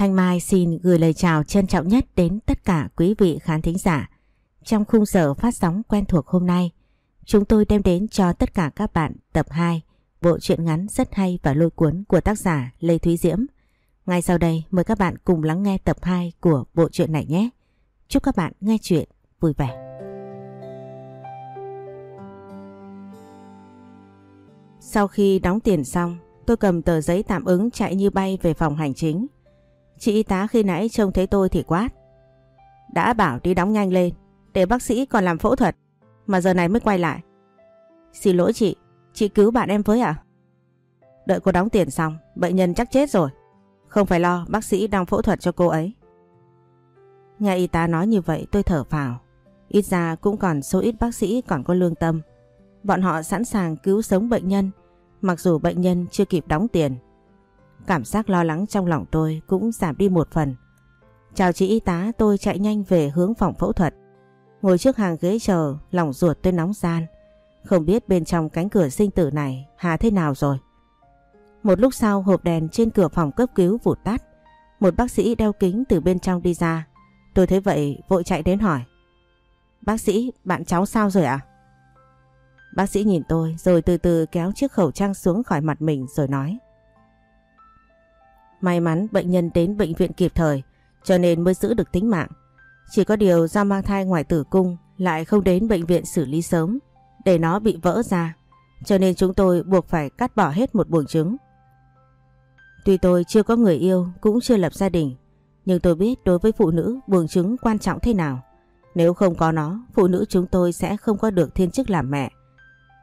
Thanh Mai xin gửi lời chào trân trọng nhất đến tất cả quý vị khán thính giả. Trong khung giờ phát sóng quen thuộc hôm nay, chúng tôi đem đến cho tất cả các bạn tập 2 bộ truyện ngắn rất hay và lôi cuốn của tác giả Lê Thúy Diễm. Ngay sau đây mời các bạn cùng lắng nghe tập 2 của bộ truyện này nhé. Chúc các bạn nghe chuyện vui vẻ. Sau khi đóng tiền xong, tôi cầm tờ giấy tạm ứng chạy như bay về phòng hành chính. Chị y tá khi nãy trông thấy tôi thì quát. Đã bảo đi đóng nhanh lên, để bác sĩ còn làm phẫu thuật, mà giờ này mới quay lại. Xin lỗi chị, chị cứu bạn em với à? Đợi cô đóng tiền xong, bệnh nhân chắc chết rồi. Không phải lo, bác sĩ đang phẫu thuật cho cô ấy. nhà y tá nói như vậy tôi thở phào. Ít ra cũng còn số ít bác sĩ còn có lương tâm. Bọn họ sẵn sàng cứu sống bệnh nhân, mặc dù bệnh nhân chưa kịp đóng tiền. Cảm giác lo lắng trong lòng tôi cũng giảm đi một phần. Chào chị y tá tôi chạy nhanh về hướng phòng phẫu thuật. Ngồi trước hàng ghế chờ, lòng ruột tôi nóng gian. Không biết bên trong cánh cửa sinh tử này Hà thế nào rồi. Một lúc sau hộp đèn trên cửa phòng cấp cứu vụt tắt. Một bác sĩ đeo kính từ bên trong đi ra. Tôi thấy vậy vội chạy đến hỏi. Bác sĩ, bạn cháu sao rồi ạ? Bác sĩ nhìn tôi rồi từ từ kéo chiếc khẩu trang xuống khỏi mặt mình rồi nói. May mắn bệnh nhân đến bệnh viện kịp thời cho nên mới giữ được tính mạng. Chỉ có điều do mang thai ngoài tử cung lại không đến bệnh viện xử lý sớm để nó bị vỡ ra cho nên chúng tôi buộc phải cắt bỏ hết một buồng trứng. Tuy tôi chưa có người yêu cũng chưa lập gia đình nhưng tôi biết đối với phụ nữ buồng trứng quan trọng thế nào. Nếu không có nó, phụ nữ chúng tôi sẽ không có được thiên chức làm mẹ.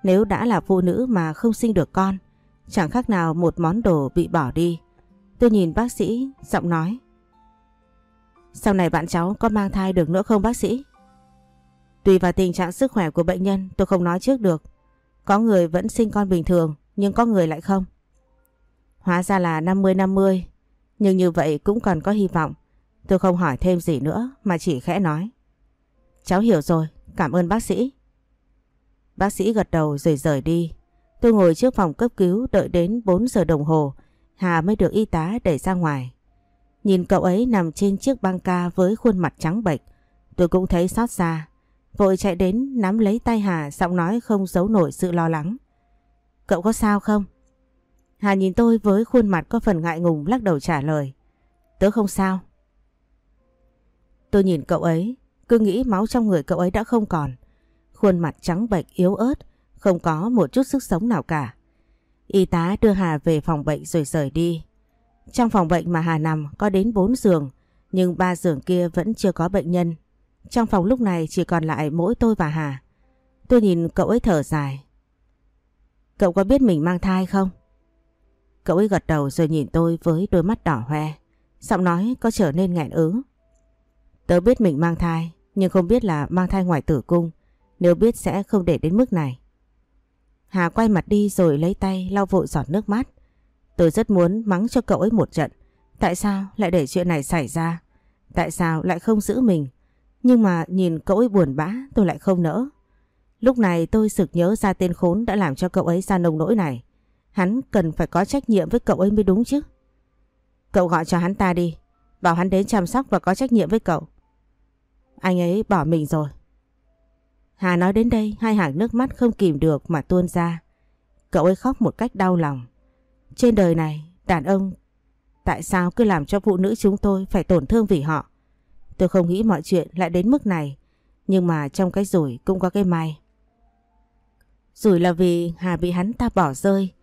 Nếu đã là phụ nữ mà không sinh được con, chẳng khác nào một món đồ bị bỏ đi. Tôi nhìn bác sĩ, giọng nói. Sau này bạn cháu có mang thai được nữa không bác sĩ? Tùy vào tình trạng sức khỏe của bệnh nhân tôi không nói trước được. Có người vẫn sinh con bình thường nhưng có người lại không. Hóa ra là 50-50 nhưng như vậy cũng còn có hy vọng. Tôi không hỏi thêm gì nữa mà chỉ khẽ nói. Cháu hiểu rồi, cảm ơn bác sĩ. Bác sĩ gật đầu rồi rời đi. Tôi ngồi trước phòng cấp cứu đợi đến 4 giờ đồng hồ Hà mới được y tá đẩy ra ngoài. Nhìn cậu ấy nằm trên chiếc băng ca với khuôn mặt trắng bệch, tôi cũng thấy xót xa. Vội chạy đến nắm lấy tay Hà giọng nói không giấu nổi sự lo lắng. Cậu có sao không? Hà nhìn tôi với khuôn mặt có phần ngại ngùng lắc đầu trả lời. Tớ không sao. Tôi nhìn cậu ấy, cứ nghĩ máu trong người cậu ấy đã không còn. Khuôn mặt trắng bệch yếu ớt, không có một chút sức sống nào cả. Y tá đưa Hà về phòng bệnh rồi rời đi. Trong phòng bệnh mà Hà nằm có đến 4 giường, nhưng ba giường kia vẫn chưa có bệnh nhân. Trong phòng lúc này chỉ còn lại mỗi tôi và Hà. Tôi nhìn cậu ấy thở dài. Cậu có biết mình mang thai không? Cậu ấy gật đầu rồi nhìn tôi với đôi mắt đỏ hoe. Giọng nói có trở nên nghẹn ứ. Tớ biết mình mang thai, nhưng không biết là mang thai ngoài tử cung. Nếu biết sẽ không để đến mức này. Hà quay mặt đi rồi lấy tay lau vội giọt nước mắt. Tôi rất muốn mắng cho cậu ấy một trận. Tại sao lại để chuyện này xảy ra? Tại sao lại không giữ mình? Nhưng mà nhìn cậu ấy buồn bã, tôi lại không nỡ. Lúc này tôi sực nhớ ra tên khốn đã làm cho cậu ấy ra nông nỗi này. Hắn cần phải có trách nhiệm với cậu ấy mới đúng chứ. Cậu gọi cho hắn ta đi. Bảo hắn đến chăm sóc và có trách nhiệm với cậu. Anh ấy bỏ mình rồi. Hà nói đến đây hai hàng nước mắt không kìm được mà tuôn ra. Cậu ấy khóc một cách đau lòng. Trên đời này, đàn ông tại sao cứ làm cho phụ nữ chúng tôi phải tổn thương vì họ? Tôi không nghĩ mọi chuyện lại đến mức này, nhưng mà trong cái rủi cũng có cái may. Rủi là vì Hà bị hắn ta bỏ rơi,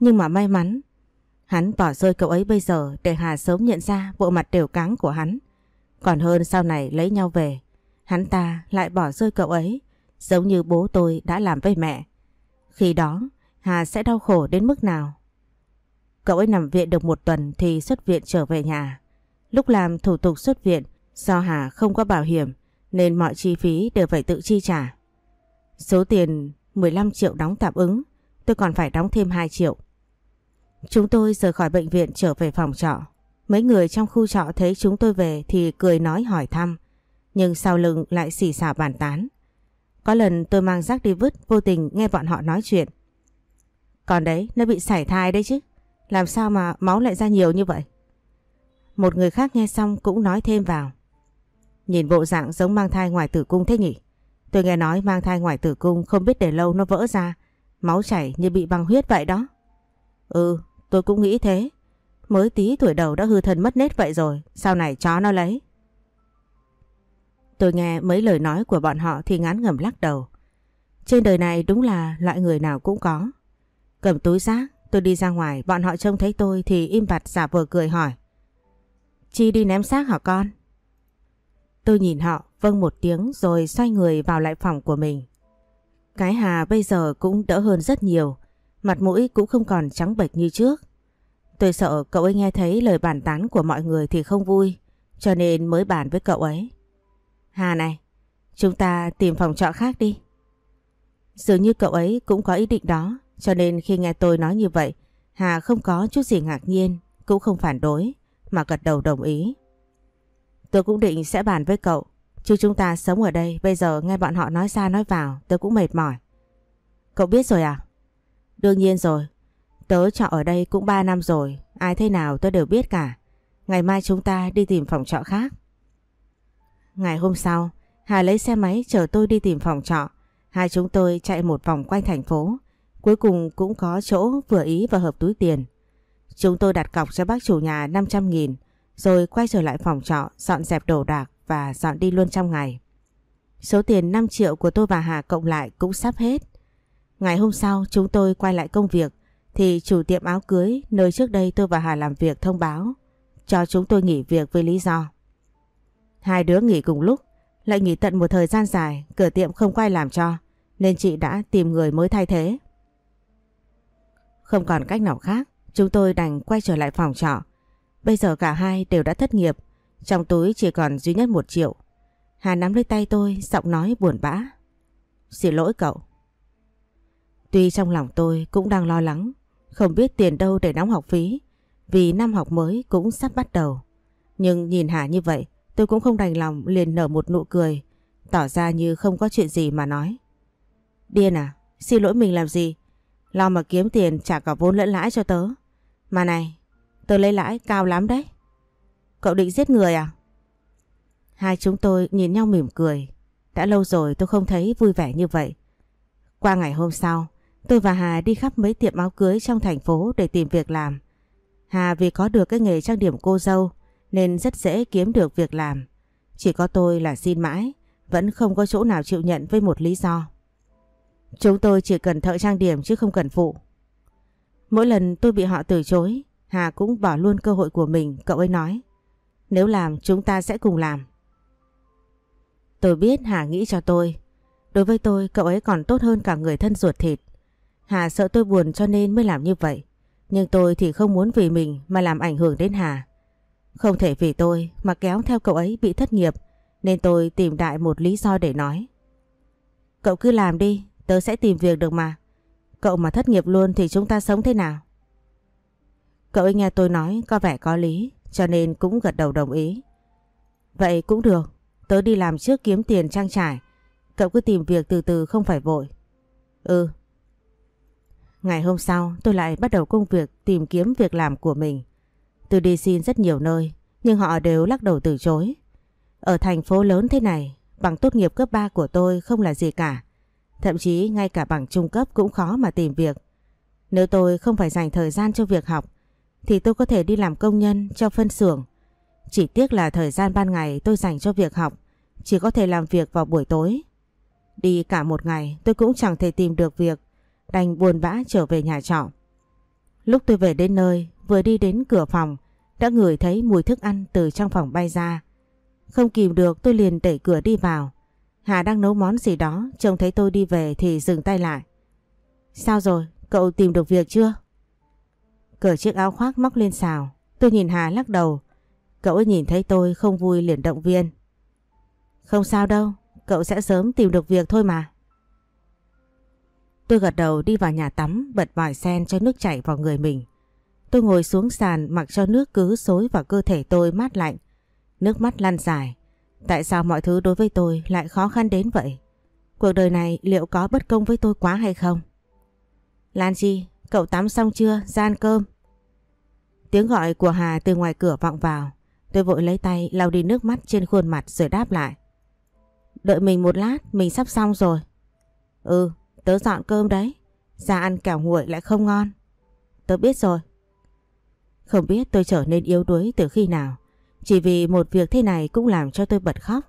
nhưng mà may mắn, hắn bỏ rơi cậu ấy bây giờ để Hà sớm nhận ra bộ mặt đều cáng của hắn. Còn hơn sau này lấy nhau về, hắn ta lại bỏ rơi cậu ấy Giống như bố tôi đã làm với mẹ. Khi đó, Hà sẽ đau khổ đến mức nào? Cậu ấy nằm viện được một tuần thì xuất viện trở về nhà. Lúc làm thủ tục xuất viện, do Hà không có bảo hiểm nên mọi chi phí đều phải tự chi trả. Số tiền 15 triệu đóng tạm ứng, tôi còn phải đóng thêm 2 triệu. Chúng tôi rời khỏi bệnh viện trở về phòng trọ. Mấy người trong khu trọ thấy chúng tôi về thì cười nói hỏi thăm, nhưng sau lưng lại xì xào bàn tán. Có lần tôi mang rác đi vứt vô tình nghe bọn họ nói chuyện. Còn đấy, nó bị sảy thai đấy chứ. Làm sao mà máu lại ra nhiều như vậy? Một người khác nghe xong cũng nói thêm vào. Nhìn bộ dạng giống mang thai ngoài tử cung thế nhỉ? Tôi nghe nói mang thai ngoài tử cung không biết để lâu nó vỡ ra. Máu chảy như bị băng huyết vậy đó. Ừ, tôi cũng nghĩ thế. Mới tí tuổi đầu đã hư thân mất nết vậy rồi. Sau này chó nó lấy. Tôi nghe mấy lời nói của bọn họ thì ngán ngẩm lắc đầu. Trên đời này đúng là loại người nào cũng có. Cầm túi rác, tôi đi ra ngoài, bọn họ trông thấy tôi thì im bặt giả vờ cười hỏi. Chi đi ném xác hả con? Tôi nhìn họ vâng một tiếng rồi xoay người vào lại phòng của mình. Cái Hà bây giờ cũng đỡ hơn rất nhiều, mặt mũi cũng không còn trắng bệch như trước. Tôi sợ cậu ấy nghe thấy lời bàn tán của mọi người thì không vui, cho nên mới bàn với cậu ấy. Hà này, chúng ta tìm phòng trọ khác đi. Dường như cậu ấy cũng có ý định đó, cho nên khi nghe tôi nói như vậy, Hà không có chút gì ngạc nhiên, cũng không phản đối, mà gật đầu đồng ý. Tôi cũng định sẽ bàn với cậu, chứ chúng ta sống ở đây, bây giờ nghe bọn họ nói ra nói vào, tôi cũng mệt mỏi. Cậu biết rồi à? Đương nhiên rồi, tớ trọ ở đây cũng 3 năm rồi, ai thế nào tôi đều biết cả. Ngày mai chúng ta đi tìm phòng trọ khác. Ngày hôm sau, Hà lấy xe máy chở tôi đi tìm phòng trọ. Hai chúng tôi chạy một vòng quanh thành phố. Cuối cùng cũng có chỗ vừa ý và hợp túi tiền. Chúng tôi đặt cọc cho bác chủ nhà 500 nghìn rồi quay trở lại phòng trọ dọn dẹp đồ đạc và dọn đi luôn trong ngày. Số tiền 5 triệu của tôi và Hà cộng lại cũng sắp hết. Ngày hôm sau chúng tôi quay lại công việc thì chủ tiệm áo cưới nơi trước đây tôi và Hà làm việc thông báo cho chúng tôi nghỉ việc với lý do. Hai đứa nghỉ cùng lúc, lại nghỉ tận một thời gian dài, cửa tiệm không quay làm cho, nên chị đã tìm người mới thay thế. Không còn cách nào khác, chúng tôi đành quay trở lại phòng trọ. Bây giờ cả hai đều đã thất nghiệp, trong túi chỉ còn duy nhất một triệu. Hà nắm lấy tay tôi, giọng nói buồn bã. Xin lỗi cậu. Tuy trong lòng tôi cũng đang lo lắng, không biết tiền đâu để đóng học phí, vì năm học mới cũng sắp bắt đầu. Nhưng nhìn Hà như vậy, Tôi cũng không đành lòng liền nở một nụ cười, tỏ ra như không có chuyện gì mà nói. Điên à, xin lỗi mình làm gì? Lo mà kiếm tiền trả cả vốn lẫn lãi cho tớ. Mà này, tớ lấy lãi cao lắm đấy. Cậu định giết người à? Hai chúng tôi nhìn nhau mỉm cười. Đã lâu rồi tôi không thấy vui vẻ như vậy. Qua ngày hôm sau, tôi và Hà đi khắp mấy tiệm áo cưới trong thành phố để tìm việc làm. Hà vì có được cái nghề trang điểm cô dâu nên rất dễ kiếm được việc làm. Chỉ có tôi là xin mãi, vẫn không có chỗ nào chịu nhận với một lý do. Chúng tôi chỉ cần thợ trang điểm chứ không cần phụ. Mỗi lần tôi bị họ từ chối, Hà cũng bỏ luôn cơ hội của mình, cậu ấy nói. Nếu làm chúng ta sẽ cùng làm. Tôi biết Hà nghĩ cho tôi. Đối với tôi cậu ấy còn tốt hơn cả người thân ruột thịt. Hà sợ tôi buồn cho nên mới làm như vậy. Nhưng tôi thì không muốn vì mình mà làm ảnh hưởng đến Hà. Không thể vì tôi mà kéo theo cậu ấy bị thất nghiệp nên tôi tìm đại một lý do để nói. Cậu cứ làm đi, tớ sẽ tìm việc được mà. Cậu mà thất nghiệp luôn thì chúng ta sống thế nào? Cậu ấy nghe tôi nói có vẻ có lý cho nên cũng gật đầu đồng ý. Vậy cũng được, tớ đi làm trước kiếm tiền trang trải. Cậu cứ tìm việc từ từ không phải vội. Ừ. Ngày hôm sau tôi lại bắt đầu công việc tìm kiếm việc làm của mình. Tôi đi xin rất nhiều nơi, nhưng họ đều lắc đầu từ chối. Ở thành phố lớn thế này, bằng tốt nghiệp cấp 3 của tôi không là gì cả. Thậm chí ngay cả bằng trung cấp cũng khó mà tìm việc. Nếu tôi không phải dành thời gian cho việc học, thì tôi có thể đi làm công nhân cho phân xưởng. Chỉ tiếc là thời gian ban ngày tôi dành cho việc học, chỉ có thể làm việc vào buổi tối. Đi cả một ngày tôi cũng chẳng thể tìm được việc, đành buồn bã trở về nhà trọ. Lúc tôi về đến nơi, vừa đi đến cửa phòng, đã ngửi thấy mùi thức ăn từ trong phòng bay ra. Không kìm được tôi liền đẩy cửa đi vào. Hà đang nấu món gì đó, trông thấy tôi đi về thì dừng tay lại. Sao rồi, cậu tìm được việc chưa? Cởi chiếc áo khoác móc lên xào, tôi nhìn Hà lắc đầu. Cậu ấy nhìn thấy tôi không vui liền động viên. Không sao đâu, cậu sẽ sớm tìm được việc thôi mà. Tôi gật đầu đi vào nhà tắm bật vòi sen cho nước chảy vào người mình. Tôi ngồi xuống sàn mặc cho nước cứ xối vào cơ thể tôi mát lạnh. Nước mắt lăn dài. Tại sao mọi thứ đối với tôi lại khó khăn đến vậy? Cuộc đời này liệu có bất công với tôi quá hay không? Lan Chi, cậu tắm xong chưa? Ra ăn cơm. Tiếng gọi của Hà từ ngoài cửa vọng vào. Tôi vội lấy tay lau đi nước mắt trên khuôn mặt rồi đáp lại. Đợi mình một lát, mình sắp xong rồi. Ừ, tớ dọn cơm đấy. Ra ăn kẻo nguội lại không ngon. Tớ biết rồi. Không biết tôi trở nên yếu đuối từ khi nào. Chỉ vì một việc thế này cũng làm cho tôi bật khóc.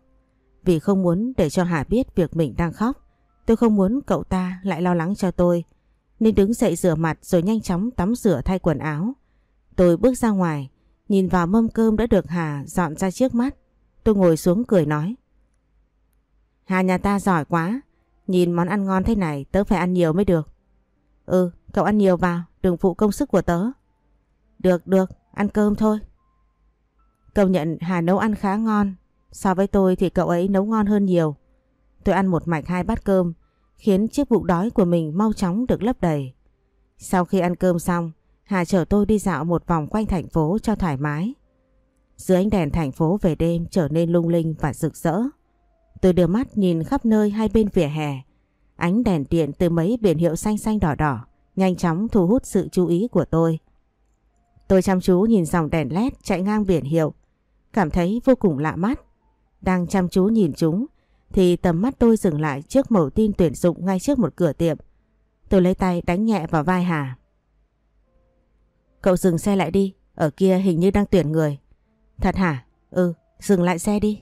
Vì không muốn để cho Hà biết việc mình đang khóc. Tôi không muốn cậu ta lại lo lắng cho tôi. Nên đứng dậy rửa mặt rồi nhanh chóng tắm rửa thay quần áo. Tôi bước ra ngoài, nhìn vào mâm cơm đã được Hà dọn ra trước mắt. Tôi ngồi xuống cười nói. Hà nhà ta giỏi quá. Nhìn món ăn ngon thế này tớ phải ăn nhiều mới được. Ừ, cậu ăn nhiều vào, đừng phụ công sức của tớ. Được, được, ăn cơm thôi. Công nhận Hà nấu ăn khá ngon. So với tôi thì cậu ấy nấu ngon hơn nhiều. Tôi ăn một mạch hai bát cơm, khiến chiếc bụng đói của mình mau chóng được lấp đầy. Sau khi ăn cơm xong, Hà chở tôi đi dạo một vòng quanh thành phố cho thoải mái. Dưới ánh đèn thành phố về đêm trở nên lung linh và rực rỡ. Tôi đưa mắt nhìn khắp nơi hai bên vỉa hè. Ánh đèn điện từ mấy biển hiệu xanh xanh đỏ đỏ nhanh chóng thu hút sự chú ý của tôi. Tôi chăm chú nhìn dòng đèn led chạy ngang biển hiệu, cảm thấy vô cùng lạ mắt. Đang chăm chú nhìn chúng thì tầm mắt tôi dừng lại trước mẫu tin tuyển dụng ngay trước một cửa tiệm. Tôi lấy tay đánh nhẹ vào vai Hà. Cậu dừng xe lại đi, ở kia hình như đang tuyển người. Thật hả? Ừ, dừng lại xe đi.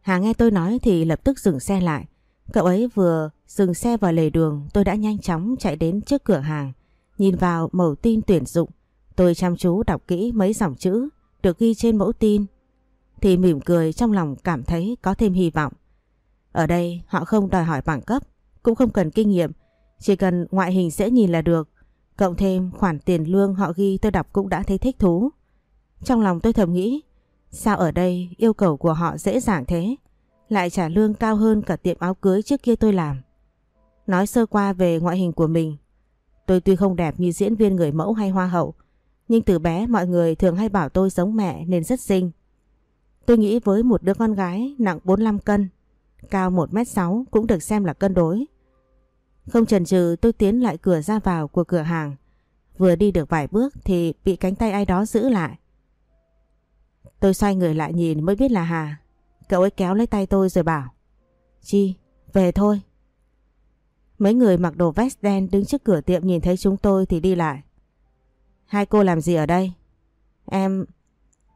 Hà nghe tôi nói thì lập tức dừng xe lại. Cậu ấy vừa dừng xe vào lề đường tôi đã nhanh chóng chạy đến trước cửa hàng. Nhìn vào mẫu tin tuyển dụng tôi chăm chú đọc kỹ mấy dòng chữ được ghi trên mẫu tin thì mỉm cười trong lòng cảm thấy có thêm hy vọng. Ở đây họ không đòi hỏi bằng cấp, cũng không cần kinh nghiệm, chỉ cần ngoại hình dễ nhìn là được. Cộng thêm khoản tiền lương họ ghi tôi đọc cũng đã thấy thích thú. Trong lòng tôi thầm nghĩ, sao ở đây yêu cầu của họ dễ dàng thế, lại trả lương cao hơn cả tiệm áo cưới trước kia tôi làm. Nói sơ qua về ngoại hình của mình, tôi tuy không đẹp như diễn viên người mẫu hay hoa hậu, nhưng từ bé mọi người thường hay bảo tôi giống mẹ nên rất xinh. Tôi nghĩ với một đứa con gái nặng 45 cân, cao 1m6 cũng được xem là cân đối. Không chần chừ tôi tiến lại cửa ra vào của cửa hàng. Vừa đi được vài bước thì bị cánh tay ai đó giữ lại. Tôi xoay người lại nhìn mới biết là Hà. Cậu ấy kéo lấy tay tôi rồi bảo. Chi, về thôi. Mấy người mặc đồ vest đen đứng trước cửa tiệm nhìn thấy chúng tôi thì đi lại. Hai cô làm gì ở đây? Em...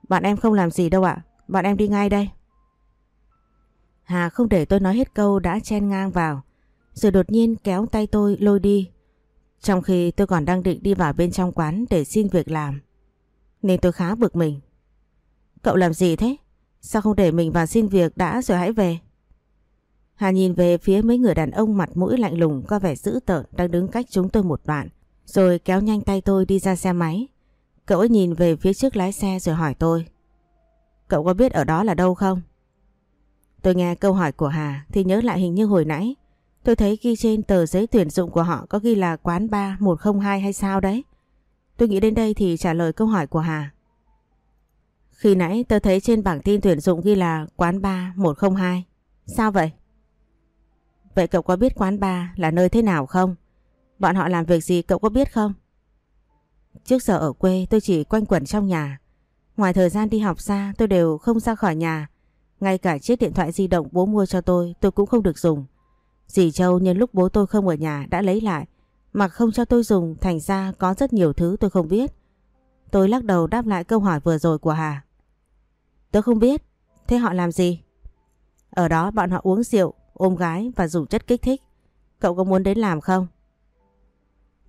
Bạn em không làm gì đâu ạ. Bọn em đi ngay đây. Hà không để tôi nói hết câu đã chen ngang vào. Rồi đột nhiên kéo tay tôi lôi đi. Trong khi tôi còn đang định đi vào bên trong quán để xin việc làm. Nên tôi khá bực mình. Cậu làm gì thế? Sao không để mình vào xin việc đã rồi hãy về? Hà nhìn về phía mấy người đàn ông mặt mũi lạnh lùng có vẻ dữ tợn đang đứng cách chúng tôi một đoạn. Rồi kéo nhanh tay tôi đi ra xe máy. Cậu ấy nhìn về phía trước lái xe rồi hỏi tôi. Cậu có biết ở đó là đâu không? Tôi nghe câu hỏi của Hà thì nhớ lại hình như hồi nãy tôi thấy ghi trên tờ giấy tuyển dụng của họ có ghi là quán 3102 hay sao đấy. Tôi nghĩ đến đây thì trả lời câu hỏi của Hà. Khi nãy tôi thấy trên bảng tin tuyển dụng ghi là quán 3102. Sao vậy? Vậy cậu có biết quán bar là nơi thế nào không? Bọn họ làm việc gì cậu có biết không? Trước giờ ở quê tôi chỉ quanh quẩn trong nhà. Ngoài thời gian đi học xa tôi đều không ra khỏi nhà. Ngay cả chiếc điện thoại di động bố mua cho tôi tôi cũng không được dùng. Dì Châu nhân lúc bố tôi không ở nhà đã lấy lại mà không cho tôi dùng thành ra có rất nhiều thứ tôi không biết. Tôi lắc đầu đáp lại câu hỏi vừa rồi của Hà. Tôi không biết. Thế họ làm gì? Ở đó bọn họ uống rượu, ôm gái và dùng chất kích thích. Cậu có muốn đến làm không?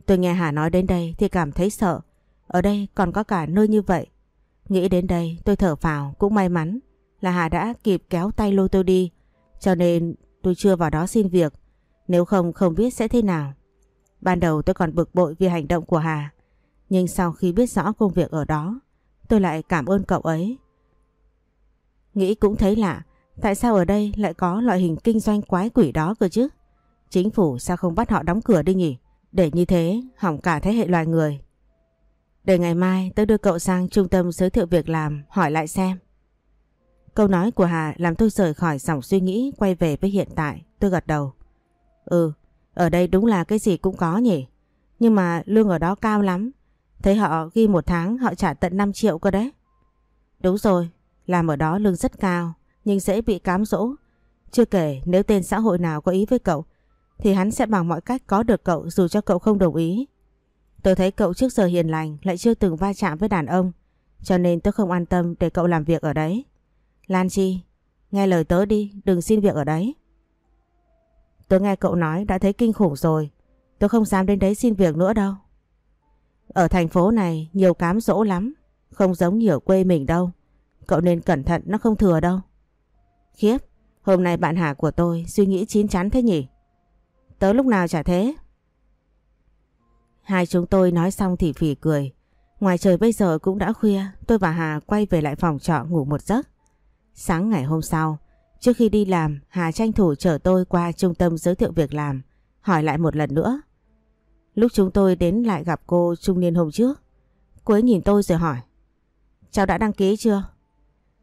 Tôi nghe Hà nói đến đây thì cảm thấy sợ. Ở đây còn có cả nơi như vậy. Nghĩ đến đây tôi thở phào cũng may mắn là Hà đã kịp kéo tay lôi tôi đi. Cho nên tôi chưa vào đó xin việc. Nếu không không biết sẽ thế nào. Ban đầu tôi còn bực bội vì hành động của Hà. Nhưng sau khi biết rõ công việc ở đó, tôi lại cảm ơn cậu ấy. Nghĩ cũng thấy lạ. Tại sao ở đây lại có loại hình kinh doanh quái quỷ đó cơ chứ? Chính phủ sao không bắt họ đóng cửa đi nhỉ? Để như thế hỏng cả thế hệ loài người. Để ngày mai tôi đưa cậu sang trung tâm giới thiệu việc làm hỏi lại xem. Câu nói của Hà làm tôi rời khỏi dòng suy nghĩ quay về với hiện tại. Tôi gật đầu. Ừ, ở đây đúng là cái gì cũng có nhỉ. Nhưng mà lương ở đó cao lắm. Thấy họ ghi một tháng họ trả tận 5 triệu cơ đấy. Đúng rồi, làm ở đó lương rất cao, nhưng dễ bị cám dỗ. Chưa kể nếu tên xã hội nào có ý với cậu, thì hắn sẽ bằng mọi cách có được cậu dù cho cậu không đồng ý. Tôi thấy cậu trước giờ hiền lành lại chưa từng va chạm với đàn ông, cho nên tôi không an tâm để cậu làm việc ở đấy. Lan Chi, nghe lời tớ đi, đừng xin việc ở đấy. Tôi nghe cậu nói đã thấy kinh khủng rồi, tôi không dám đến đấy xin việc nữa đâu. Ở thành phố này nhiều cám dỗ lắm, không giống như ở quê mình đâu. Cậu nên cẩn thận nó không thừa đâu. Khiếp, hôm nay bạn Hà của tôi suy nghĩ chín chắn thế nhỉ? Tớ lúc nào chả thế? Hai chúng tôi nói xong thì phỉ cười. Ngoài trời bây giờ cũng đã khuya, tôi và Hà quay về lại phòng trọ ngủ một giấc. Sáng ngày hôm sau, trước khi đi làm, Hà tranh thủ chở tôi qua trung tâm giới thiệu việc làm, hỏi lại một lần nữa. Lúc chúng tôi đến lại gặp cô trung niên hôm trước, cô ấy nhìn tôi rồi hỏi. Cháu đã đăng ký chưa?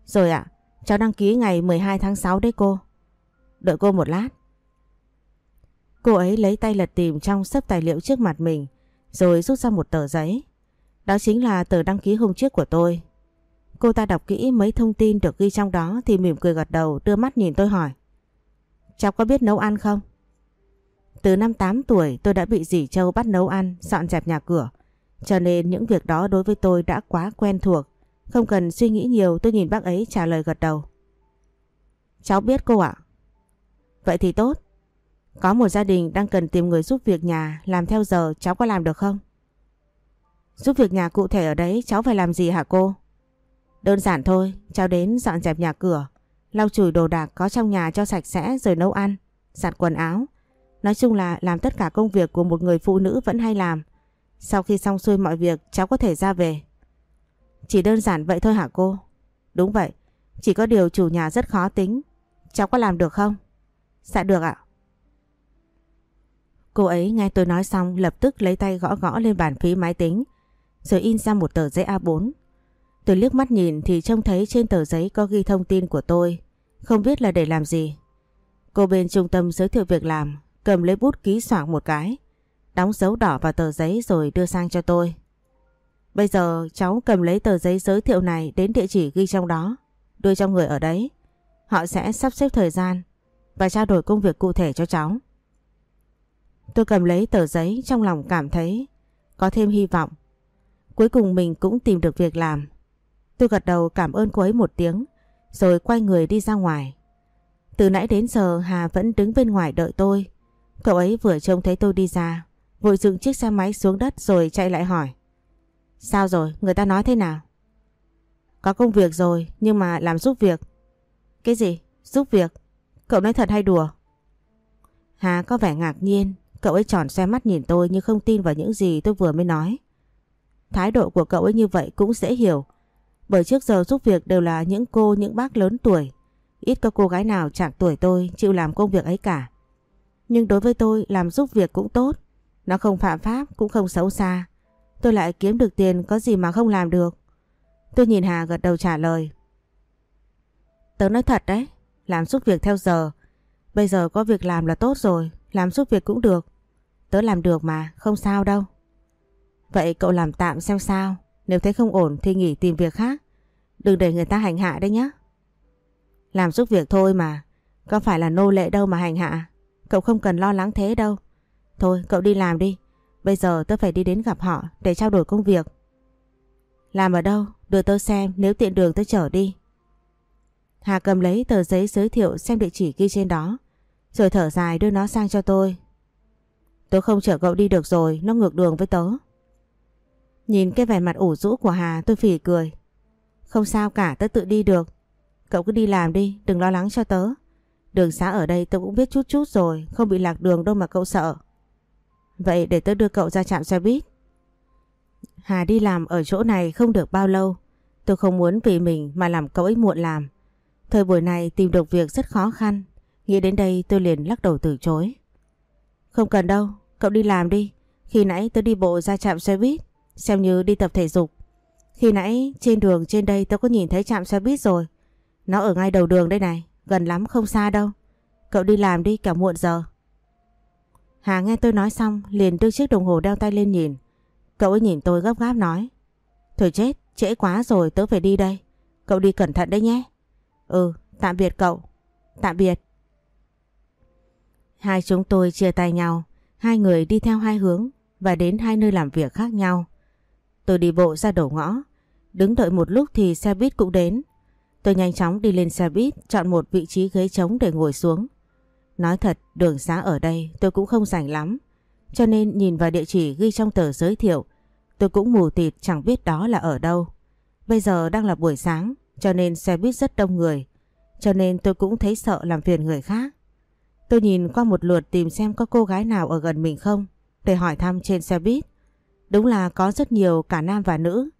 Rồi ạ, cháu đăng ký ngày 12 tháng 6 đấy cô. Đợi cô một lát. Cô ấy lấy tay lật tìm trong sấp tài liệu trước mặt mình, rồi rút ra một tờ giấy. Đó chính là tờ đăng ký hôm trước của tôi. Cô ta đọc kỹ mấy thông tin được ghi trong đó thì mỉm cười gật đầu đưa mắt nhìn tôi hỏi. Cháu có biết nấu ăn không? Từ năm 8 tuổi tôi đã bị dì Châu bắt nấu ăn, dọn dẹp nhà cửa. Cho nên những việc đó đối với tôi đã quá quen thuộc. Không cần suy nghĩ nhiều tôi nhìn bác ấy trả lời gật đầu. Cháu biết cô ạ. Vậy thì tốt. Có một gia đình đang cần tìm người giúp việc nhà làm theo giờ cháu có làm được không? Giúp việc nhà cụ thể ở đấy cháu phải làm gì hả cô? Đơn giản thôi, cháu đến dọn dẹp nhà cửa, lau chùi đồ đạc có trong nhà cho sạch sẽ rồi nấu ăn, giặt quần áo. Nói chung là làm tất cả công việc của một người phụ nữ vẫn hay làm. Sau khi xong xuôi mọi việc cháu có thể ra về. Chỉ đơn giản vậy thôi hả cô? Đúng vậy, chỉ có điều chủ nhà rất khó tính. Cháu có làm được không? Dạ được ạ. Cô ấy nghe tôi nói xong lập tức lấy tay gõ gõ lên bàn phí máy tính rồi in ra một tờ giấy A4. Tôi liếc mắt nhìn thì trông thấy trên tờ giấy có ghi thông tin của tôi, không biết là để làm gì. Cô bên trung tâm giới thiệu việc làm cầm lấy bút ký soạn một cái, đóng dấu đỏ vào tờ giấy rồi đưa sang cho tôi. Bây giờ cháu cầm lấy tờ giấy giới thiệu này đến địa chỉ ghi trong đó, đưa cho người ở đấy. Họ sẽ sắp xếp thời gian và trao đổi công việc cụ thể cho cháu. Tôi cầm lấy tờ giấy trong lòng cảm thấy có thêm hy vọng. Cuối cùng mình cũng tìm được việc làm. Tôi gật đầu cảm ơn cô ấy một tiếng rồi quay người đi ra ngoài. Từ nãy đến giờ Hà vẫn đứng bên ngoài đợi tôi. Cậu ấy vừa trông thấy tôi đi ra, vội dựng chiếc xe máy xuống đất rồi chạy lại hỏi. Sao rồi, người ta nói thế nào? Có công việc rồi, nhưng mà làm giúp việc. Cái gì? Giúp việc? Cậu nói thật hay đùa? Hà có vẻ ngạc nhiên, cậu ấy tròn xe mắt nhìn tôi như không tin vào những gì tôi vừa mới nói. Thái độ của cậu ấy như vậy cũng dễ hiểu, bởi trước giờ giúp việc đều là những cô, những bác lớn tuổi. Ít có cô gái nào chạm tuổi tôi chịu làm công việc ấy cả. Nhưng đối với tôi làm giúp việc cũng tốt. Nó không phạm pháp cũng không xấu xa. Tôi lại kiếm được tiền có gì mà không làm được. Tôi nhìn Hà gật đầu trả lời. Tớ nói thật đấy, làm giúp việc theo giờ. Bây giờ có việc làm là tốt rồi, làm giúp việc cũng được. Tớ làm được mà, không sao đâu. Vậy cậu làm tạm xem sao, nếu thấy không ổn thì nghỉ tìm việc khác. Đừng để người ta hành hạ đấy nhé. Làm giúp việc thôi mà, có phải là nô lệ đâu mà hành hạ. Cậu không cần lo lắng thế đâu. Thôi cậu đi làm đi. Bây giờ tớ phải đi đến gặp họ để trao đổi công việc. Làm ở đâu? Đưa tớ xem nếu tiện đường tớ chở đi. Hà cầm lấy tờ giấy giới thiệu xem địa chỉ ghi trên đó. Rồi thở dài đưa nó sang cho tôi. Tớ không chở cậu đi được rồi, nó ngược đường với tớ. Nhìn cái vẻ mặt ủ rũ của Hà tôi phỉ cười. Không sao cả, tớ tự đi được. Cậu cứ đi làm đi, đừng lo lắng cho tớ. Đường xá ở đây tôi cũng biết chút chút rồi, không bị lạc đường đâu mà cậu sợ. Vậy để tớ đưa cậu ra trạm xe buýt. Hà đi làm ở chỗ này không được bao lâu. Tôi không muốn vì mình mà làm cậu ấy muộn làm. Thời buổi này tìm được việc rất khó khăn. Nghĩ đến đây tôi liền lắc đầu từ chối. Không cần đâu, cậu đi làm đi. Khi nãy tôi đi bộ ra trạm xe buýt, xem như đi tập thể dục. Khi nãy trên đường trên đây tôi có nhìn thấy trạm xe buýt rồi. Nó ở ngay đầu đường đây này. Gần lắm không xa đâu. Cậu đi làm đi cả muộn giờ. Hà nghe tôi nói xong liền đưa chiếc đồng hồ đeo tay lên nhìn. Cậu ấy nhìn tôi gấp gáp nói. Thôi chết, trễ quá rồi tớ phải đi đây. Cậu đi cẩn thận đấy nhé. Ừ, tạm biệt cậu. Tạm biệt. Hai chúng tôi chia tay nhau. Hai người đi theo hai hướng và đến hai nơi làm việc khác nhau. Tôi đi bộ ra đầu ngõ. Đứng đợi một lúc thì xe buýt cũng đến. Tôi nhanh chóng đi lên xe buýt, chọn một vị trí ghế trống để ngồi xuống. Nói thật, đường xá ở đây tôi cũng không rảnh lắm. Cho nên nhìn vào địa chỉ ghi trong tờ giới thiệu, tôi cũng mù tịt chẳng biết đó là ở đâu. Bây giờ đang là buổi sáng, cho nên xe buýt rất đông người. Cho nên tôi cũng thấy sợ làm phiền người khác. Tôi nhìn qua một lượt tìm xem có cô gái nào ở gần mình không để hỏi thăm trên xe buýt. Đúng là có rất nhiều cả nam và nữ,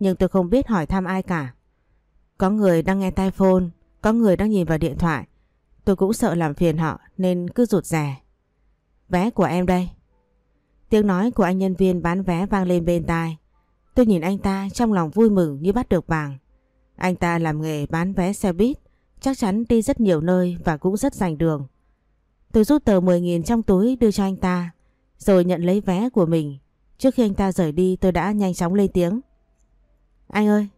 nhưng tôi không biết hỏi thăm ai cả. Có người đang nghe tai phone, có người đang nhìn vào điện thoại. Tôi cũng sợ làm phiền họ nên cứ rụt rè. Vé của em đây. Tiếng nói của anh nhân viên bán vé vang lên bên tai. Tôi nhìn anh ta trong lòng vui mừng như bắt được vàng. Anh ta làm nghề bán vé xe buýt, chắc chắn đi rất nhiều nơi và cũng rất giành đường. Tôi rút tờ 10.000 trong túi đưa cho anh ta, rồi nhận lấy vé của mình. Trước khi anh ta rời đi tôi đã nhanh chóng lên tiếng. Anh ơi,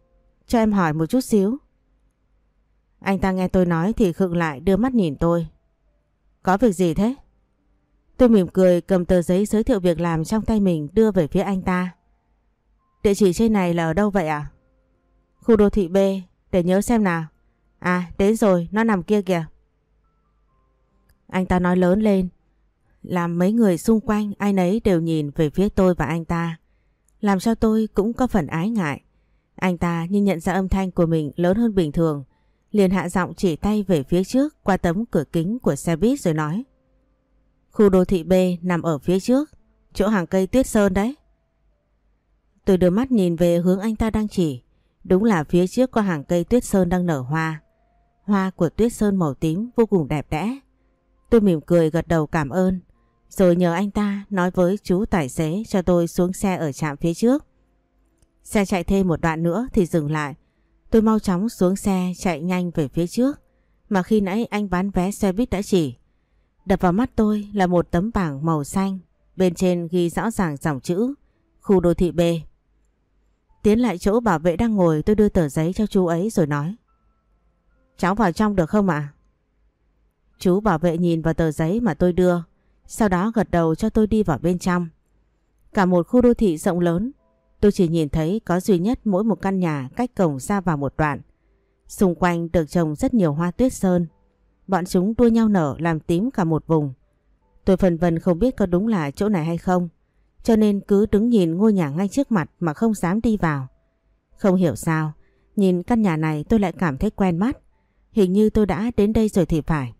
cho em hỏi một chút xíu. Anh ta nghe tôi nói thì khựng lại đưa mắt nhìn tôi. Có việc gì thế? Tôi mỉm cười cầm tờ giấy giới thiệu việc làm trong tay mình đưa về phía anh ta. Địa chỉ trên này là ở đâu vậy ạ? À? Khu đô thị B, để nhớ xem nào. À, đến rồi, nó nằm kia kìa. Anh ta nói lớn lên. Làm mấy người xung quanh ai nấy đều nhìn về phía tôi và anh ta. Làm cho tôi cũng có phần ái ngại. Anh ta như nhận ra âm thanh của mình lớn hơn bình thường. Liền hạ giọng chỉ tay về phía trước qua tấm cửa kính của xe buýt rồi nói. Khu đô thị B nằm ở phía trước, chỗ hàng cây tuyết sơn đấy. Tôi đưa mắt nhìn về hướng anh ta đang chỉ. Đúng là phía trước có hàng cây tuyết sơn đang nở hoa. Hoa của tuyết sơn màu tím vô cùng đẹp đẽ. Tôi mỉm cười gật đầu cảm ơn. Rồi nhờ anh ta nói với chú tài xế cho tôi xuống xe ở trạm phía trước. Xe chạy thêm một đoạn nữa thì dừng lại. Tôi mau chóng xuống xe chạy nhanh về phía trước. Mà khi nãy anh bán vé xe buýt đã chỉ. Đập vào mắt tôi là một tấm bảng màu xanh. Bên trên ghi rõ ràng dòng chữ, Khu đô thị B. Tiến lại chỗ bảo vệ đang ngồi, tôi đưa tờ giấy cho chú ấy rồi nói. Cháu vào trong được không ạ? Chú bảo vệ nhìn vào tờ giấy mà tôi đưa. Sau đó gật đầu cho tôi đi vào bên trong. Cả một khu đô thị rộng lớn. Tôi chỉ nhìn thấy có duy nhất mỗi một căn nhà cách cổng ra vào một đoạn. Xung quanh được trồng rất nhiều hoa tuyết sơn. Bọn chúng đua nhau nở làm tím cả một vùng. Tôi phần vần không biết có đúng là chỗ này hay không. Cho nên cứ đứng nhìn ngôi nhà ngay trước mặt mà không dám đi vào. Không hiểu sao, nhìn căn nhà này tôi lại cảm thấy quen mắt. Hình như tôi đã đến đây rồi thì phải.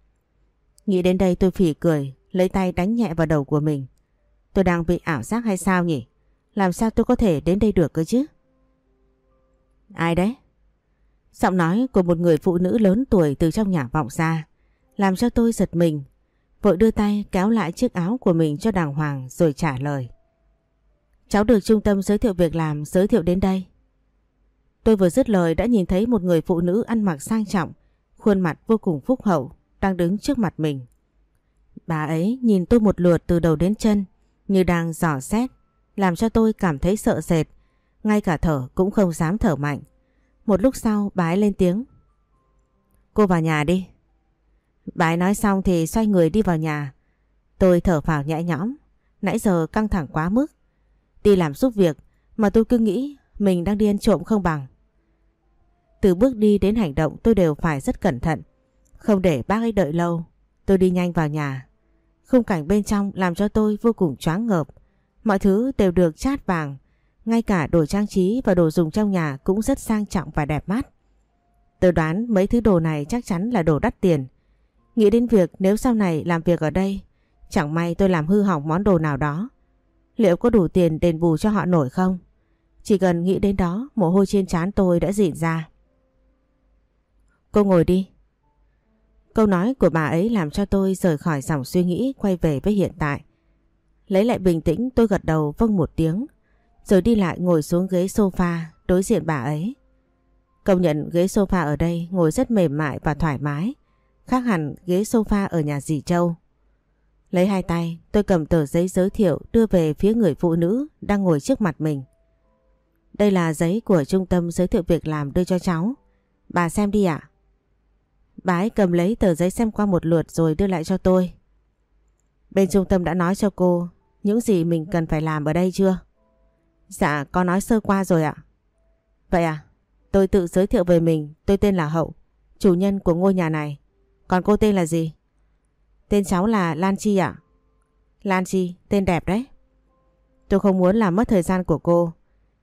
Nghĩ đến đây tôi phỉ cười, lấy tay đánh nhẹ vào đầu của mình. Tôi đang bị ảo giác hay sao nhỉ? Làm sao tôi có thể đến đây được cơ chứ? Ai đấy? Giọng nói của một người phụ nữ lớn tuổi từ trong nhà vọng ra, làm cho tôi giật mình. Vội đưa tay kéo lại chiếc áo của mình cho đàng hoàng rồi trả lời. Cháu được trung tâm giới thiệu việc làm giới thiệu đến đây. Tôi vừa dứt lời đã nhìn thấy một người phụ nữ ăn mặc sang trọng, khuôn mặt vô cùng phúc hậu, đang đứng trước mặt mình. Bà ấy nhìn tôi một lượt từ đầu đến chân, như đang dò xét, làm cho tôi cảm thấy sợ sệt, ngay cả thở cũng không dám thở mạnh. Một lúc sau bà ấy lên tiếng. Cô vào nhà đi. Bà ấy nói xong thì xoay người đi vào nhà. Tôi thở phào nhẹ nhõm, nãy giờ căng thẳng quá mức. Đi làm giúp việc mà tôi cứ nghĩ mình đang đi ăn trộm không bằng. Từ bước đi đến hành động tôi đều phải rất cẩn thận. Không để bác ấy đợi lâu, tôi đi nhanh vào nhà. Khung cảnh bên trong làm cho tôi vô cùng choáng ngợp. Mọi thứ đều được chát vàng, ngay cả đồ trang trí và đồ dùng trong nhà cũng rất sang trọng và đẹp mắt. Tôi đoán mấy thứ đồ này chắc chắn là đồ đắt tiền. Nghĩ đến việc nếu sau này làm việc ở đây, chẳng may tôi làm hư hỏng món đồ nào đó. Liệu có đủ tiền đền bù cho họ nổi không? Chỉ cần nghĩ đến đó, mồ hôi trên trán tôi đã dịn ra. Cô ngồi đi. Câu nói của bà ấy làm cho tôi rời khỏi dòng suy nghĩ quay về với hiện tại. Lấy lại bình tĩnh tôi gật đầu vâng một tiếng, rồi đi lại ngồi xuống ghế sofa đối diện bà ấy. Công nhận ghế sofa ở đây ngồi rất mềm mại và thoải mái, khác hẳn ghế sofa ở nhà dì Châu. Lấy hai tay tôi cầm tờ giấy giới thiệu đưa về phía người phụ nữ đang ngồi trước mặt mình. Đây là giấy của trung tâm giới thiệu việc làm đưa cho cháu. Bà xem đi ạ. Bà ấy cầm lấy tờ giấy xem qua một lượt rồi đưa lại cho tôi. Bên trung tâm đã nói cho cô những gì mình cần phải làm ở đây chưa? Dạ, có nói sơ qua rồi ạ. Vậy à, tôi tự giới thiệu về mình, tôi tên là Hậu, chủ nhân của ngôi nhà này. Còn cô tên là gì? Tên cháu là Lan Chi ạ. Lan Chi, tên đẹp đấy. Tôi không muốn làm mất thời gian của cô,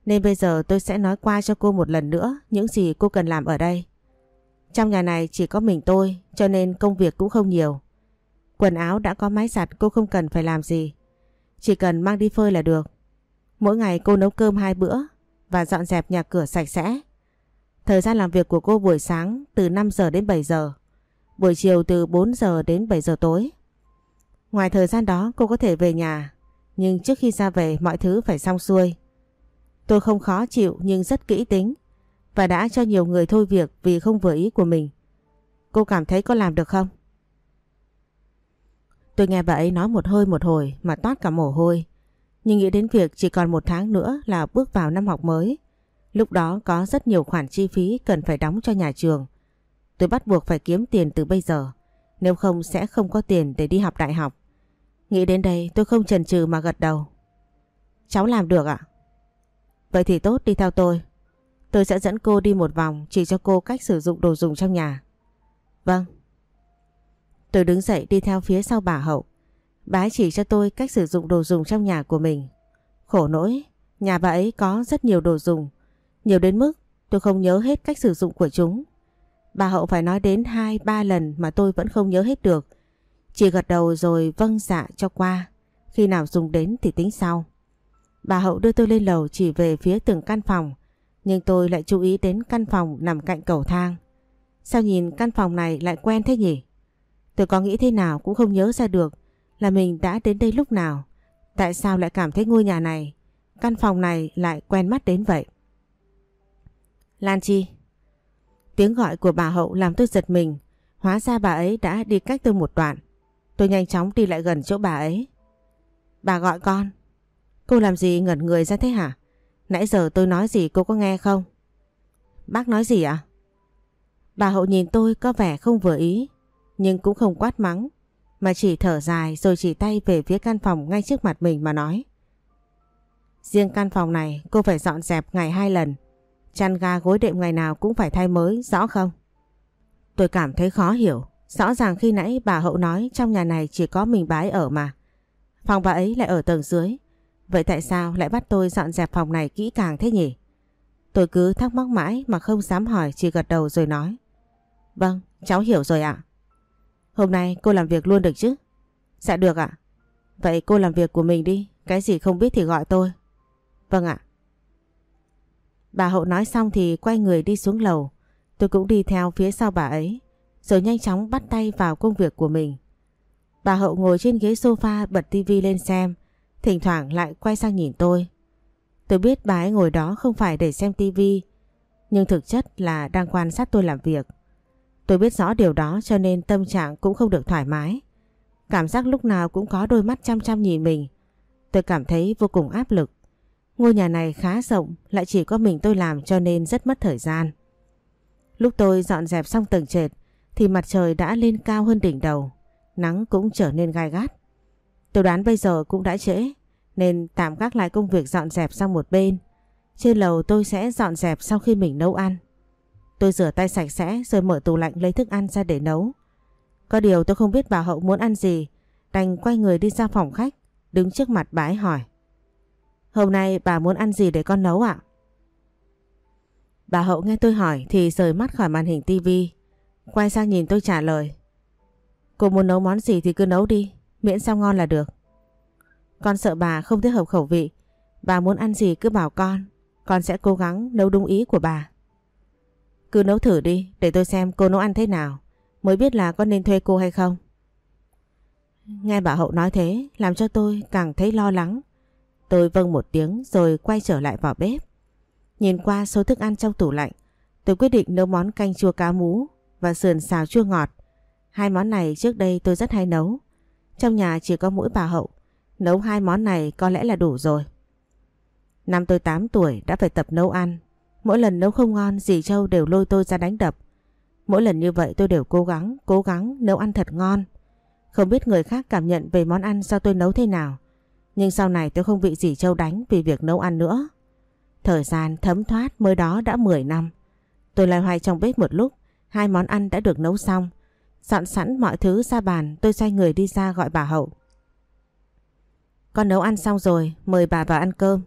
nên bây giờ tôi sẽ nói qua cho cô một lần nữa những gì cô cần làm ở đây. Trong nhà này chỉ có mình tôi, cho nên công việc cũng không nhiều. Quần áo đã có máy giặt cô không cần phải làm gì. Chỉ cần mang đi phơi là được. Mỗi ngày cô nấu cơm hai bữa và dọn dẹp nhà cửa sạch sẽ. Thời gian làm việc của cô buổi sáng từ 5 giờ đến 7 giờ. Buổi chiều từ 4 giờ đến 7 giờ tối. Ngoài thời gian đó cô có thể về nhà. Nhưng trước khi ra về mọi thứ phải xong xuôi. Tôi không khó chịu nhưng rất kỹ tính. Và đã cho nhiều người thôi việc vì không vừa ý của mình. Cô cảm thấy có làm được không? Tôi nghe bà ấy nói một hơi một hồi mà toát cả mồ hôi. Nhưng nghĩ đến việc chỉ còn một tháng nữa là bước vào năm học mới. Lúc đó có rất nhiều khoản chi phí cần phải đóng cho nhà trường. Tôi bắt buộc phải kiếm tiền từ bây giờ. Nếu không sẽ không có tiền để đi học đại học. Nghĩ đến đây tôi không chần chừ mà gật đầu. Cháu làm được ạ? Vậy thì tốt, đi theo tôi. Tôi sẽ dẫn cô đi một vòng chỉ cho cô cách sử dụng đồ dùng trong nhà. Vâng. Tôi đứng dậy đi theo phía sau bà Hậu. Bà ấy chỉ cho tôi cách sử dụng đồ dùng trong nhà của mình. Khổ nỗi, nhà bà ấy có rất nhiều đồ dùng. Nhiều đến mức tôi không nhớ hết cách sử dụng của chúng. Bà Hậu phải nói đến 2-3 lần mà tôi vẫn không nhớ hết được. Chỉ gật đầu rồi vâng dạ cho qua. Khi nào dùng đến thì tính sau. Bà Hậu đưa tôi lên lầu chỉ về phía từng căn phòng. Nhưng tôi lại chú ý đến căn phòng nằm cạnh cầu thang. Sao nhìn căn phòng này lại quen thế nhỉ? Tôi có nghĩ thế nào cũng không nhớ ra được là mình đã đến đây lúc nào. Tại sao lại cảm thấy ngôi nhà này, căn phòng này lại quen mắt đến vậy? Lan Chi Tiếng gọi của bà Hậu làm tôi giật mình. Hóa ra bà ấy đã đi cách tôi một đoạn. Tôi nhanh chóng đi lại gần chỗ bà ấy. Bà gọi con. Cô làm gì ngẩn người ra thế hả? Nãy giờ tôi nói gì cô có nghe không? Bác nói gì ạ? Bà Hậu nhìn tôi có vẻ không vừa ý nhưng cũng không quát mắng mà chỉ thở dài rồi chỉ tay về phía căn phòng ngay trước mặt mình mà nói. Riêng căn phòng này cô phải dọn dẹp ngày hai lần. Chăn ga gối đệm ngày nào cũng phải thay mới, rõ không? Tôi cảm thấy khó hiểu. Rõ ràng khi nãy bà Hậu nói trong nhà này chỉ có mình bà ấy ở mà. Phòng bà ấy lại ở tầng dưới. Vậy tại sao lại bắt tôi dọn dẹp phòng này kỹ càng thế nhỉ? Tôi cứ thắc mắc mãi mà không dám hỏi chỉ gật đầu rồi nói. Vâng, cháu hiểu rồi ạ. Hôm nay cô làm việc luôn được chứ? Dạ được ạ. Vậy cô làm việc của mình đi, cái gì không biết thì gọi tôi. Vâng ạ. Bà Hậu nói xong thì quay người đi xuống lầu. Tôi cũng đi theo phía sau bà ấy, rồi nhanh chóng bắt tay vào công việc của mình. Bà Hậu ngồi trên ghế sofa bật tivi lên xem, thỉnh thoảng lại quay sang nhìn tôi. Tôi biết bà ấy ngồi đó không phải để xem tivi, nhưng thực chất là đang quan sát tôi làm việc. Tôi biết rõ điều đó cho nên tâm trạng cũng không được thoải mái. Cảm giác lúc nào cũng có đôi mắt chăm chăm nhìn mình. Tôi cảm thấy vô cùng áp lực. Ngôi nhà này khá rộng, lại chỉ có mình tôi làm cho nên rất mất thời gian. Lúc tôi dọn dẹp xong tầng trệt thì mặt trời đã lên cao hơn đỉnh đầu. Nắng cũng trở nên gai gắt. Tôi đoán bây giờ cũng đã trễ nên tạm gác lại công việc dọn dẹp sang một bên. Trên lầu tôi sẽ dọn dẹp sau khi mình nấu ăn. Tôi rửa tay sạch sẽ rồi mở tủ lạnh lấy thức ăn ra để nấu. Có điều tôi không biết bà Hậu muốn ăn gì, đành quay người đi ra phòng khách, đứng trước mặt bà ấy hỏi. Hôm nay bà muốn ăn gì để con nấu ạ? Bà Hậu nghe tôi hỏi thì rời mắt khỏi màn hình tivi, quay sang nhìn tôi trả lời. Cô muốn nấu món gì thì cứ nấu đi, miễn sao ngon là được. Con sợ bà không thích hợp khẩu vị, bà muốn ăn gì cứ bảo con, con sẽ cố gắng nấu đúng ý của bà. Cứ nấu thử đi để tôi xem cô nấu ăn thế nào mới biết là có nên thuê cô hay không. Nghe bà Hậu nói thế làm cho tôi càng thấy lo lắng. Tôi vâng một tiếng rồi quay trở lại vào bếp. Nhìn qua số thức ăn trong tủ lạnh tôi quyết định nấu món canh chua cá mú và sườn xào chua ngọt. Hai món này trước đây tôi rất hay nấu. Trong nhà chỉ có mỗi bà Hậu. Nấu hai món này có lẽ là đủ rồi. Năm tôi 8 tuổi đã phải tập nấu ăn Mỗi lần nấu không ngon dì Châu đều lôi tôi ra đánh đập. Mỗi lần như vậy tôi đều cố gắng, cố gắng nấu ăn thật ngon. Không biết người khác cảm nhận về món ăn do tôi nấu thế nào. Nhưng sau này tôi không bị dì Châu đánh vì việc nấu ăn nữa. Thời gian thấm thoát mới đó đã 10 năm. Tôi loay hoay trong bếp một lúc, hai món ăn đã được nấu xong. Dọn sẵn mọi thứ ra bàn, tôi xoay người đi ra gọi bà Hậu. Con nấu ăn xong rồi, mời bà vào ăn cơm.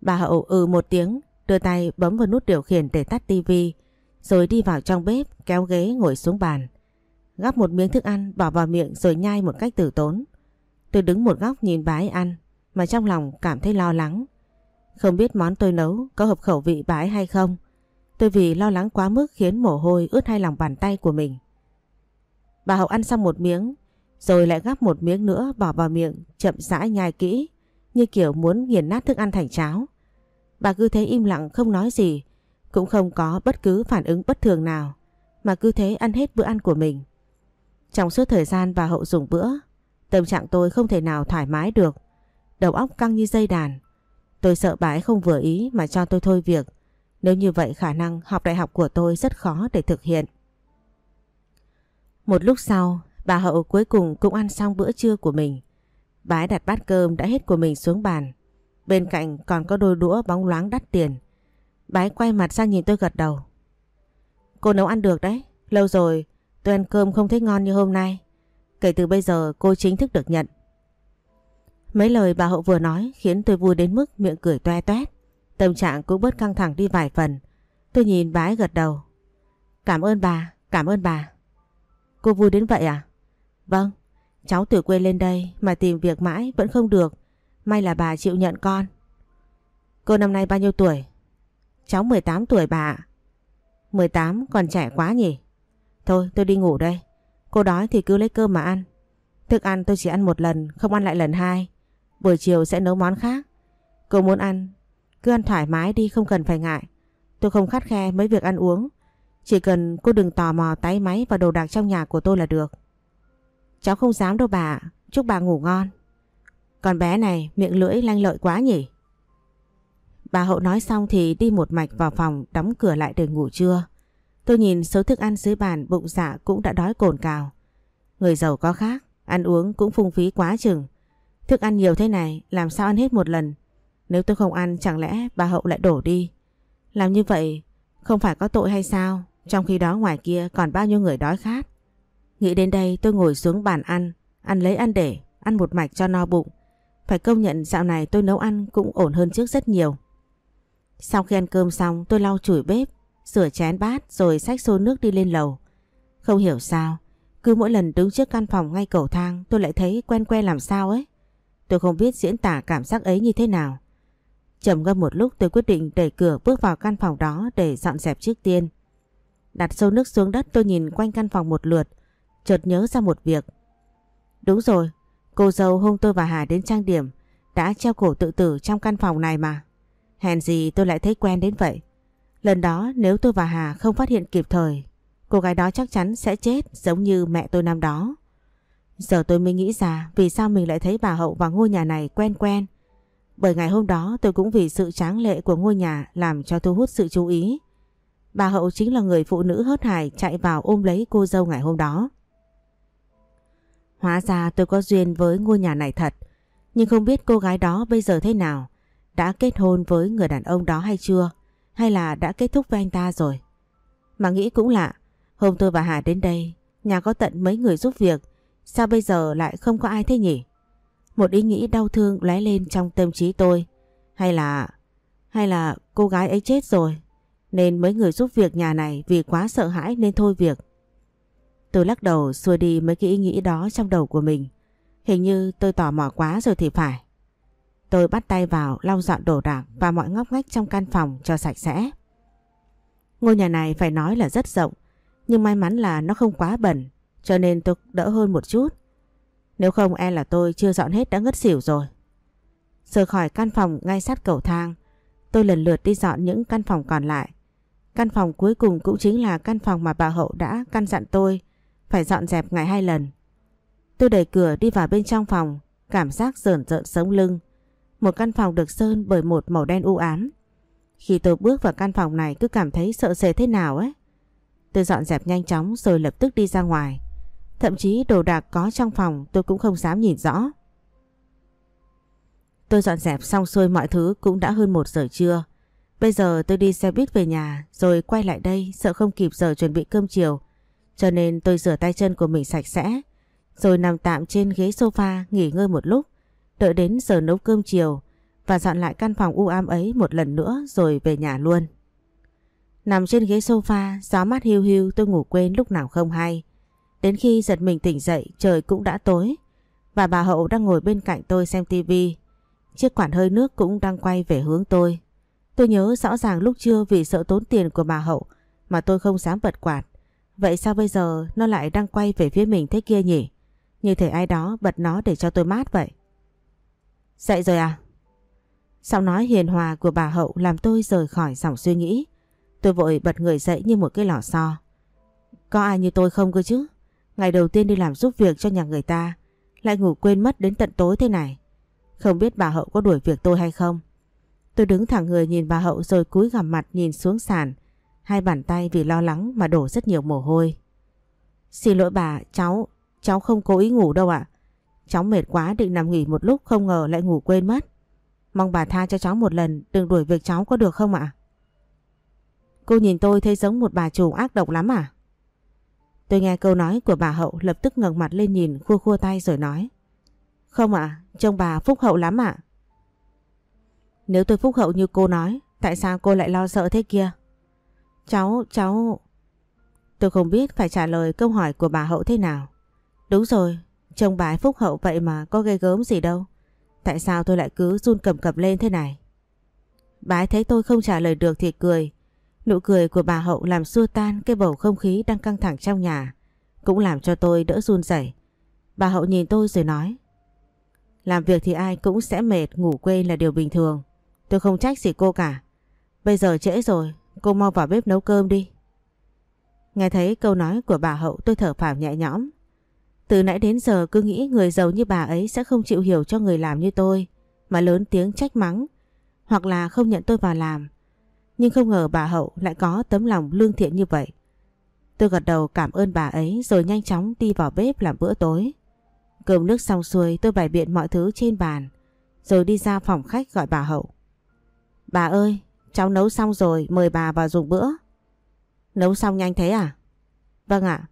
Bà Hậu ừ một tiếng, đưa tay bấm vào nút điều khiển để tắt tivi, rồi đi vào trong bếp, kéo ghế ngồi xuống bàn. Gắp một miếng thức ăn bỏ vào miệng rồi nhai một cách tử tốn. Tôi đứng một góc nhìn bà ấy ăn, mà trong lòng cảm thấy lo lắng. Không biết món tôi nấu có hợp khẩu vị bà ấy hay không. Tôi vì lo lắng quá mức khiến mồ hôi ướt hai lòng bàn tay của mình. Bà Hậu ăn xong một miếng, rồi lại gắp một miếng nữa bỏ vào miệng, chậm rãi nhai kỹ, như kiểu muốn nghiền nát thức ăn thành cháo. Bà cứ thế im lặng không nói gì, cũng không có bất cứ phản ứng bất thường nào, mà cứ thế ăn hết bữa ăn của mình. Trong suốt thời gian bà Hậu dùng bữa, tâm trạng tôi không thể nào thoải mái được, đầu óc căng như dây đàn. Tôi sợ bà ấy không vừa ý mà cho tôi thôi việc, nếu như vậy khả năng học đại học của tôi rất khó để thực hiện. Một lúc sau, bà Hậu cuối cùng cũng ăn xong bữa trưa của mình. Bà ấy đặt bát cơm đã hết của mình xuống bàn. Bên cạnh còn có đôi đũa bóng loáng đắt tiền. Bà ấy quay mặt sang nhìn tôi gật đầu. Cô nấu ăn được đấy. Lâu rồi tôi ăn cơm không thấy ngon như hôm nay. Kể từ bây giờ cô chính thức được nhận. Mấy lời bà Hậu vừa nói khiến tôi vui đến mức miệng cười toe toét. Tâm trạng cũng bớt căng thẳng đi vài phần. Tôi nhìn bà ấy gật đầu. Cảm ơn bà, cảm ơn bà. Cô vui đến vậy à? Vâng, cháu từ quê lên đây mà tìm việc mãi vẫn không được. May là bà chịu nhận con. Cô năm nay bao nhiêu tuổi? Cháu 18 tuổi bà ạ. 18 còn trẻ quá nhỉ? Thôi tôi đi ngủ đây. Cô đói thì cứ lấy cơm mà ăn. Thức ăn tôi chỉ ăn một lần, không ăn lại lần hai. Buổi chiều sẽ nấu món khác. Cô muốn ăn, cứ ăn thoải mái đi không cần phải ngại. Tôi không khắt khe mấy việc ăn uống. Chỉ cần cô đừng tò mò tay máy và đồ đạc trong nhà của tôi là được. Cháu không dám đâu bà, chúc bà ngủ ngon. còn bé này miệng lưỡi lanh lợi quá nhỉ? Bà Hậu nói xong thì đi một mạch vào phòng đóng cửa lại để ngủ trưa. Tôi nhìn số thức ăn dưới bàn bụng dạ cũng đã đói cồn cào. Người giàu có khác, ăn uống cũng phung phí quá chừng. Thức ăn nhiều thế này làm sao ăn hết một lần. Nếu tôi không ăn chẳng lẽ bà Hậu lại đổ đi. Làm như vậy không phải có tội hay sao? Trong khi đó ngoài kia còn bao nhiêu người đói khát. Nghĩ đến đây tôi ngồi xuống bàn ăn, ăn lấy ăn để, ăn một mạch cho no bụng. Phải công nhận dạo này tôi nấu ăn cũng ổn hơn trước rất nhiều. Sau khi ăn cơm xong tôi lau chùi bếp, sửa chén bát rồi xách xô nước đi lên lầu. Không hiểu sao, cứ mỗi lần đứng trước căn phòng ngay cầu thang tôi lại thấy quen quen làm sao ấy. Tôi không biết diễn tả cảm giác ấy như thế nào. Chầm ngâm một lúc tôi quyết định đẩy cửa bước vào căn phòng đó để dọn dẹp trước tiên. Đặt sâu nước xuống đất tôi nhìn quanh căn phòng một lượt, chợt nhớ ra một việc. Đúng rồi, cô dâu hôm tôi và Hà đến trang điểm đã treo cổ tự tử trong căn phòng này mà. Hèn gì tôi lại thấy quen đến vậy. Lần đó nếu tôi và Hà không phát hiện kịp thời, cô gái đó chắc chắn sẽ chết giống như mẹ tôi năm đó. Giờ tôi mới nghĩ ra vì sao mình lại thấy bà Hậu và ngôi nhà này quen quen. Bởi ngày hôm đó tôi cũng vì sự tráng lệ của ngôi nhà làm cho thu hút sự chú ý. Bà Hậu chính là người phụ nữ hớt hải chạy vào ôm lấy cô dâu ngày hôm đó. Hóa ra tôi có duyên với ngôi nhà này thật, nhưng không biết cô gái đó bây giờ thế nào, đã kết hôn với người đàn ông đó hay chưa, hay là đã kết thúc với anh ta rồi. Mà nghĩ cũng lạ, hôm tôi và Hà đến đây, nhà có tận mấy người giúp việc, sao bây giờ lại không có ai thế nhỉ? Một ý nghĩ đau thương lóe lên trong tâm trí tôi. Hay là... Hay là cô gái ấy chết rồi. Nên mấy người giúp việc nhà này vì quá sợ hãi nên thôi việc. Tôi lắc đầu xua đi mấy cái ý nghĩ đó trong đầu của mình. Hình như tôi tò mò quá rồi thì phải. Tôi bắt tay vào lau dọn đồ đạc và mọi ngóc ngách trong căn phòng cho sạch sẽ. Ngôi nhà này phải nói là rất rộng, nhưng may mắn là nó không quá bẩn, cho nên tôi đỡ hơn một chút. Nếu không e là tôi chưa dọn hết đã ngất xỉu rồi. Rời khỏi căn phòng ngay sát cầu thang, tôi lần lượt đi dọn những căn phòng còn lại. Căn phòng cuối cùng cũng chính là căn phòng mà bà Hậu đã căn dặn tôi phải dọn dẹp ngày hai lần. Tôi đẩy cửa đi vào bên trong phòng, cảm giác rợn rợn sống lưng. Một căn phòng được sơn bởi một màu đen u ám. Khi tôi bước vào căn phòng này cứ cảm thấy sợ sệt thế nào ấy. Tôi dọn dẹp nhanh chóng rồi lập tức đi ra ngoài. Thậm chí đồ đạc có trong phòng tôi cũng không dám nhìn rõ. Tôi dọn dẹp xong xuôi mọi thứ cũng đã hơn một giờ trưa. Bây giờ tôi đi xe buýt về nhà rồi quay lại đây sợ không kịp giờ chuẩn bị cơm chiều. Cho nên tôi rửa tay chân của mình sạch sẽ rồi nằm tạm trên ghế sofa nghỉ ngơi một lúc. Đợi đến giờ nấu cơm chiều và dọn lại căn phòng u ám ấy một lần nữa rồi về nhà luôn. Nằm trên ghế sofa, gió mát hiu hiu tôi ngủ quên lúc nào không hay. Đến khi giật mình tỉnh dậy trời cũng đã tối và bà Hậu đang ngồi bên cạnh tôi xem tivi. Chiếc quản hơi nước cũng đang quay về hướng tôi. Tôi nhớ rõ ràng lúc trưa vì sợ tốn tiền của bà Hậu, mà tôi không dám bật quạt. Vậy sao bây giờ nó lại đang quay về phía mình thế kia nhỉ? Như thể ai đó bật nó để cho tôi mát vậy. Dậy rồi à? sau nói hiền hòa của bà Hậu làm tôi rời khỏi dòng suy nghĩ. Tôi vội bật người dậy như một cái lò xo. Có ai như tôi không cơ chứ? Ngày đầu tiên đi làm giúp việc cho nhà người ta, lại ngủ quên mất đến tận tối thế này. Không biết bà Hậu có đuổi việc tôi hay không? Tôi đứng thẳng người nhìn bà Hậu rồi cúi gằm mặt nhìn xuống sàn. Hai bàn tay vì lo lắng mà đổ rất nhiều mồ hôi. Xin lỗi bà, cháu, cháu không cố ý ngủ đâu ạ. Cháu mệt quá định nằm nghỉ một lúc không ngờ lại ngủ quên mất. Mong bà tha cho cháu một lần đừng đuổi việc cháu có được không ạ? Cô nhìn tôi thấy giống một bà chủ ác độc lắm à? Tôi nghe câu nói của bà Hậu lập tức ngẩng mặt lên nhìn khua khua tay rồi nói. Không ạ, trông bà phúc hậu lắm ạ. Nếu tôi phúc hậu như cô nói, tại sao cô lại lo sợ thế kia? Cháu, cháu... Tôi không biết phải trả lời câu hỏi của bà Hậu thế nào. Đúng rồi, chồng bà ấy phúc hậu vậy mà có gây gớm gì đâu. Tại sao tôi lại cứ run cầm cập lên thế này? Bà ấy thấy tôi không trả lời được thì cười. Nụ cười của bà Hậu làm xua tan cái bầu không khí đang căng thẳng trong nhà. Cũng làm cho tôi đỡ run rẩy. Bà Hậu nhìn tôi rồi nói. Làm việc thì ai cũng sẽ mệt, ngủ quên là điều bình thường. Tôi không trách gì cô cả. Bây giờ trễ rồi, cô mau vào bếp nấu cơm đi. Nghe thấy câu nói của bà Hậu tôi thở phào nhẹ nhõm. Từ nãy đến giờ cứ nghĩ người giàu như bà ấy sẽ không chịu hiểu cho người làm như tôi, mà lớn tiếng trách mắng, hoặc là không nhận tôi vào làm. Nhưng không ngờ bà Hậu lại có tấm lòng lương thiện như vậy. Tôi gật đầu cảm ơn bà ấy rồi nhanh chóng đi vào bếp làm bữa tối. Cơm nước xong xuôi tôi bày biện mọi thứ trên bàn, rồi đi ra phòng khách gọi bà Hậu. Bà ơi, cháu nấu xong rồi, mời bà vào dùng bữa. Nấu xong nhanh thế à? Vâng ạ.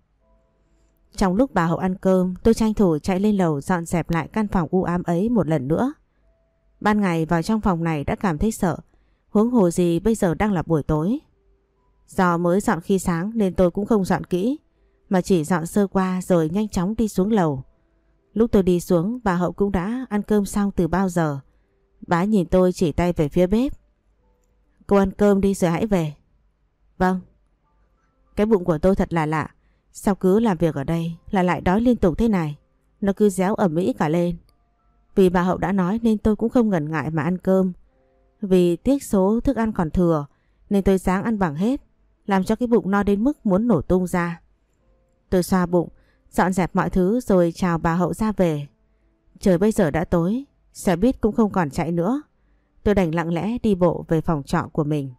Trong lúc bà Hậu ăn cơm, tôi tranh thủ chạy lên lầu dọn dẹp lại căn phòng u ám ấy một lần nữa. Ban ngày vào trong phòng này đã cảm thấy sợ, huống hồ gì bây giờ đang là buổi tối. Do mới dọn khi sáng nên tôi cũng không dọn kỹ, mà chỉ dọn sơ qua rồi nhanh chóng đi xuống lầu. Lúc tôi đi xuống, bà Hậu cũng đã ăn cơm xong từ bao giờ. Bà nhìn tôi chỉ tay về phía bếp. Cô ăn cơm đi rồi hãy về. Vâng. Cái bụng của tôi thật là lạ. Sao cứ làm việc ở đây là lại đói liên tục thế này? Nó cứ réo ẩm mỹ cả lên. Vì bà Hậu đã nói nên tôi cũng không ngần ngại mà ăn cơm. Vì tiếc số thức ăn còn thừa nên tôi sáng ăn bằng hết. Làm cho cái bụng no đến mức muốn nổ tung ra. Tôi xoa bụng, dọn dẹp mọi thứ rồi chào bà Hậu ra về. Trời bây giờ đã tối, xe buýt cũng không còn chạy nữa. Tôi đành lặng lẽ đi bộ về phòng trọ của mình.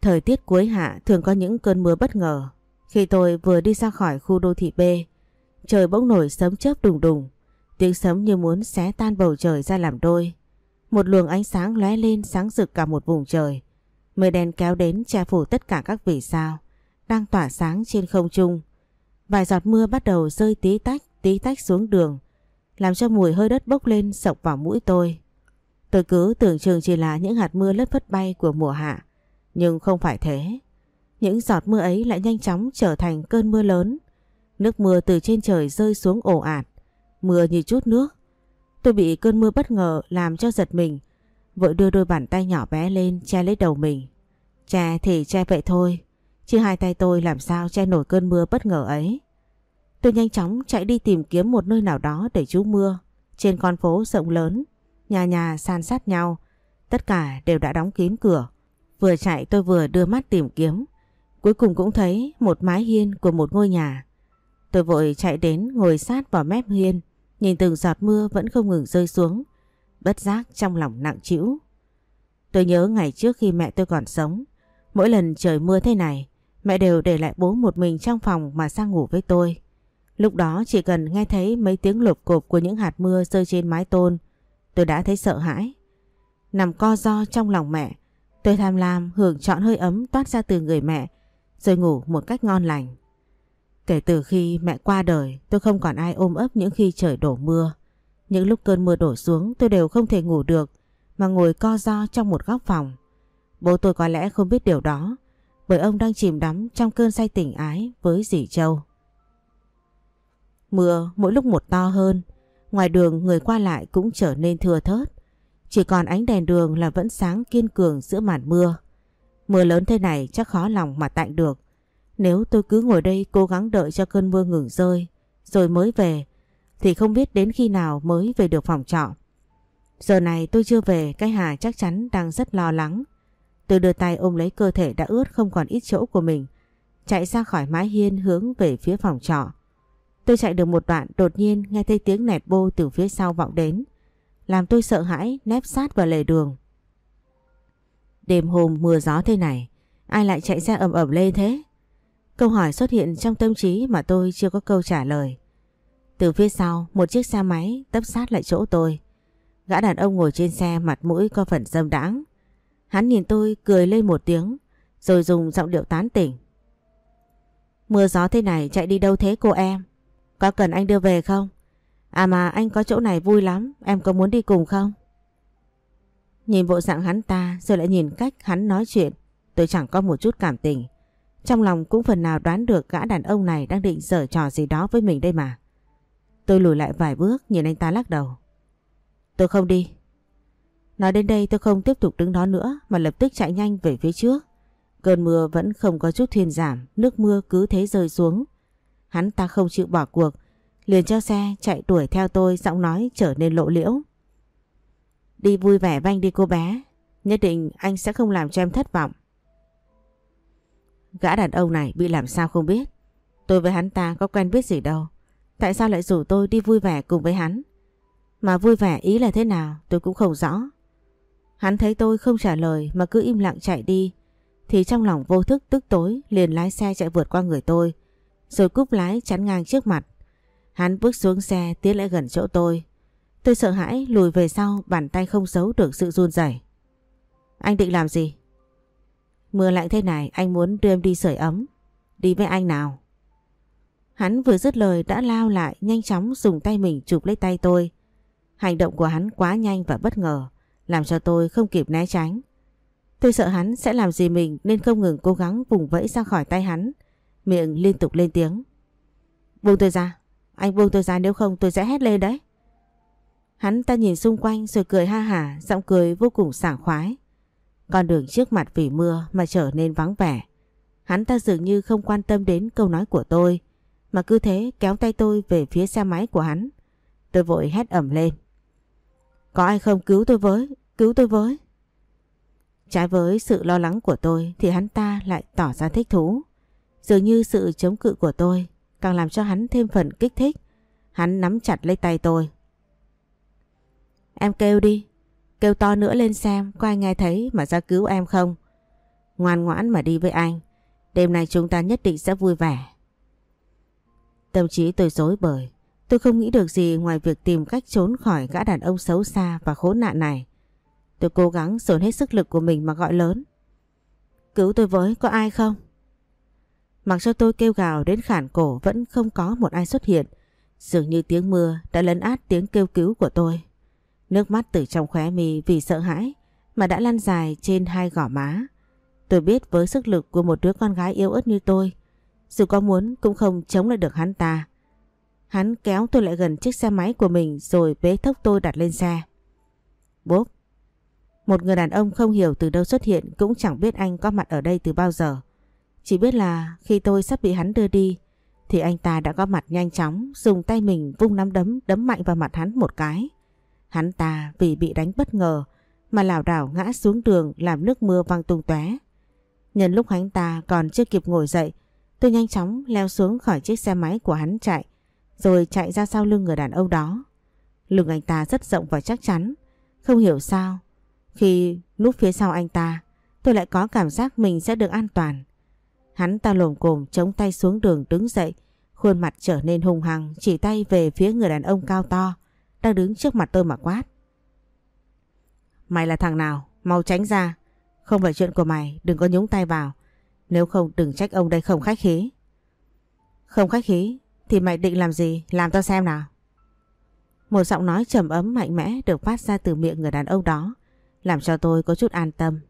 Thời tiết cuối hạ thường có những cơn mưa bất ngờ. Khi tôi vừa đi ra khỏi khu đô thị B, trời bỗng nổi sấm chớp đùng đùng. Tiếng sấm như muốn xé tan bầu trời ra làm đôi. Một luồng ánh sáng lóe lên sáng rực cả một vùng trời. Mây đen kéo đến che phủ tất cả các vì sao, đang tỏa sáng trên không trung. Vài giọt mưa bắt đầu rơi tí tách, tí tách xuống đường, làm cho mùi hơi đất bốc lên sộc vào mũi tôi. Tôi cứ tưởng chừng chỉ là những hạt mưa lất phất bay của mùa hạ. Nhưng không phải thế. Những giọt mưa ấy lại nhanh chóng trở thành cơn mưa lớn. Nước mưa từ trên trời rơi xuống ồ ạt. Mưa như chút nước. Tôi bị cơn mưa bất ngờ làm cho giật mình. Vội đưa đôi bàn tay nhỏ bé lên che lấy đầu mình. Che thì che vậy thôi. Chứ hai tay tôi làm sao che nổi cơn mưa bất ngờ ấy. Tôi nhanh chóng chạy đi tìm kiếm một nơi nào đó để trú mưa. Trên con phố rộng lớn, nhà nhà san sát nhau. Tất cả đều đã đóng kín cửa. Vừa chạy tôi vừa đưa mắt tìm kiếm. Cuối cùng cũng thấy một mái hiên của một ngôi nhà. Tôi vội chạy đến ngồi sát vào mép hiên, nhìn từng giọt mưa vẫn không ngừng rơi xuống. Bất giác trong lòng nặng trĩu. Tôi nhớ ngày trước khi mẹ tôi còn sống, mỗi lần trời mưa thế này, Mẹ đều để lại bố một mình trong phòng mà sang ngủ với tôi. Lúc đó chỉ cần nghe thấy mấy tiếng lục cộp của những hạt mưa rơi trên mái tôn, tôi đã thấy sợ hãi. Nằm co do trong lòng mẹ, tôi tham lam hưởng chọn hơi ấm toát ra từ người mẹ, rồi ngủ một cách ngon lành. Kể từ khi mẹ qua đời, tôi không còn ai ôm ấp những khi trời đổ mưa. Những lúc cơn mưa đổ xuống tôi đều không thể ngủ được, mà ngồi co do trong một góc phòng. Bố tôi có lẽ không biết điều đó, bởi ông đang chìm đắm trong cơn say tình ái với dì Châu. Mưa mỗi lúc một to hơn, ngoài đường người qua lại cũng trở nên thưa thớt. Chỉ còn ánh đèn đường là vẫn sáng kiên cường giữa màn mưa. Mưa lớn thế này chắc khó lòng mà tạnh được. Nếu tôi cứ ngồi đây cố gắng đợi cho cơn mưa ngừng rơi, rồi mới về, thì không biết đến khi nào mới về được phòng trọ. Giờ này tôi chưa về, cái Hà chắc chắn đang rất lo lắng. Tôi đưa tay ôm lấy cơ thể đã ướt không còn ít chỗ của mình, chạy ra khỏi mái hiên hướng về phía phòng trọ. Tôi chạy được một đoạn đột nhiên nghe thấy tiếng nẹt bô từ phía sau vọng đến, làm tôi sợ hãi nép sát vào lề đường. Đêm hôm mưa gió thế này, ai lại chạy ra ầm ầm lên thế? Câu hỏi xuất hiện trong tâm trí mà tôi chưa có câu trả lời. Từ phía sau, một chiếc xe máy tấp sát lại chỗ tôi. Gã đàn ông ngồi trên xe mặt mũi có phần dâm đãng. Hắn nhìn tôi cười lên một tiếng, rồi dùng giọng điệu tán tỉnh. Mưa gió thế này chạy đi đâu thế cô em? Có cần anh đưa về không? À mà anh có chỗ này vui lắm, em có muốn đi cùng không? Nhìn bộ dạng hắn ta rồi lại nhìn cách hắn nói chuyện, tôi chẳng có một chút cảm tình. Trong lòng cũng phần nào đoán được gã đàn ông này đang định giở trò gì đó với mình đây mà. Tôi lùi lại vài bước nhìn anh ta lắc đầu. Tôi không đi. Nói đến đây tôi không tiếp tục đứng đó nữa mà lập tức chạy nhanh về phía trước. Cơn mưa vẫn không có chút thuyên giảm, nước mưa cứ thế rơi xuống. Hắn ta không chịu bỏ cuộc, liền cho xe chạy đuổi theo tôi giọng nói trở nên lộ liễu. Đi vui vẻ vanh đi cô bé, nhất định anh sẽ không làm cho em thất vọng. Gã đàn ông này bị làm sao không biết. Tôi với hắn ta có quen biết gì đâu. Tại sao lại rủ tôi đi vui vẻ cùng với hắn? Mà vui vẻ ý là thế nào tôi cũng không rõ. Hắn thấy tôi không trả lời mà cứ im lặng chạy đi. Thì trong lòng vô thức tức tối liền lái xe chạy vượt qua người tôi. Rồi cúp lái chắn ngang trước mặt. Hắn bước xuống xe tiến lại gần chỗ tôi. Tôi sợ hãi lùi về sau, bàn tay không giấu được sự run rẩy. Anh định làm gì? Mưa lạnh thế này, anh muốn đưa em đi sưởi ấm. Đi với anh nào. Hắn vừa dứt lời đã lao lại, nhanh chóng dùng tay mình chụp lấy tay tôi. Hành động của hắn quá nhanh và bất ngờ, làm cho tôi không kịp né tránh. Tôi sợ hắn sẽ làm gì mình nên không ngừng cố gắng vùng vẫy ra khỏi tay hắn. Miệng liên tục lên tiếng. Buông tôi ra. Anh buông tôi ra nếu không tôi sẽ hét lên đấy. Hắn ta nhìn xung quanh rồi cười ha hả, giọng cười vô cùng sảng khoái. Con đường trước mặt vì mưa mà trở nên vắng vẻ. Hắn ta dường như không quan tâm đến câu nói của tôi, mà cứ thế kéo tay tôi về phía xe máy của hắn. Tôi vội hét ẩm lên. Có ai không cứu tôi với, cứu tôi với. Trái với sự lo lắng của tôi thì hắn ta lại tỏ ra thích thú. Dường như sự chống cự của tôi càng làm cho hắn thêm phần kích thích. Hắn nắm chặt lấy tay tôi. Em kêu đi, kêu to nữa lên xem có ai nghe thấy mà ra cứu em không. Ngoan ngoãn mà đi với anh, đêm nay chúng ta nhất định sẽ vui vẻ. Tâm trí tôi dối bời, tôi không nghĩ được gì ngoài việc tìm cách trốn khỏi gã đàn ông xấu xa và khốn nạn này. Tôi cố gắng dồn hết sức lực của mình mà gọi lớn. Cứu tôi với, có ai không? Mặc cho tôi kêu gào đến khản cổ vẫn không có một ai xuất hiện. Dường như tiếng mưa đã lấn át tiếng kêu cứu của tôi. Nước mắt từ trong khóe mi vì sợ hãi mà đã lan dài trên hai gò má. Tôi biết với sức lực của một đứa con gái yếu ớt như tôi, dù có muốn cũng không chống lại được hắn ta. Hắn kéo tôi lại gần chiếc xe máy của mình rồi bế thốc tôi đặt lên xe. Bốp! Một người đàn ông không hiểu từ đâu xuất hiện cũng chẳng biết anh có mặt ở đây từ bao giờ. Chỉ biết là khi tôi sắp bị hắn đưa đi thì anh ta đã có mặt nhanh chóng dùng tay mình vung nắm đấm đấm mạnh vào mặt hắn một cái. Hắn ta vì bị đánh bất ngờ mà lảo đảo ngã xuống đường làm nước mưa văng tung tóe. Nhân lúc hắn ta còn chưa kịp ngồi dậy, tôi nhanh chóng leo xuống khỏi chiếc xe máy của hắn chạy, rồi chạy ra sau lưng người đàn ông đó. Lưng anh ta rất rộng và chắc chắn, không hiểu sao. Khi núp phía sau anh ta, tôi lại có cảm giác mình sẽ được an toàn. Hắn ta lồm cồm chống tay xuống đường đứng dậy, khuôn mặt trở nên hung hăng, chỉ tay về phía người đàn ông cao to, đang đứng trước mặt tôi mà quát. Mày là thằng nào? Mau tránh ra. Không phải chuyện của mày, đừng có nhúng tay vào. Nếu không đừng trách ông đây không khách khí. Không khách khí, thì mày định làm gì? Làm tao xem nào. Một giọng nói trầm ấm mạnh mẽ được phát ra từ miệng người đàn ông đó, làm cho tôi có chút an tâm.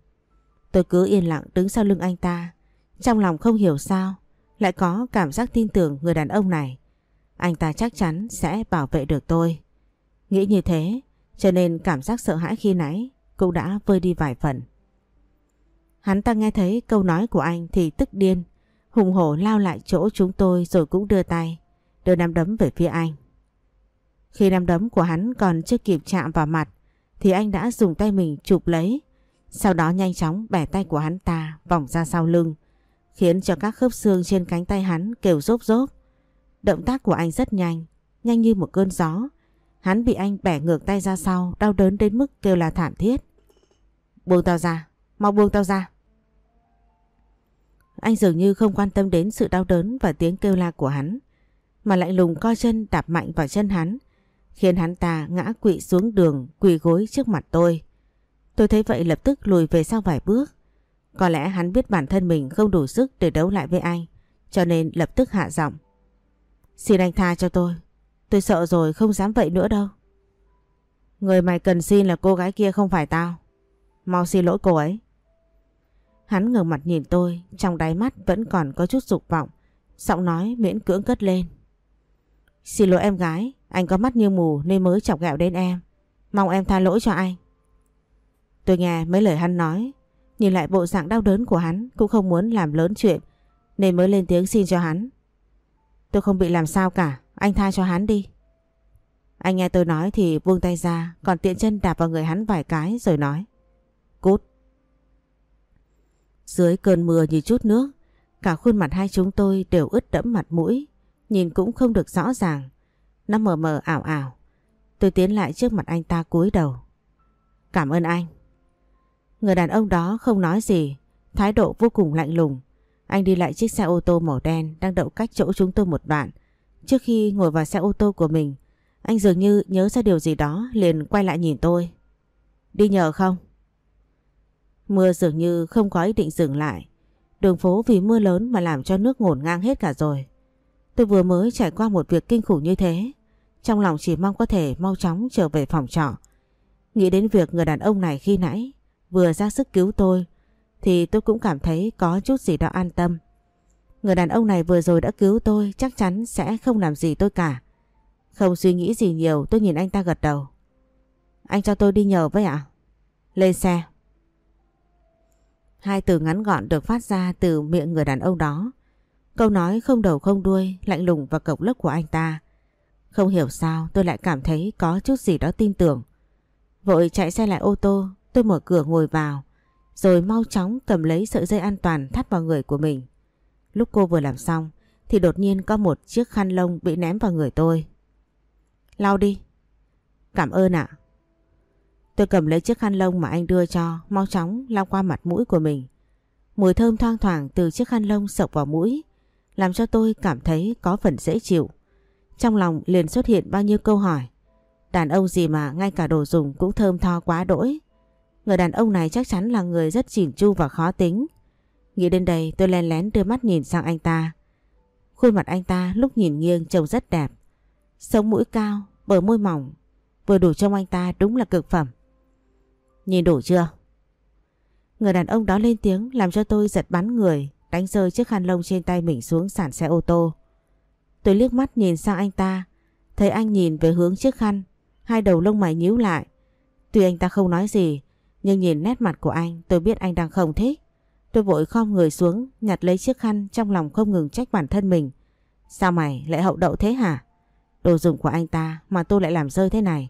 Tôi cứ yên lặng đứng sau lưng anh ta, trong lòng không hiểu sao, lại có cảm giác tin tưởng người đàn ông này. Anh ta chắc chắn sẽ bảo vệ được tôi. Nghĩ như thế, cho nên cảm giác sợ hãi khi nãy cũng đã vơi đi vài phần. Hắn ta nghe thấy câu nói của anh thì tức điên, hùng hổ lao lại chỗ chúng tôi rồi cũng đưa tay, đưa nắm đấm về phía anh. Khi nắm đấm của hắn còn chưa kịp chạm vào mặt thì anh đã dùng tay mình chụp lấy, sau đó nhanh chóng bẻ tay của hắn ta vòng ra sau lưng, khiến cho các khớp xương trên cánh tay hắn kêu rốp rốp. Động tác của anh rất nhanh, nhanh như một cơn gió. Hắn bị anh bẻ ngược tay ra sau, đau đớn đến mức kêu là thảm thiết. Buông tao ra, mau buông tao ra. Anh dường như không quan tâm đến sự đau đớn và tiếng kêu la của hắn, mà lạnh lùng co chân đạp mạnh vào chân hắn, khiến hắn ta ngã quỵ xuống đường quỳ gối trước mặt tôi. Tôi thấy vậy lập tức lùi về sau vài bước. Có lẽ hắn biết bản thân mình không đủ sức để đấu lại với anh, cho nên lập tức hạ giọng. Xin anh tha cho tôi, tôi sợ rồi không dám vậy nữa đâu. Người mày cần xin là cô gái kia không phải tao. Mau xin lỗi cô ấy. Hắn ngẩng mặt nhìn tôi, trong đáy mắt vẫn còn có chút dục vọng, giọng nói miễn cưỡng cất lên. Xin lỗi em gái, anh có mắt như mù nên mới chọc ghẹo đến em. Mong em tha lỗi cho anh. Tôi nghe mấy lời hắn nói, nhìn lại bộ dạng đau đớn của hắn cũng không muốn làm lớn chuyện nên mới lên tiếng xin cho hắn. Tôi không bị làm sao cả, anh tha cho hắn đi. Anh nghe tôi nói thì buông tay ra còn tiện chân đạp vào người hắn vài cái rồi nói. Cút. Dưới cơn mưa như chút nước, cả khuôn mặt hai chúng tôi đều ướt đẫm mặt mũi, nhìn cũng không được rõ ràng. Nó mờ mờ ảo ảo. Tôi tiến lại trước mặt anh ta cúi đầu. Cảm ơn anh. Người đàn ông đó không nói gì, thái độ vô cùng lạnh lùng. Anh đi lại chiếc xe ô tô màu đen đang đậu cách chỗ chúng tôi một đoạn. Trước khi ngồi vào xe ô tô của mình, anh dường như nhớ ra điều gì đó liền quay lại nhìn tôi. Đi nhờ không? Mưa dường như không có ý định dừng lại. Đường phố vì mưa lớn mà làm cho nước ngổn ngang hết cả rồi. Tôi vừa mới trải qua một việc kinh khủng như thế. Trong lòng chỉ mong có thể mau chóng trở về phòng trọ. Nghĩ đến việc người đàn ông này khi nãy vừa ra sức cứu tôi thì tôi cũng cảm thấy có chút gì đó an tâm. Người đàn ông này vừa rồi đã cứu tôi chắc chắn sẽ không làm gì tôi cả. Không suy nghĩ gì nhiều tôi nhìn anh ta gật đầu. Anh cho tôi đi nhờ với ạ? Lên xe. Hai từ ngắn gọn được phát ra từ miệng người đàn ông đó. Câu nói không đầu không đuôi, lạnh lùng và cộc lốc của anh ta. Không hiểu sao tôi lại cảm thấy có chút gì đó tin tưởng. Vội chạy xe lại ô tô, tôi mở cửa ngồi vào, rồi mau chóng cầm lấy sợi dây an toàn thắt vào người của mình. Lúc cô vừa làm xong, thì đột nhiên có một chiếc khăn lông bị ném vào người tôi. Lau đi. Cảm ơn ạ. Tôi cầm lấy chiếc khăn lông mà anh đưa cho, mau chóng lau qua mặt mũi của mình. Mùi thơm thoang thoảng từ chiếc khăn lông sộc vào mũi, làm cho tôi cảm thấy có phần dễ chịu. Trong lòng liền xuất hiện bao nhiêu câu hỏi. Đàn ông gì mà ngay cả đồ dùng cũng thơm tho quá đỗi. Người đàn ông này chắc chắn là người rất chỉn chu và khó tính. Nghĩ đến đây tôi len lén đưa mắt nhìn sang anh ta. Khuôn mặt anh ta lúc nhìn nghiêng trông rất đẹp. Sống mũi cao, bờ môi mỏng. Vừa đủ trông anh ta đúng là cực phẩm. Nhìn đủ chưa? Người đàn ông đó lên tiếng làm cho tôi giật bắn người, đánh rơi chiếc khăn lông trên tay mình xuống sàn xe ô tô. Tôi liếc mắt nhìn sang anh ta, thấy anh nhìn về hướng chiếc khăn, hai đầu lông mày nhíu lại. Tuy anh ta không nói gì, nhưng nhìn nét mặt của anh tôi biết anh đang không thích. Tôi vội khom người xuống, nhặt lấy chiếc khăn trong lòng không ngừng trách bản thân mình. Sao mày lại hậu đậu thế hả? Đồ dùng của anh ta mà tôi lại làm rơi thế này.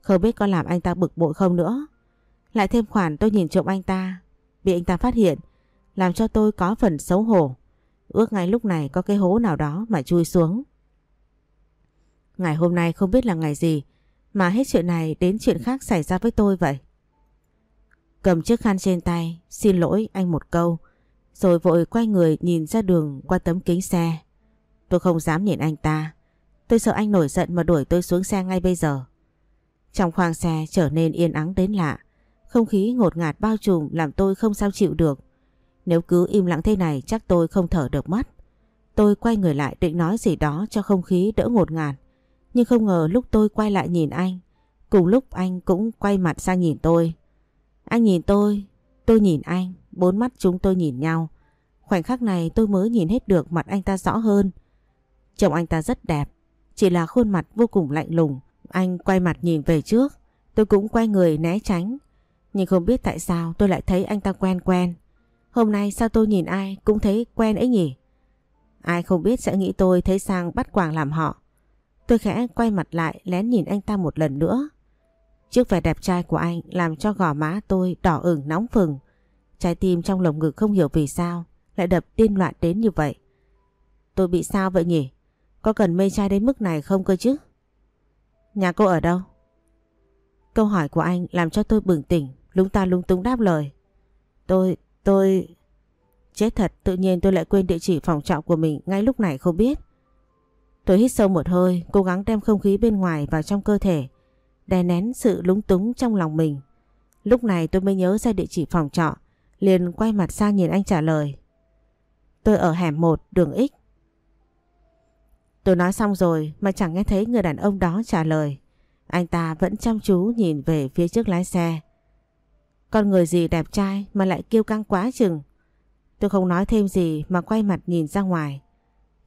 Không biết có làm anh ta bực bội không nữa. Lại thêm khoản tôi nhìn trộm anh ta, bị anh ta phát hiện, làm cho tôi có phần xấu hổ. Ước ngay lúc này có cái hố nào đó mà chui xuống. Ngày hôm nay không biết là ngày gì mà hết chuyện này đến chuyện khác xảy ra với tôi vậy. Cầm chiếc khăn trên tay, xin lỗi anh một câu, rồi vội quay người nhìn ra đường qua tấm kính xe. Tôi không dám nhìn anh ta. Tôi sợ anh nổi giận mà đuổi tôi xuống xe ngay bây giờ. Trong khoang xe trở nên yên ắng đến lạ. Không khí ngột ngạt bao trùm làm tôi không sao chịu được. Nếu cứ im lặng thế này chắc tôi không thở được mất. Tôi quay người lại định nói gì đó cho không khí đỡ ngột ngạt. Nhưng không ngờ lúc tôi quay lại nhìn anh, cùng lúc anh cũng quay mặt sang nhìn tôi. Anh nhìn tôi, tôi nhìn anh, bốn mắt chúng tôi nhìn nhau. Khoảnh khắc này tôi mới nhìn hết được mặt anh ta rõ hơn. Chồng anh ta rất đẹp, chỉ là khuôn mặt vô cùng lạnh lùng. Anh quay mặt nhìn về trước, tôi cũng quay người né tránh. Nhưng không biết tại sao tôi lại thấy anh ta quen quen. Hôm nay sao tôi nhìn ai cũng thấy quen ấy nhỉ? Ai không biết sẽ nghĩ tôi thấy sang bắt quàng làm họ. Tôi khẽ quay mặt lại lén nhìn anh ta một lần nữa. Trước vẻ đẹp trai của anh làm cho gò má tôi đỏ ửng nóng phừng. Trái tim trong lồng ngực không hiểu vì sao lại đập điên loạn đến như vậy. Tôi bị sao vậy nhỉ? Có cần mê trai đến mức này không cơ chứ? Nhà cô ở đâu? Câu hỏi của anh làm cho tôi bừng tỉnh, lúng ta lung tung đáp lời. Tôi, tôi... Chết thật, tự nhiên tôi lại quên địa chỉ phòng trọ của mình ngay lúc này không biết. Tôi hít sâu một hơi, cố gắng đem không khí bên ngoài vào trong cơ thể, đè nén sự lúng túng trong lòng mình. Lúc này tôi mới nhớ ra địa chỉ phòng trọ, liền quay mặt sang nhìn anh trả lời. Tôi ở hẻm 1, đường X. Tôi nói xong rồi mà chẳng nghe thấy người đàn ông đó trả lời. Anh ta vẫn chăm chú nhìn về phía trước lái xe. Con người gì đẹp trai mà lại kêu căng quá chừng. Tôi không nói thêm gì mà quay mặt nhìn ra ngoài.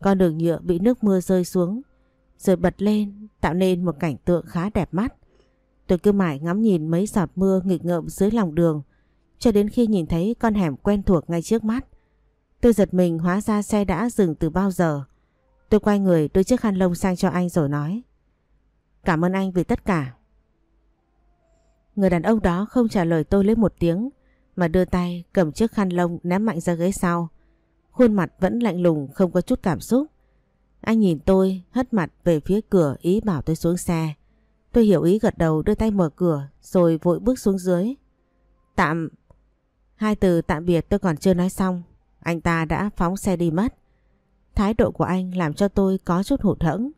Con đường nhựa bị nước mưa rơi xuống rồi bật lên tạo nên một cảnh tượng khá đẹp mắt. Tôi cứ mãi ngắm nhìn mấy giọt mưa nghịch ngợm dưới lòng đường, cho đến khi nhìn thấy con hẻm quen thuộc ngay trước mắt. Tôi giật mình hóa ra xe đã dừng từ bao giờ. Tôi quay người đưa chiếc khăn lông sang cho anh rồi nói. Cảm ơn anh vì tất cả. Người đàn ông đó không trả lời tôi lấy một tiếng, mà đưa tay cầm chiếc khăn lông ném mạnh ra ghế sau. Khuôn mặt vẫn lạnh lùng, không có chút cảm xúc. Anh nhìn tôi hất mặt về phía cửa ý bảo tôi xuống xe. Tôi hiểu ý gật đầu, đưa tay mở cửa, rồi vội bước xuống dưới. Tạm... Hai từ tạm biệt tôi còn chưa nói xong. Anh ta đã phóng xe đi mất. Thái độ của anh làm cho tôi có chút hụt hẫng.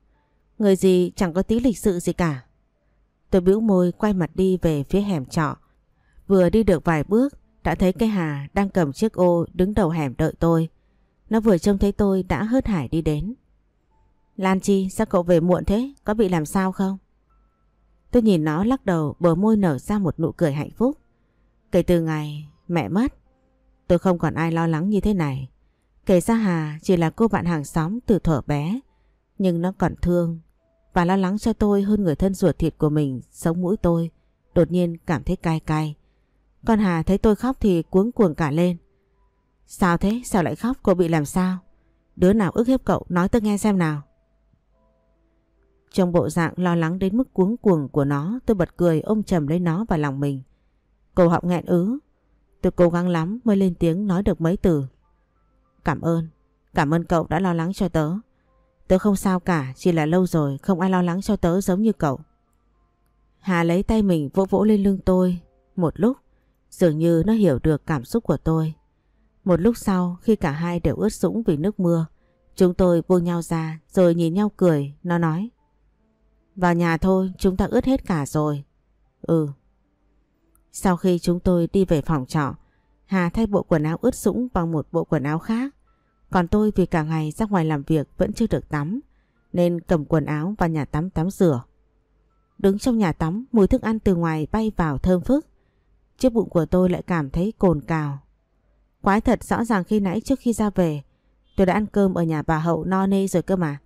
Người gì chẳng có tí lịch sự gì cả. Tôi bĩu môi quay mặt đi về phía hẻm trọ. Vừa đi được vài bước, đã thấy cái Hà đang cầm chiếc ô đứng đầu hẻm đợi tôi. Nó vừa trông thấy tôi đã hớt hải đi đến. Lan Chi, sao cậu về muộn thế? Có bị làm sao không? Tôi nhìn nó lắc đầu bờ môi nở ra một nụ cười hạnh phúc. Kể từ ngày mẹ mất, tôi không còn ai lo lắng như thế này. Kể ra Hà chỉ là cô bạn hàng xóm từ thuở bé, nhưng nó còn thương và lo lắng cho tôi hơn người thân ruột thịt của mình sống mũi tôi. Đột nhiên cảm thấy cay cay. Con Hà thấy tôi khóc thì cuống cuồng cả lên. Sao thế? Sao lại khóc? Cô bị làm sao? Đứa nào ức hiếp cậu nói tôi nghe xem nào. Trong bộ dạng lo lắng đến mức cuống cuồng của nó tôi bật cười ôm chầm lấy nó vào lòng mình. Cầu họng nghẹn ứ. Tôi cố gắng lắm mới lên tiếng nói được mấy từ. Cảm ơn. Cảm ơn cậu đã lo lắng cho tớ. Tớ không sao cả, chỉ là lâu rồi không ai lo lắng cho tớ giống như cậu. Hà lấy tay mình vỗ vỗ lên lưng tôi. Một lúc, dường như nó hiểu được cảm xúc của tôi. Một lúc sau, khi cả hai đều ướt sũng vì nước mưa, chúng tôi buông nhau ra rồi nhìn nhau cười, nó nói. Vào nhà thôi, chúng ta ướt hết cả rồi. Ừ. Sau khi chúng tôi đi về phòng trọ, Hà thay bộ quần áo ướt sũng bằng một bộ quần áo khác. Còn tôi vì cả ngày ra ngoài làm việc vẫn chưa được tắm, nên cầm quần áo vào nhà tắm tắm rửa. Đứng trong nhà tắm, mùi thức ăn từ ngoài bay vào thơm phức. Chiếc bụng của tôi lại cảm thấy cồn cào. Quái thật rõ ràng khi nãy trước khi ra về, tôi đã ăn cơm ở nhà bà Hậu no nê rồi cơ mà.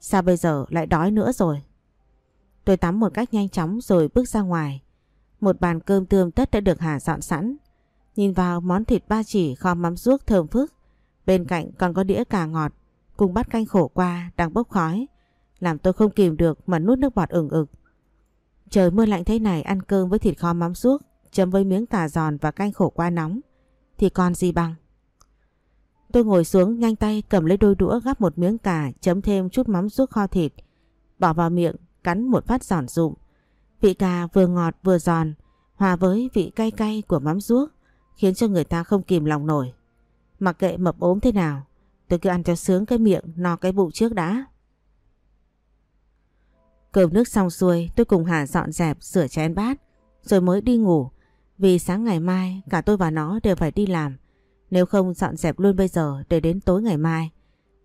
Sao bây giờ lại đói nữa rồi? Tôi tắm một cách nhanh chóng rồi bước ra ngoài. Một bàn cơm tươm tất đã được Hà dọn sẵn. Nhìn vào, món thịt ba chỉ, kho mắm ruốc thơm phức. Bên cạnh còn có đĩa cà ngọt, cùng bát canh khổ qua, đang bốc khói. Làm tôi không kìm được mà nuốt nước bọt ửng ực. Trời mưa lạnh thế này, ăn cơm với thịt kho mắm ruốc, chấm với miếng cà giòn và canh khổ qua nóng thì còn gì bằng. Tôi ngồi xuống, nhanh tay cầm lấy đôi đũa gắp một miếng cà, chấm thêm chút mắm ruốc kho thịt, bỏ vào miệng cắn một phát giòn rụm. Vị cà vừa ngọt vừa giòn, hòa với vị cay cay của mắm ruốc khiến cho người ta không kìm lòng nổi. Mặc kệ mập ốm thế nào, tôi cứ ăn cho sướng cái miệng, no cái bụng trước đã. Cơm nước xong xuôi, tôi cùng Hà dọn dẹp, sửa chén bát, rồi mới đi ngủ. Vì sáng ngày mai, cả tôi và nó đều phải đi làm. Nếu không dọn dẹp luôn bây giờ để đến tối ngày mai,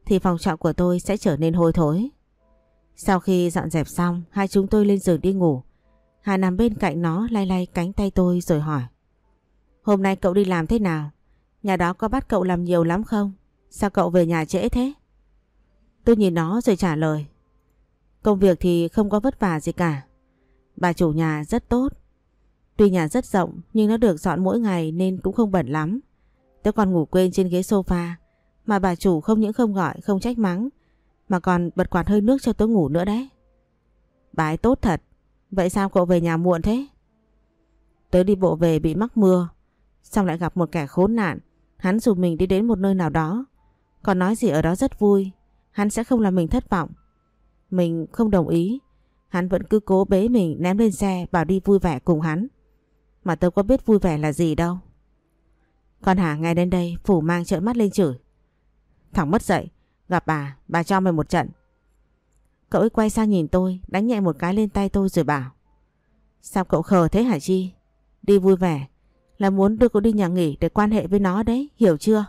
thì phòng trọ của tôi sẽ trở nên hôi thối. Sau khi dọn dẹp xong, hai chúng tôi lên giường đi ngủ. Hà nằm bên cạnh nó lay lay cánh tay tôi rồi hỏi. Hôm nay cậu đi làm thế nào? Nhà đó có bắt cậu làm nhiều lắm không? Sao cậu về nhà trễ thế? Tôi nhìn nó rồi trả lời. Công việc thì không có vất vả gì cả. Bà chủ nhà rất tốt. Tuy nhà rất rộng nhưng nó được dọn mỗi ngày nên cũng không bẩn lắm. Tôi còn ngủ quên trên ghế sofa mà bà chủ không những không gọi không trách mắng mà còn bật quạt hơi nước cho tôi ngủ nữa đấy. Bà ấy tốt thật. Vậy sao cậu về nhà muộn thế? Tớ đi bộ về bị mắc mưa. Xong lại gặp một kẻ khốn nạn. Hắn dù mình đi đến một nơi nào đó. Còn nói gì ở đó rất vui. Hắn sẽ không làm mình thất vọng. Mình không đồng ý. Hắn vẫn cứ cố bế mình ném lên xe bảo đi vui vẻ cùng hắn. Mà tớ có biết vui vẻ là gì đâu. Con Hà ngay đến đây phủ mang trợn mắt lên chửi. Thằng mất dậy. Gặp bà, bà cho mày một trận. Cậu ấy quay sang nhìn tôi, đánh nhẹ một cái lên tay tôi rồi bảo. Sao cậu khờ thế hả Chi? Đi vui vẻ, là muốn đưa cô đi nhà nghỉ để quan hệ với nó đấy, hiểu chưa?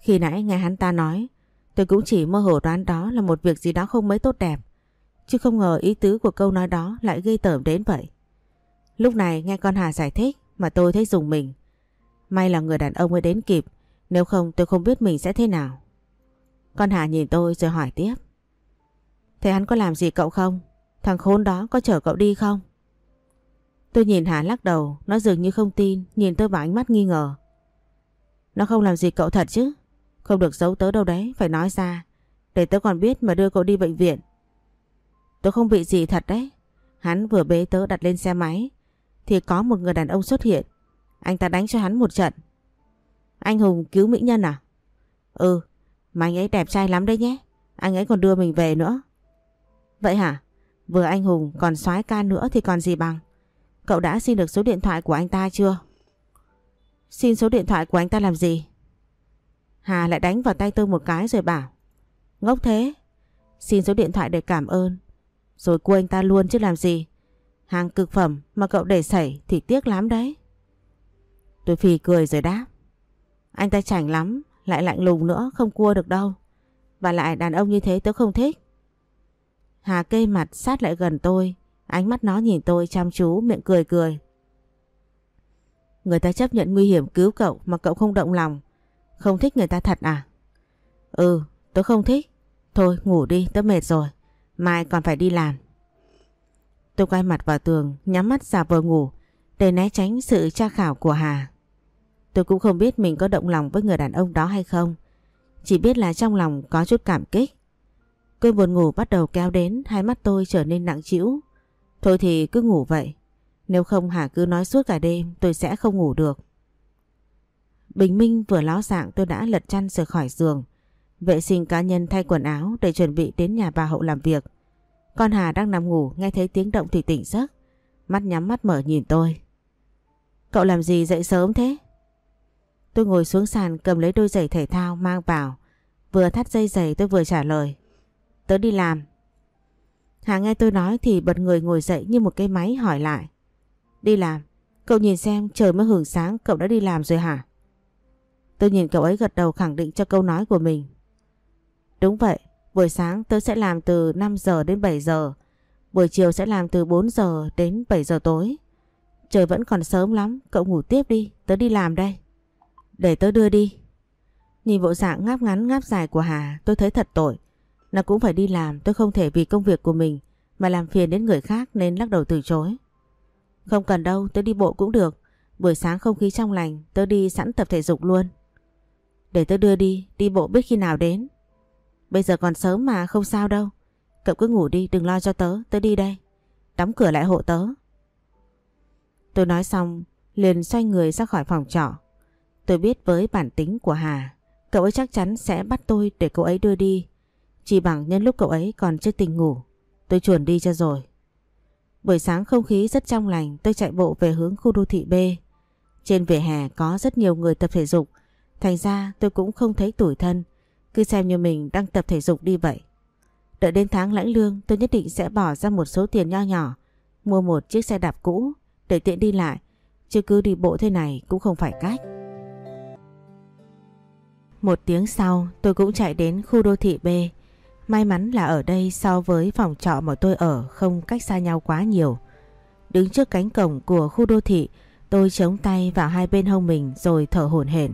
Khi nãy nghe hắn ta nói, tôi cũng chỉ mơ hồ đoán đó là một việc gì đó không mấy tốt đẹp. Chứ không ngờ ý tứ của câu nói đó lại gây tởm đến vậy. Lúc này nghe con Hà giải thích mà tôi thấy dùng mình. May là người đàn ông ấy đến kịp, nếu không tôi không biết mình sẽ thế nào. Con Hà nhìn tôi rồi hỏi tiếp. Thế hắn có làm gì cậu không? Thằng khốn đó có chở cậu đi không? Tôi nhìn Hà lắc đầu, nó dường như không tin, nhìn tôi bằng ánh mắt nghi ngờ. Nó không làm gì cậu thật chứ? Không được giấu tớ đâu đấy, phải nói ra. Để tớ còn biết mà đưa cậu đi bệnh viện. Tớ không bị gì thật đấy. Hắn vừa bế tớ đặt lên xe máy, thì có một người đàn ông xuất hiện. Anh ta đánh cho hắn một trận. Anh Hùng cứu mỹ nhân à? Ừ, mà anh ấy đẹp trai lắm đấy nhé. Anh ấy còn đưa mình về nữa. Vậy hả? Vừa anh Hùng còn soái ca nữa thì còn gì bằng. Cậu đã xin được số điện thoại của anh ta chưa? Xin số điện thoại của anh ta làm gì? Hà lại đánh vào tay tôi một cái rồi bảo. Ngốc thế. Xin số điện thoại để cảm ơn. Rồi cua anh ta luôn chứ làm gì. Hàng cực phẩm mà cậu để xảy thì tiếc lắm đấy. Tôi phì cười rồi đáp. Anh ta chảnh lắm, lại lạnh lùng nữa, không cua được đâu. Và lại đàn ông như thế tớ không thích. Hà kê mặt sát lại gần tôi, ánh mắt nó nhìn tôi chăm chú, miệng cười cười. Người ta chấp nhận nguy hiểm cứu cậu mà cậu không động lòng. Không thích người ta thật à? Ừ, tớ không thích. Thôi ngủ đi, tớ mệt rồi. Mai còn phải đi làm. Tôi quay mặt vào tường, nhắm mắt giả vờ ngủ để né tránh sự tra khảo của Hà. Tôi cũng không biết mình có động lòng với người đàn ông đó hay không. Chỉ biết là trong lòng có chút cảm kích. Cơn buồn ngủ bắt đầu kéo đến, hai mắt tôi trở nên nặng trĩu. Thôi thì cứ ngủ vậy. Nếu không Hà cứ nói suốt cả đêm tôi sẽ không ngủ được. Bình minh vừa ló dạng tôi đã lật chăn rời khỏi giường. Vệ sinh cá nhân thay quần áo để chuẩn bị đến nhà bà Hậu làm việc. Con Hà đang nằm ngủ nghe thấy tiếng động thì tỉnh giấc. Mắt nhắm mắt mở nhìn tôi. Cậu làm gì dậy sớm thế? Tôi ngồi xuống sàn cầm lấy đôi giày thể thao mang vào. Vừa thắt dây giày tôi vừa trả lời. Tớ đi làm. Hà nghe tôi nói thì bật người ngồi dậy như một cái máy hỏi lại. Đi làm? Cậu nhìn xem trời mới hưởng sáng cậu đã đi làm rồi hả? Tôi nhìn cậu ấy gật đầu khẳng định cho câu nói của mình. Đúng vậy, buổi sáng tớ sẽ làm từ 5 giờ đến 7 giờ. Buổi chiều sẽ làm từ 4 giờ đến 7 giờ tối. Trời vẫn còn sớm lắm, cậu ngủ tiếp đi, tớ đi làm đây. Để tớ đưa đi. Nhìn bộ dạng ngáp ngắn ngáp dài của Hà tôi thấy thật tội. Nó cũng phải đi làm tôi không thể vì công việc của mình mà làm phiền đến người khác nên lắc đầu từ chối. Không cần đâu tớ đi bộ cũng được. Buổi sáng không khí trong lành tớ đi sẵn tập thể dục luôn. Để tớ đưa đi, đi bộ biết khi nào đến. Bây giờ còn sớm mà không sao đâu. Cậu cứ ngủ đi đừng lo cho tớ, tớ đi đây. Đóng cửa lại hộ tớ. Tôi nói xong liền xoay người ra khỏi phòng trọ. Tôi biết với bản tính của Hà, cậu ấy chắc chắn sẽ bắt tôi để cậu ấy đưa đi. Chỉ bằng nhân lúc cậu ấy còn chưa tỉnh ngủ, tôi chuồn đi cho rồi. Buổi sáng không khí rất trong lành, tôi chạy bộ về hướng khu đô thị B. Trên vỉa hè có rất nhiều người tập thể dục, thành ra tôi cũng không thấy tủi thân, cứ xem như mình đang tập thể dục đi vậy. Đợi đến tháng lãnh lương tôi nhất định sẽ bỏ ra một số tiền nho nhỏ, mua một chiếc xe đạp cũ để tiện đi lại, chứ cứ đi bộ thế này cũng không phải cách. Một tiếng sau tôi cũng chạy đến khu đô thị B. May mắn là ở đây so với phòng trọ mà tôi ở không cách xa nhau quá nhiều. Đứng trước cánh cổng của khu đô thị tôi chống tay vào hai bên hông mình rồi thở hổn hển.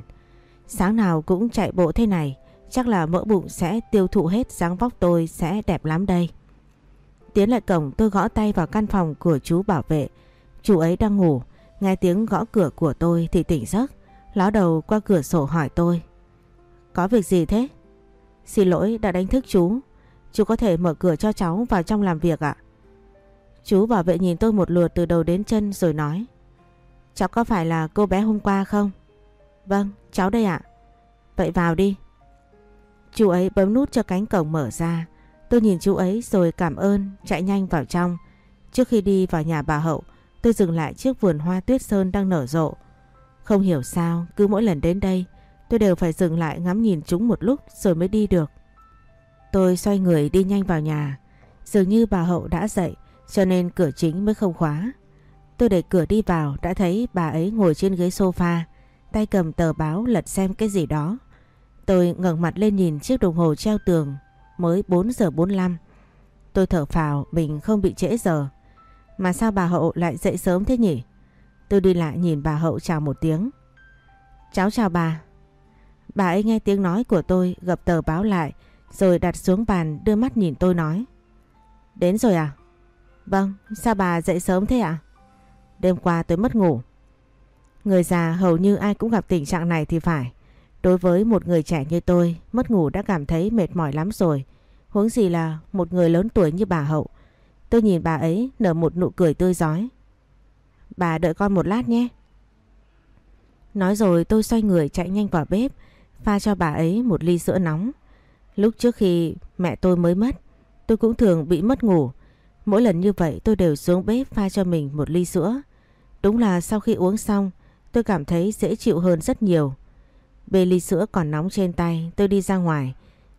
Sáng nào cũng chạy bộ thế này chắc là mỡ bụng sẽ tiêu thụ hết dáng vóc tôi sẽ đẹp lắm đây. Tiến lại cổng tôi gõ tay vào căn phòng của chú bảo vệ. Chú ấy đang ngủ, nghe tiếng gõ cửa của tôi thì tỉnh giấc, ló đầu qua cửa sổ hỏi tôi. Có việc gì thế? Xin lỗi đã đánh thức chú. Chú có thể mở cửa cho cháu vào trong làm việc ạ. Chú bảo vệ nhìn tôi một lượt từ đầu đến chân rồi nói. Cháu có phải là cô bé hôm qua không? Vâng, cháu đây ạ. Vậy vào đi. Chú ấy bấm nút cho cánh cổng mở ra. Tôi nhìn chú ấy rồi cảm ơn, chạy nhanh vào trong. Trước khi đi vào nhà bà Hậu, tôi dừng lại trước vườn hoa tuyết sơn đang nở rộ. Không hiểu sao, cứ mỗi lần đến đây, tôi đều phải dừng lại ngắm nhìn chúng một lúc rồi mới đi được. Tôi xoay người đi nhanh vào nhà. Dường như bà Hậu đã dậy cho nên cửa chính mới không khóa. Tôi đẩy cửa đi vào đã thấy bà ấy ngồi trên ghế sofa, tay cầm tờ báo lật xem cái gì đó. Tôi ngẩng mặt lên nhìn chiếc đồng hồ treo tường mới 4 giờ 45. Tôi thở phào mình không bị trễ giờ. Mà sao bà Hậu lại dậy sớm thế nhỉ? Tôi đi lại nhìn bà Hậu chào một tiếng. Cháu chào bà. Bà ấy nghe tiếng nói của tôi gập tờ báo lại rồi đặt xuống bàn đưa mắt nhìn tôi nói. Đến rồi à? Vâng, sao bà dậy sớm thế ạ? Đêm qua tôi mất ngủ. Người già hầu như ai cũng gặp tình trạng này thì phải. Đối với một người trẻ như tôi, mất ngủ đã cảm thấy mệt mỏi lắm rồi. Huống gì là một người lớn tuổi như bà Hậu. Tôi nhìn bà ấy nở một nụ cười tươi giói. Bà đợi con một lát nhé. Nói rồi tôi xoay người chạy nhanh vào bếp, pha cho bà ấy một ly sữa nóng. Lúc trước khi mẹ tôi mới mất, tôi cũng thường bị mất ngủ. Mỗi lần như vậy tôi đều xuống bếp pha cho mình một ly sữa. Đúng là sau khi uống xong, tôi cảm thấy dễ chịu hơn rất nhiều. Bê ly sữa còn nóng trên tay tôi đi ra ngoài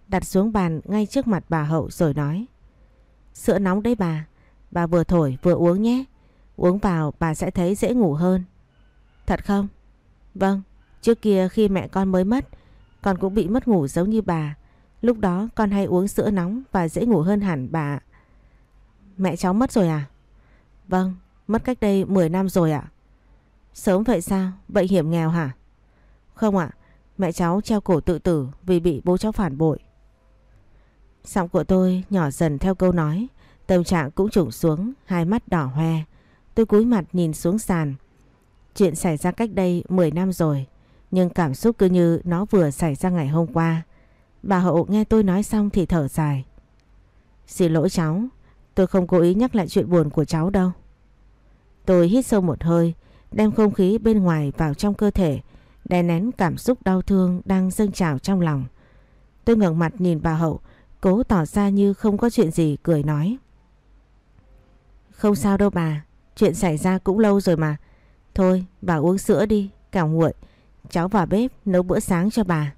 Đặt xuống bàn ngay trước mặt bà Hậu rồi nói Sữa nóng đấy bà Bà vừa thổi vừa uống nhé Uống vào bà sẽ thấy dễ ngủ hơn Thật không? Vâng Trước kia khi mẹ con mới mất con cũng bị mất ngủ giống như bà Lúc đó con hay uống sữa nóng Và dễ ngủ hơn hẳn bà Mẹ cháu mất rồi à? Vâng Mất cách đây 10 năm rồi ạ Sớm vậy sao? Bệnh hiểm nghèo hả? Không ạ Mẹ cháu treo cổ tự tử vì bị bố cháu phản bội. Giọng của tôi nhỏ dần theo câu nói, tâm trạng cũng trùng xuống, hai mắt đỏ hoe. Tôi cúi mặt nhìn xuống sàn. Chuyện xảy ra cách đây 10 năm rồi, nhưng cảm xúc cứ như nó vừa xảy ra ngày hôm qua. Bà Hậu nghe tôi nói xong thì thở dài. Xin lỗi cháu, tôi không cố ý nhắc lại chuyện buồn của cháu đâu. Tôi hít sâu một hơi, đem không khí bên ngoài vào trong cơ thể, đè nén cảm xúc đau thương đang dâng trào trong lòng. Tôi ngẩng mặt nhìn bà Hậu, cố tỏ ra như không có chuyện gì cười nói. Không sao đâu bà, chuyện xảy ra cũng lâu rồi mà. Thôi, bà uống sữa đi, cảm nguội. Cháu vào bếp nấu bữa sáng cho bà.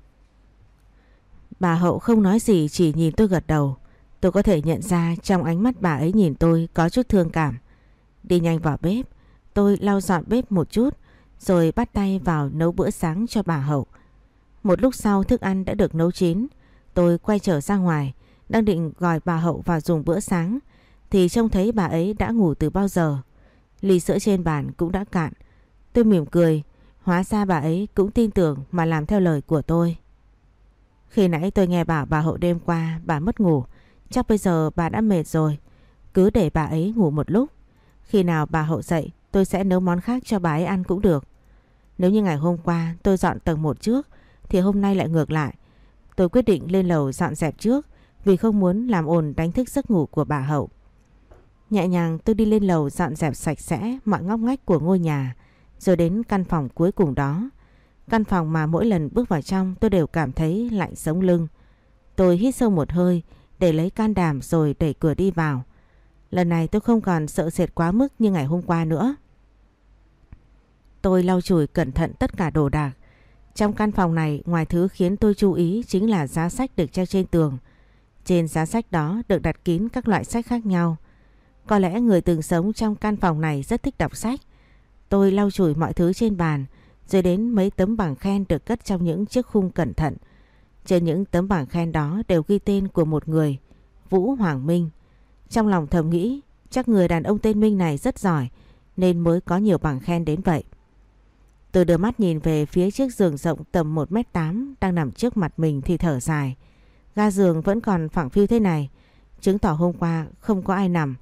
Bà Hậu không nói gì chỉ nhìn tôi gật đầu. Tôi có thể nhận ra trong ánh mắt bà ấy nhìn tôi có chút thương cảm. Đi nhanh vào bếp, tôi lau dọn bếp một chút rồi bắt tay vào nấu bữa sáng cho bà Hậu. Một lúc sau thức ăn đã được nấu chín, tôi quay trở ra ngoài, đang định gọi bà Hậu vào dùng bữa sáng, thì trông thấy bà ấy đã ngủ từ bao giờ. Ly sữa trên bàn cũng đã cạn. Tôi mỉm cười, hóa ra bà ấy cũng tin tưởng mà làm theo lời của tôi. Khi nãy tôi nghe bảo bà Hậu đêm qua bà mất ngủ, chắc bây giờ bà đã mệt rồi. Cứ để bà ấy ngủ một lúc. Khi nào bà Hậu dậy tôi sẽ nấu món khác cho bà ấy ăn cũng được. Nếu như ngày hôm qua tôi dọn tầng 1 trước thì hôm nay lại ngược lại. Tôi quyết định lên lầu dọn dẹp trước vì không muốn làm ồn đánh thức giấc ngủ của bà Hậu. Nhẹ nhàng tôi đi lên lầu dọn dẹp sạch sẽ mọi ngóc ngách của ngôi nhà rồi đến căn phòng cuối cùng đó. Căn phòng mà mỗi lần bước vào trong tôi đều cảm thấy lạnh sống lưng. Tôi hít sâu một hơi, để lấy can đảm rồi đẩy cửa đi vào. Lần này tôi không còn sợ sệt quá mức như ngày hôm qua nữa. Tôi lau chùi cẩn thận tất cả đồ đạc. Trong căn phòng này, ngoài thứ khiến tôi chú ý chính là giá sách được treo trên tường. Trên giá sách đó được đặt kín các loại sách khác nhau. Có lẽ người từng sống trong căn phòng này rất thích đọc sách. Tôi lau chùi mọi thứ trên bàn, rồi đến mấy tấm bảng khen được cất trong những chiếc khung cẩn thận. Trên những tấm bảng khen đó đều ghi tên của một người, Vũ Hoàng Minh. Trong lòng thầm nghĩ, chắc người đàn ông tên Minh này rất giỏi, nên mới có nhiều bảng khen đến vậy. Tôi đưa mắt nhìn về phía chiếc giường rộng tầm 1m8 đang nằm trước mặt mình thì thở dài. Ga giường vẫn còn phẳng phiu thế này, chứng tỏ hôm qua không có ai nằm.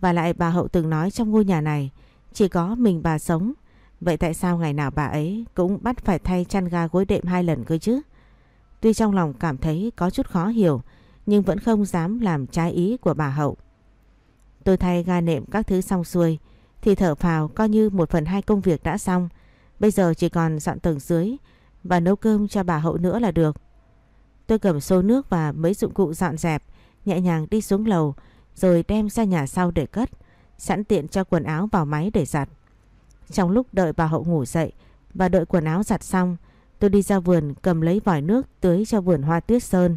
Và lại bà Hậu từng nói trong ngôi nhà này chỉ có mình bà sống. Vậy tại sao ngày nào bà ấy cũng bắt phải thay chăn ga gối đệm hai lần cơ chứ? Tuy trong lòng cảm thấy có chút khó hiểu nhưng vẫn không dám làm trái ý của bà Hậu. Tôi thay ga nệm các thứ xong xuôi thì thở phào coi như một phần hai công việc đã xong. Bây giờ chỉ còn dọn tầng dưới và nấu cơm cho bà Hậu nữa là được. Tôi cầm xô nước và mấy dụng cụ dọn dẹp, nhẹ nhàng đi xuống lầu rồi đem ra nhà sau để cất, sẵn tiện cho quần áo vào máy để giặt. Trong lúc đợi bà Hậu ngủ dậy và đợi quần áo giặt xong, tôi đi ra vườn cầm lấy vòi nước tưới cho vườn hoa tuyết sơn.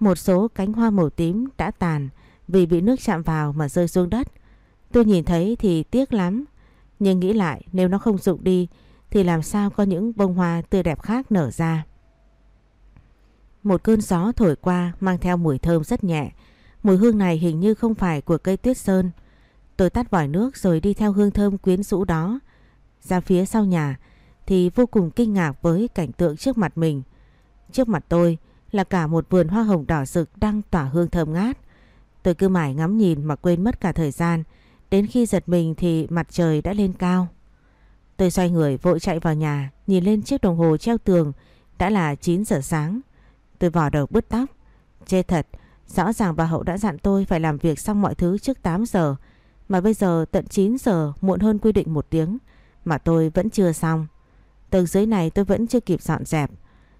Một số cánh hoa màu tím đã tàn vì bị nước chạm vào mà rơi xuống đất. Tôi nhìn thấy thì tiếc lắm, nhưng nghĩ lại nếu nó không rụng đi thì làm sao có những bông hoa tươi đẹp khác nở ra. Một cơn gió thổi qua mang theo mùi thơm rất nhẹ. Mùi hương này hình như không phải của cây tuyết sơn. Tôi tắt vòi nước rồi đi theo hương thơm quyến rũ đó. Ra phía sau nhà thì vô cùng kinh ngạc với cảnh tượng trước mặt mình. Trước mặt tôi là cả một vườn hoa hồng đỏ rực đang tỏa hương thơm ngát. Tôi cứ mãi ngắm nhìn mà quên mất cả thời gian. Đến khi giật mình thì mặt trời đã lên cao. Tôi xoay người vội chạy vào nhà, nhìn lên chiếc đồng hồ treo tường, đã là 9 giờ sáng. Tôi vò đầu bứt tóc. Chê thật, rõ ràng bà Hậu đã dặn tôi phải làm việc xong mọi thứ trước 8 giờ, mà bây giờ tận 9 giờ muộn hơn quy định một tiếng, mà tôi vẫn chưa xong. Tầng dưới này tôi vẫn chưa kịp dọn dẹp.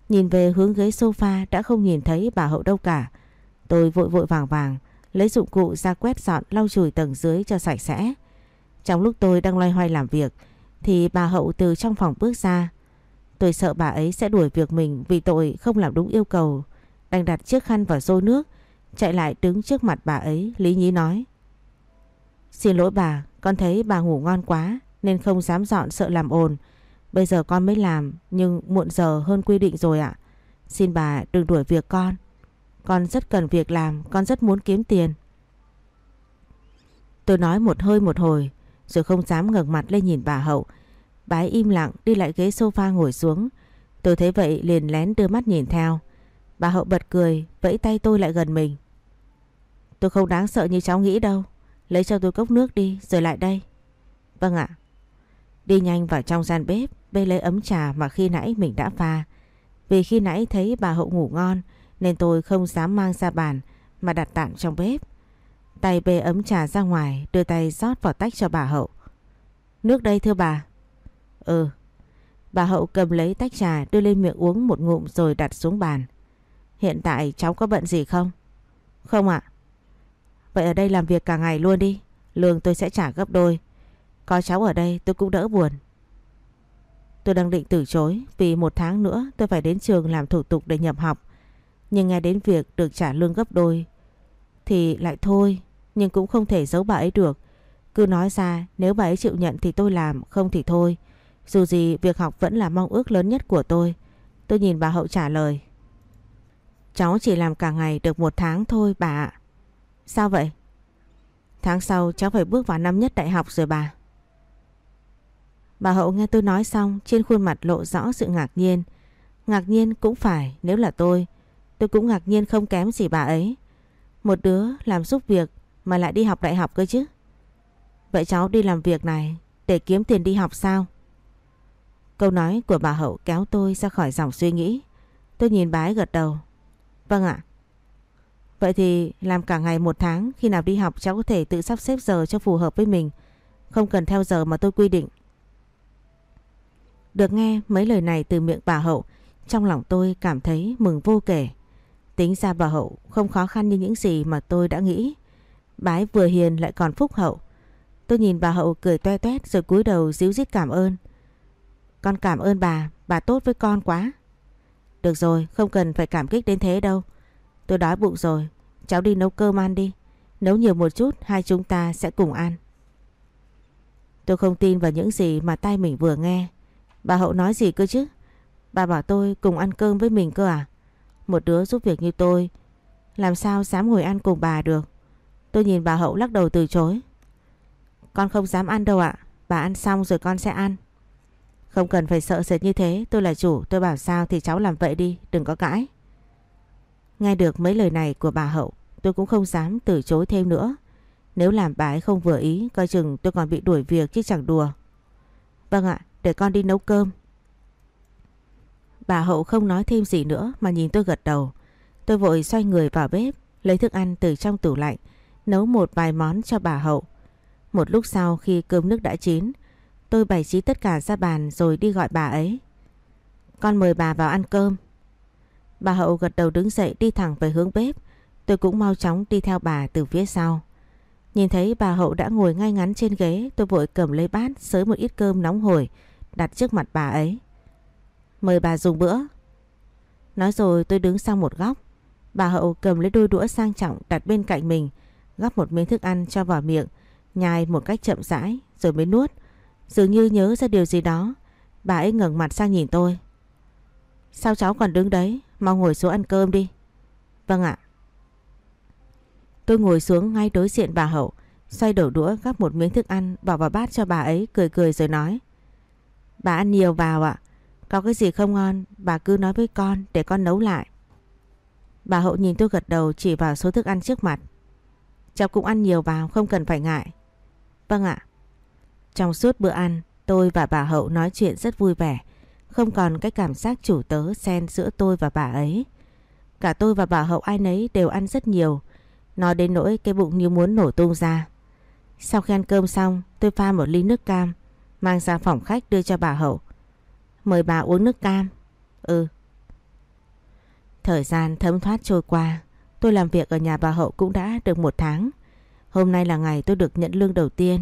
Nhìn về hướng ghế sofa đã không nhìn thấy bà Hậu đâu cả. Tôi vội vội vàng vàng, lấy dụng cụ ra quét dọn lau chùi tầng dưới cho sạch sẽ. Trong lúc tôi đang loay hoay làm việc, thì bà Hậu từ trong phòng bước ra. Tôi sợ bà ấy sẽ đuổi việc mình vì tội không làm đúng yêu cầu. Đành đặt chiếc khăn vào xô nước, chạy lại đứng trước mặt bà ấy, lý nhí nói. Xin lỗi bà, con thấy bà ngủ ngon quá nên không dám dọn sợ làm ồn. Bây giờ con mới làm nhưng muộn giờ hơn quy định rồi ạ. Xin bà đừng đuổi việc con. Con rất cần việc làm, con rất muốn kiếm tiền. Tôi nói một hơi một hồi rồi không dám ngẩng mặt lên nhìn bà Hậu. Bà ấy im lặng đi lại ghế sofa ngồi xuống. Tôi thấy vậy liền lén đưa mắt nhìn theo. Bà Hậu bật cười, vẫy tay tôi lại gần mình. Tôi không đáng sợ như cháu nghĩ đâu. Lấy cho tôi cốc nước đi, rồi lại đây. Vâng ạ. Đi nhanh vào trong gian bếp, bê lấy ấm trà mà khi nãy mình đã pha. Vì khi nãy thấy bà Hậu ngủ ngon, nên tôi không dám mang ra bàn mà đặt tạm trong bếp. Tay bê ấm trà ra ngoài, đưa tay rót vào tách cho bà Hậu. Nước đây thưa bà. Ừ. Bà Hậu cầm lấy tách trà đưa lên miệng uống một ngụm rồi đặt xuống bàn. Hiện tại cháu có bận gì không? Không ạ. Vậy ở đây làm việc cả ngày luôn đi. Lương tôi sẽ trả gấp đôi. Có cháu ở đây tôi cũng đỡ buồn. Tôi đang định từ chối vì một tháng nữa tôi phải đến trường làm thủ tục để nhập học. Nhưng nghe đến việc được trả lương gấp đôi thì lại thôi. Nhưng cũng không thể giấu bà ấy được. Cứ nói ra nếu bà ấy chịu nhận thì tôi làm, không thì thôi. Dù gì việc học vẫn là mong ước lớn nhất của tôi. Tôi nhìn bà Hậu trả lời. Cháu chỉ làm cả ngày được một tháng thôi bà ạ. Sao vậy? Tháng sau cháu phải bước vào năm nhất đại học rồi bà. Bà Hậu nghe tôi nói xong, trên khuôn mặt lộ rõ sự ngạc nhiên. Ngạc nhiên cũng phải, nếu là tôi. Tôi cũng ngạc nhiên không kém gì bà ấy. Một đứa làm giúp việc mà lại đi học đại học cơ chứ. Vậy cháu đi làm việc này để kiếm tiền đi học sao? Câu nói của bà Hậu kéo tôi ra khỏi dòng suy nghĩ. Tôi nhìn bà ấy gật đầu. Vâng ạ. Vậy thì làm cả ngày một tháng khi nào đi học cháu có thể tự sắp xếp giờ cho phù hợp với mình. Không cần theo giờ mà tôi quy định. Được nghe mấy lời này từ miệng bà Hậu, trong lòng tôi cảm thấy mừng vô kể. Tính ra bà Hậu không khó khăn như những gì mà tôi đã nghĩ. Bái vừa hiền lại còn phúc hậu. Tôi nhìn bà Hậu cười toe toét rồi cúi đầu díu dít cảm ơn. Con cảm ơn bà, bà tốt với con quá. Được rồi, không cần phải cảm kích đến thế đâu. Tôi đói bụng rồi, cháu đi nấu cơm ăn đi. Nấu nhiều một chút, hai chúng ta sẽ cùng ăn. Tôi không tin vào những gì mà tay mình vừa nghe. Bà Hậu nói gì cơ chứ? Bà bảo tôi cùng ăn cơm với mình cơ à? Một đứa giúp việc như tôi, làm sao dám ngồi ăn cùng bà được? Tôi nhìn bà Hậu lắc đầu từ chối. Con không dám ăn đâu ạ. Bà ăn xong rồi con sẽ ăn. Không cần phải sợ sệt như thế. Tôi là chủ. Tôi bảo sao thì cháu làm vậy đi. Đừng có cãi. Nghe được mấy lời này của bà Hậu. Tôi cũng không dám từ chối thêm nữa. Nếu làm bà ấy không vừa ý. Coi chừng tôi còn bị đuổi việc chứ chẳng đùa. Vâng ạ. Để con đi nấu cơm. Bà Hậu không nói thêm gì nữa mà nhìn tôi gật đầu. Tôi vội xoay người vào bếp, lấy thức ăn từ trong tủ lạnh, nấu một vài món cho bà Hậu. Một lúc sau khi cơm nước đã chín, tôi bày trí tất cả ra bàn rồi đi gọi bà ấy. Con mời bà vào ăn cơm. Bà Hậu gật đầu đứng dậy đi thẳng về hướng bếp. Tôi cũng mau chóng đi theo bà từ phía sau. Nhìn thấy bà Hậu đã ngồi ngay ngắn trên ghế, tôi vội cầm lấy bát xới một ít cơm nóng hổi đặt trước mặt bà ấy. Mời bà dùng bữa. Nói rồi tôi đứng sang một góc. Bà Hậu cầm lấy đôi đũa sang trọng đặt bên cạnh mình, gắp một miếng thức ăn cho vào miệng nhai một cách chậm rãi rồi mới nuốt. Dường như nhớ ra điều gì đó, bà ấy ngẩng mặt sang nhìn tôi. Sao cháu còn đứng đấy, mau ngồi xuống ăn cơm đi. Vâng ạ. Tôi ngồi xuống ngay đối diện bà Hậu, xoay đổ đũa gắp một miếng thức ăn bỏ vào bát cho bà ấy cười cười rồi nói. Bà ăn nhiều vào ạ, có cái gì không ngon bà cứ nói với con để con nấu lại. Bà Hậu nhìn tôi gật đầu chỉ vào số thức ăn trước mặt. Cháu cũng ăn nhiều vào không cần phải ngại. Vâng ạ. Trong suốt bữa ăn, tôi và bà Hậu nói chuyện rất vui vẻ. Không còn cái cảm giác chủ tớ xen giữa tôi và bà ấy. Cả tôi và bà Hậu ai nấy đều ăn rất nhiều. Nói đến nỗi cái bụng như muốn nổ tung ra. Sau khi ăn cơm xong, tôi pha một ly nước cam, mang ra phòng khách đưa cho bà Hậu. Mời bà uống nước cam. Ừ. Thời gian thấm thoát trôi qua, tôi làm việc ở nhà bà Hậu cũng đã được một tháng. Hôm nay là ngày tôi được nhận lương đầu tiên.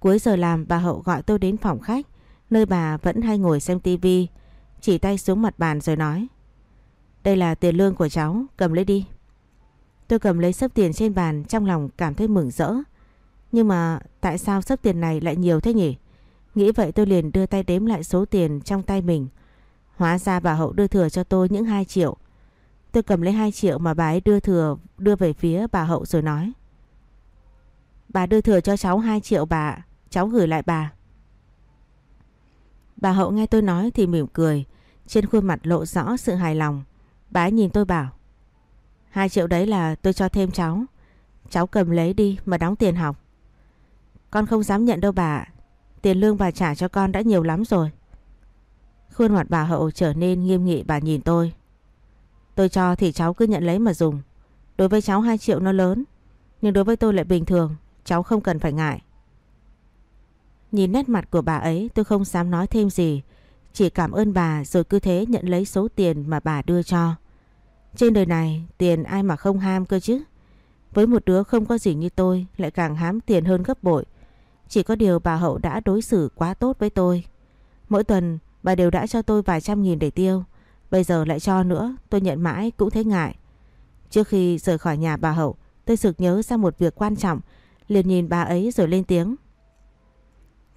Cuối giờ làm bà Hậu gọi tôi đến phòng khách, nơi bà vẫn hay ngồi xem tivi, chỉ tay xuống mặt bàn rồi nói. Đây là tiền lương của cháu, cầm lấy đi. Tôi cầm lấy sấp tiền trên bàn trong lòng cảm thấy mừng rỡ. Nhưng mà tại sao sấp tiền này lại nhiều thế nhỉ? Nghĩ vậy tôi liền đưa tay đếm lại số tiền trong tay mình. Hóa ra bà Hậu đưa thừa cho tôi những 2 triệu. Tôi cầm lấy 2 triệu mà bà ấy đưa thừa đưa về phía bà Hậu rồi nói. Bà đưa thừa cho cháu 2 triệu bà, cháu gửi lại bà. Bà Hậu nghe tôi nói thì mỉm cười, trên khuôn mặt lộ rõ sự hài lòng. Bà ấy nhìn tôi bảo, hai triệu đấy là tôi cho thêm cháu, cháu cầm lấy đi mà đóng tiền học. Con không dám nhận đâu bà, tiền lương bà trả cho con đã nhiều lắm rồi. Khuôn mặt bà Hậu trở nên nghiêm nghị bà nhìn tôi. Tôi cho thì cháu cứ nhận lấy mà dùng. Đối với cháu 2 triệu nó lớn, nhưng đối với tôi lại bình thường. Cháu không cần phải ngại. Nhìn nét mặt của bà ấy, tôi không dám nói thêm gì. Chỉ cảm ơn bà rồi cứ thế nhận lấy số tiền mà bà đưa cho. Trên đời này, tiền ai mà không ham cơ chứ. Với một đứa không có gì như tôi, lại càng hám tiền hơn gấp bội. Chỉ có điều bà Hậu đã đối xử quá tốt với tôi. Mỗi tuần, bà đều đã cho tôi vài trăm nghìn để tiêu. Bây giờ lại cho nữa, tôi nhận mãi cũng thấy ngại. Trước khi rời khỏi nhà bà Hậu, tôi sực nhớ ra một việc quan trọng liền nhìn bà ấy rồi lên tiếng.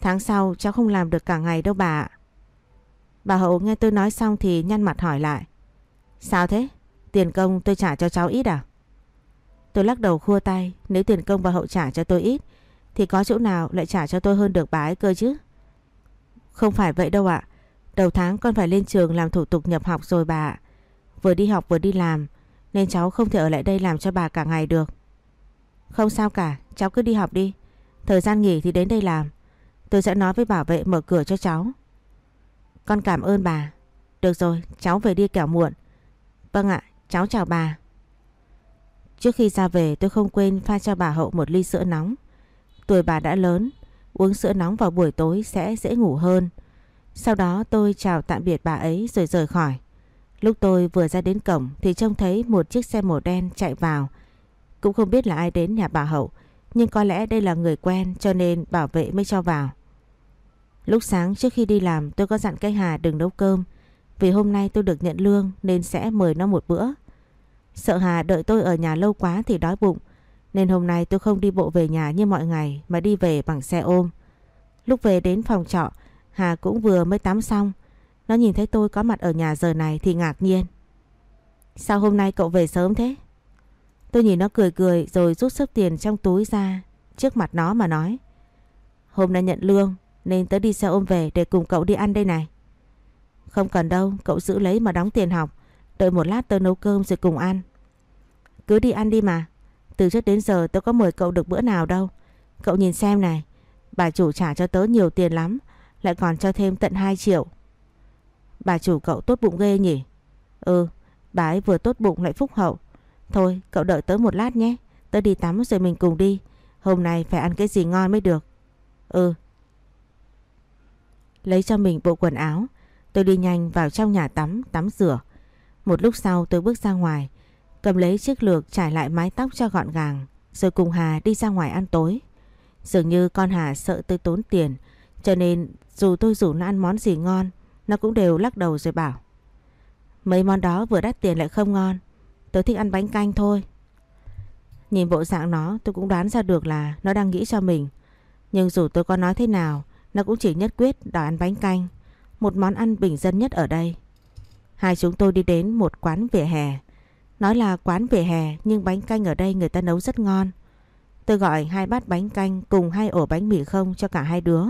Tháng sau cháu không làm được cả ngày đâu bà ạ. Bà Hậu nghe tôi nói xong thì nhăn mặt hỏi lại. Sao thế? Tiền công tôi trả cho cháu ít à? Tôi lắc đầu khua tay. Nếu tiền công bà Hậu trả cho tôi ít thì có chỗ nào lại trả cho tôi hơn được bà ấy cơ chứ? Không phải vậy đâu ạ. Đầu tháng con phải lên trường làm thủ tục nhập học rồi bà ạ. Vừa đi học vừa đi làm nên cháu không thể ở lại đây làm cho bà cả ngày được. Không sao cả, cháu cứ đi học đi. Thời gian nghỉ thì đến đây làm. Tôi sẽ nói với bảo vệ mở cửa cho cháu. Con cảm ơn bà. Được rồi, cháu về đi kẻo muộn. Vâng ạ, cháu chào bà. Trước khi ra về tôi không quên pha cho bà Hậu một ly sữa nóng. Tuổi bà đã lớn, uống sữa nóng vào buổi tối sẽ dễ ngủ hơn. Sau đó tôi chào tạm biệt bà ấy rồi rời khỏi. Lúc tôi vừa ra đến cổng thì trông thấy một chiếc xe màu đen chạy vào cũng không biết là ai đến nhà bà Hậu, nhưng có lẽ đây là người quen cho nên bảo vệ mới cho vào. Lúc sáng trước khi đi làm, tôi có dặn cái Hà đừng nấu cơm vì hôm nay tôi được nhận lương nên sẽ mời nó một bữa. Sợ Hà đợi tôi ở nhà lâu quá thì đói bụng, nên hôm nay tôi không đi bộ về nhà như mọi ngày mà đi về bằng xe ôm. Lúc về đến phòng trọ, Hà cũng vừa mới tắm xong Nó nhìn thấy tôi có mặt ở nhà giờ này thì ngạc nhiên Sao hôm nay cậu về sớm thế? Tôi nhìn nó cười cười rồi rút sớp tiền trong túi ra trước mặt nó mà nói Hôm nay nhận lương nên tớ đi xe ôm về để cùng cậu đi ăn đây này. Không cần đâu, cậu giữ lấy mà đóng tiền học. Đợi một lát tớ nấu cơm rồi cùng ăn. Cứ đi ăn đi mà. Từ trước đến giờ tớ có mời cậu được bữa nào đâu. Cậu nhìn xem này. Bà chủ trả cho tớ nhiều tiền lắm. Lại còn cho thêm tận 2 triệu. Bà chủ cậu tốt bụng ghê nhỉ? Ừ, bà ấy vừa tốt bụng lại phúc hậu. Thôi, cậu đợi tớ một lát nhé. Tớ đi tắm rồi mình cùng đi. Hôm nay phải ăn cái gì ngon mới được. Ừ. Lấy cho mình bộ quần áo. Tôi đi nhanh vào trong nhà tắm, tắm rửa. Một lúc sau tôi bước ra ngoài. Cầm lấy chiếc lược trải lại mái tóc cho gọn gàng. Rồi cùng Hà đi ra ngoài ăn tối. Dường như con Hà sợ tôi tốn tiền. Cho nên dù tôi rủ nó ăn món gì ngon. Nó cũng đều lắc đầu rồi bảo. Mấy món đó vừa đắt tiền lại không ngon. Tôi thích ăn bánh canh thôi. Nhìn bộ dạng nó tôi cũng đoán ra được là nó đang nghĩ cho mình. Nhưng dù tôi có nói thế nào, nó cũng chỉ nhất quyết đòi ăn bánh canh, một món ăn bình dân nhất ở đây. Hai chúng tôi đi đến một quán vỉa hè. Nói là quán vỉa hè nhưng bánh canh ở đây người ta nấu rất ngon. Tôi gọi hai bát bánh canh cùng hai ổ bánh mì không cho cả hai đứa.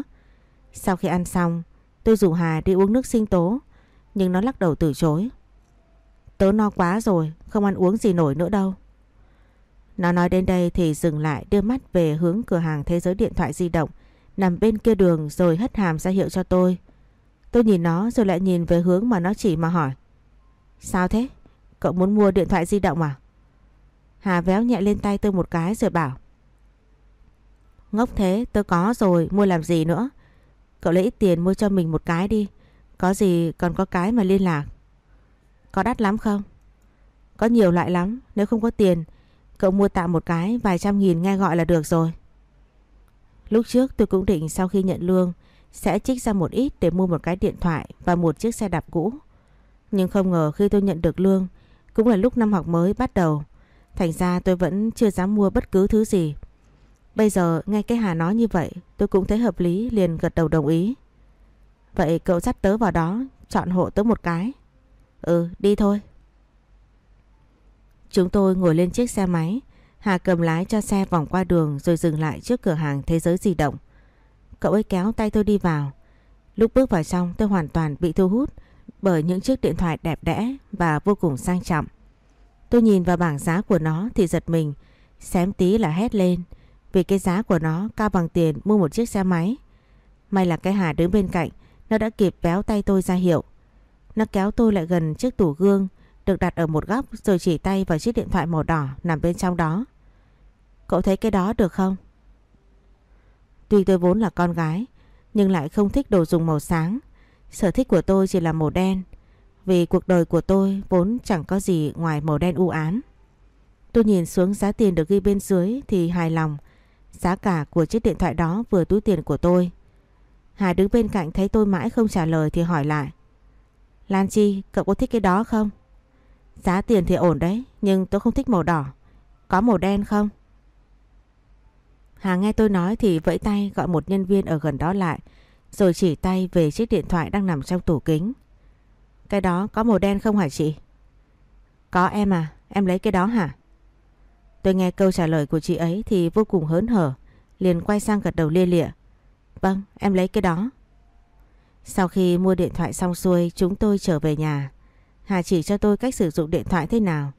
Sau khi ăn xong, tôi rủ Hà đi uống nước sinh tố, nhưng nó lắc đầu từ chối. Tớ no quá rồi, không ăn uống gì nổi nữa đâu. Nó nói đến đây thì dừng lại đưa mắt về hướng cửa hàng thế giới điện thoại di động nằm bên kia đường rồi hất hàm ra hiệu cho tôi. Tôi nhìn nó rồi lại nhìn về hướng mà nó chỉ mà hỏi. Sao thế? Cậu muốn mua điện thoại di động à? Hà véo nhẹ lên tay tôi một cái rồi bảo. Ngốc thế, tôi có rồi, mua làm gì nữa? Cậu lấy ít tiền mua cho mình một cái đi. Có gì còn có cái mà liên lạc. Có đắt lắm không? Có nhiều loại lắm, nếu không có tiền Cậu mua tạm một cái vài trăm nghìn nghe gọi là được rồi. Lúc trước tôi cũng định sau khi nhận lương sẽ trích ra một ít để mua một cái điện thoại và một chiếc xe đạp cũ. Nhưng không ngờ khi tôi nhận được lương cũng là lúc năm học mới bắt đầu. Thành ra tôi vẫn chưa dám mua bất cứ thứ gì. Bây giờ nghe cái Hà nói như vậy tôi cũng thấy hợp lý liền gật đầu đồng ý. Vậy cậu dắt tớ vào đó chọn hộ tớ một cái. Ừ đi thôi. Chúng tôi ngồi lên chiếc xe máy, Hà cầm lái cho xe vòng qua đường rồi dừng lại trước cửa hàng thế giới di động. Cậu ấy kéo tay tôi đi vào. Lúc bước vào trong tôi hoàn toàn bị thu hút bởi những chiếc điện thoại đẹp đẽ và vô cùng sang trọng. Tôi nhìn vào bảng giá của nó thì giật mình, xém tí là hét lên vì cái giá của nó cao bằng tiền mua một chiếc xe máy. May là cái Hà đứng bên cạnh, nó đã kịp véo tay tôi ra hiệu. Nó kéo tôi lại gần chiếc tủ gương được đặt ở một góc rồi chỉ tay vào chiếc điện thoại màu đỏ nằm bên trong đó. Cậu thấy cái đó được không? Tuy tôi vốn là con gái nhưng lại không thích đồ dùng màu sáng. Sở thích của tôi chỉ là màu đen vì cuộc đời của tôi vốn chẳng có gì ngoài màu đen u ám. Tôi nhìn xuống giá tiền được ghi bên dưới thì hài lòng. Giá cả của chiếc điện thoại đó vừa túi tiền của tôi. Hà đứng bên cạnh thấy tôi mãi không trả lời thì hỏi lại. Lan Chi, cậu có thích cái đó không? Giá tiền thì ổn đấy, nhưng tôi không thích màu đỏ. Có màu đen không? Hà nghe tôi nói thì vẫy tay gọi một nhân viên ở gần đó lại, rồi chỉ tay về chiếc điện thoại đang nằm trong tủ kính. Cái đó có màu đen không hả chị? Có em à, em lấy cái đó hả? Tôi nghe câu trả lời của chị ấy thì vô cùng hớn hở, liền quay sang gật đầu lia lịa. Vâng, em lấy cái đó. Sau khi mua điện thoại xong xuôi, chúng tôi trở về nhà. Hà chỉ cho tôi cách sử dụng điện thoại thế nào.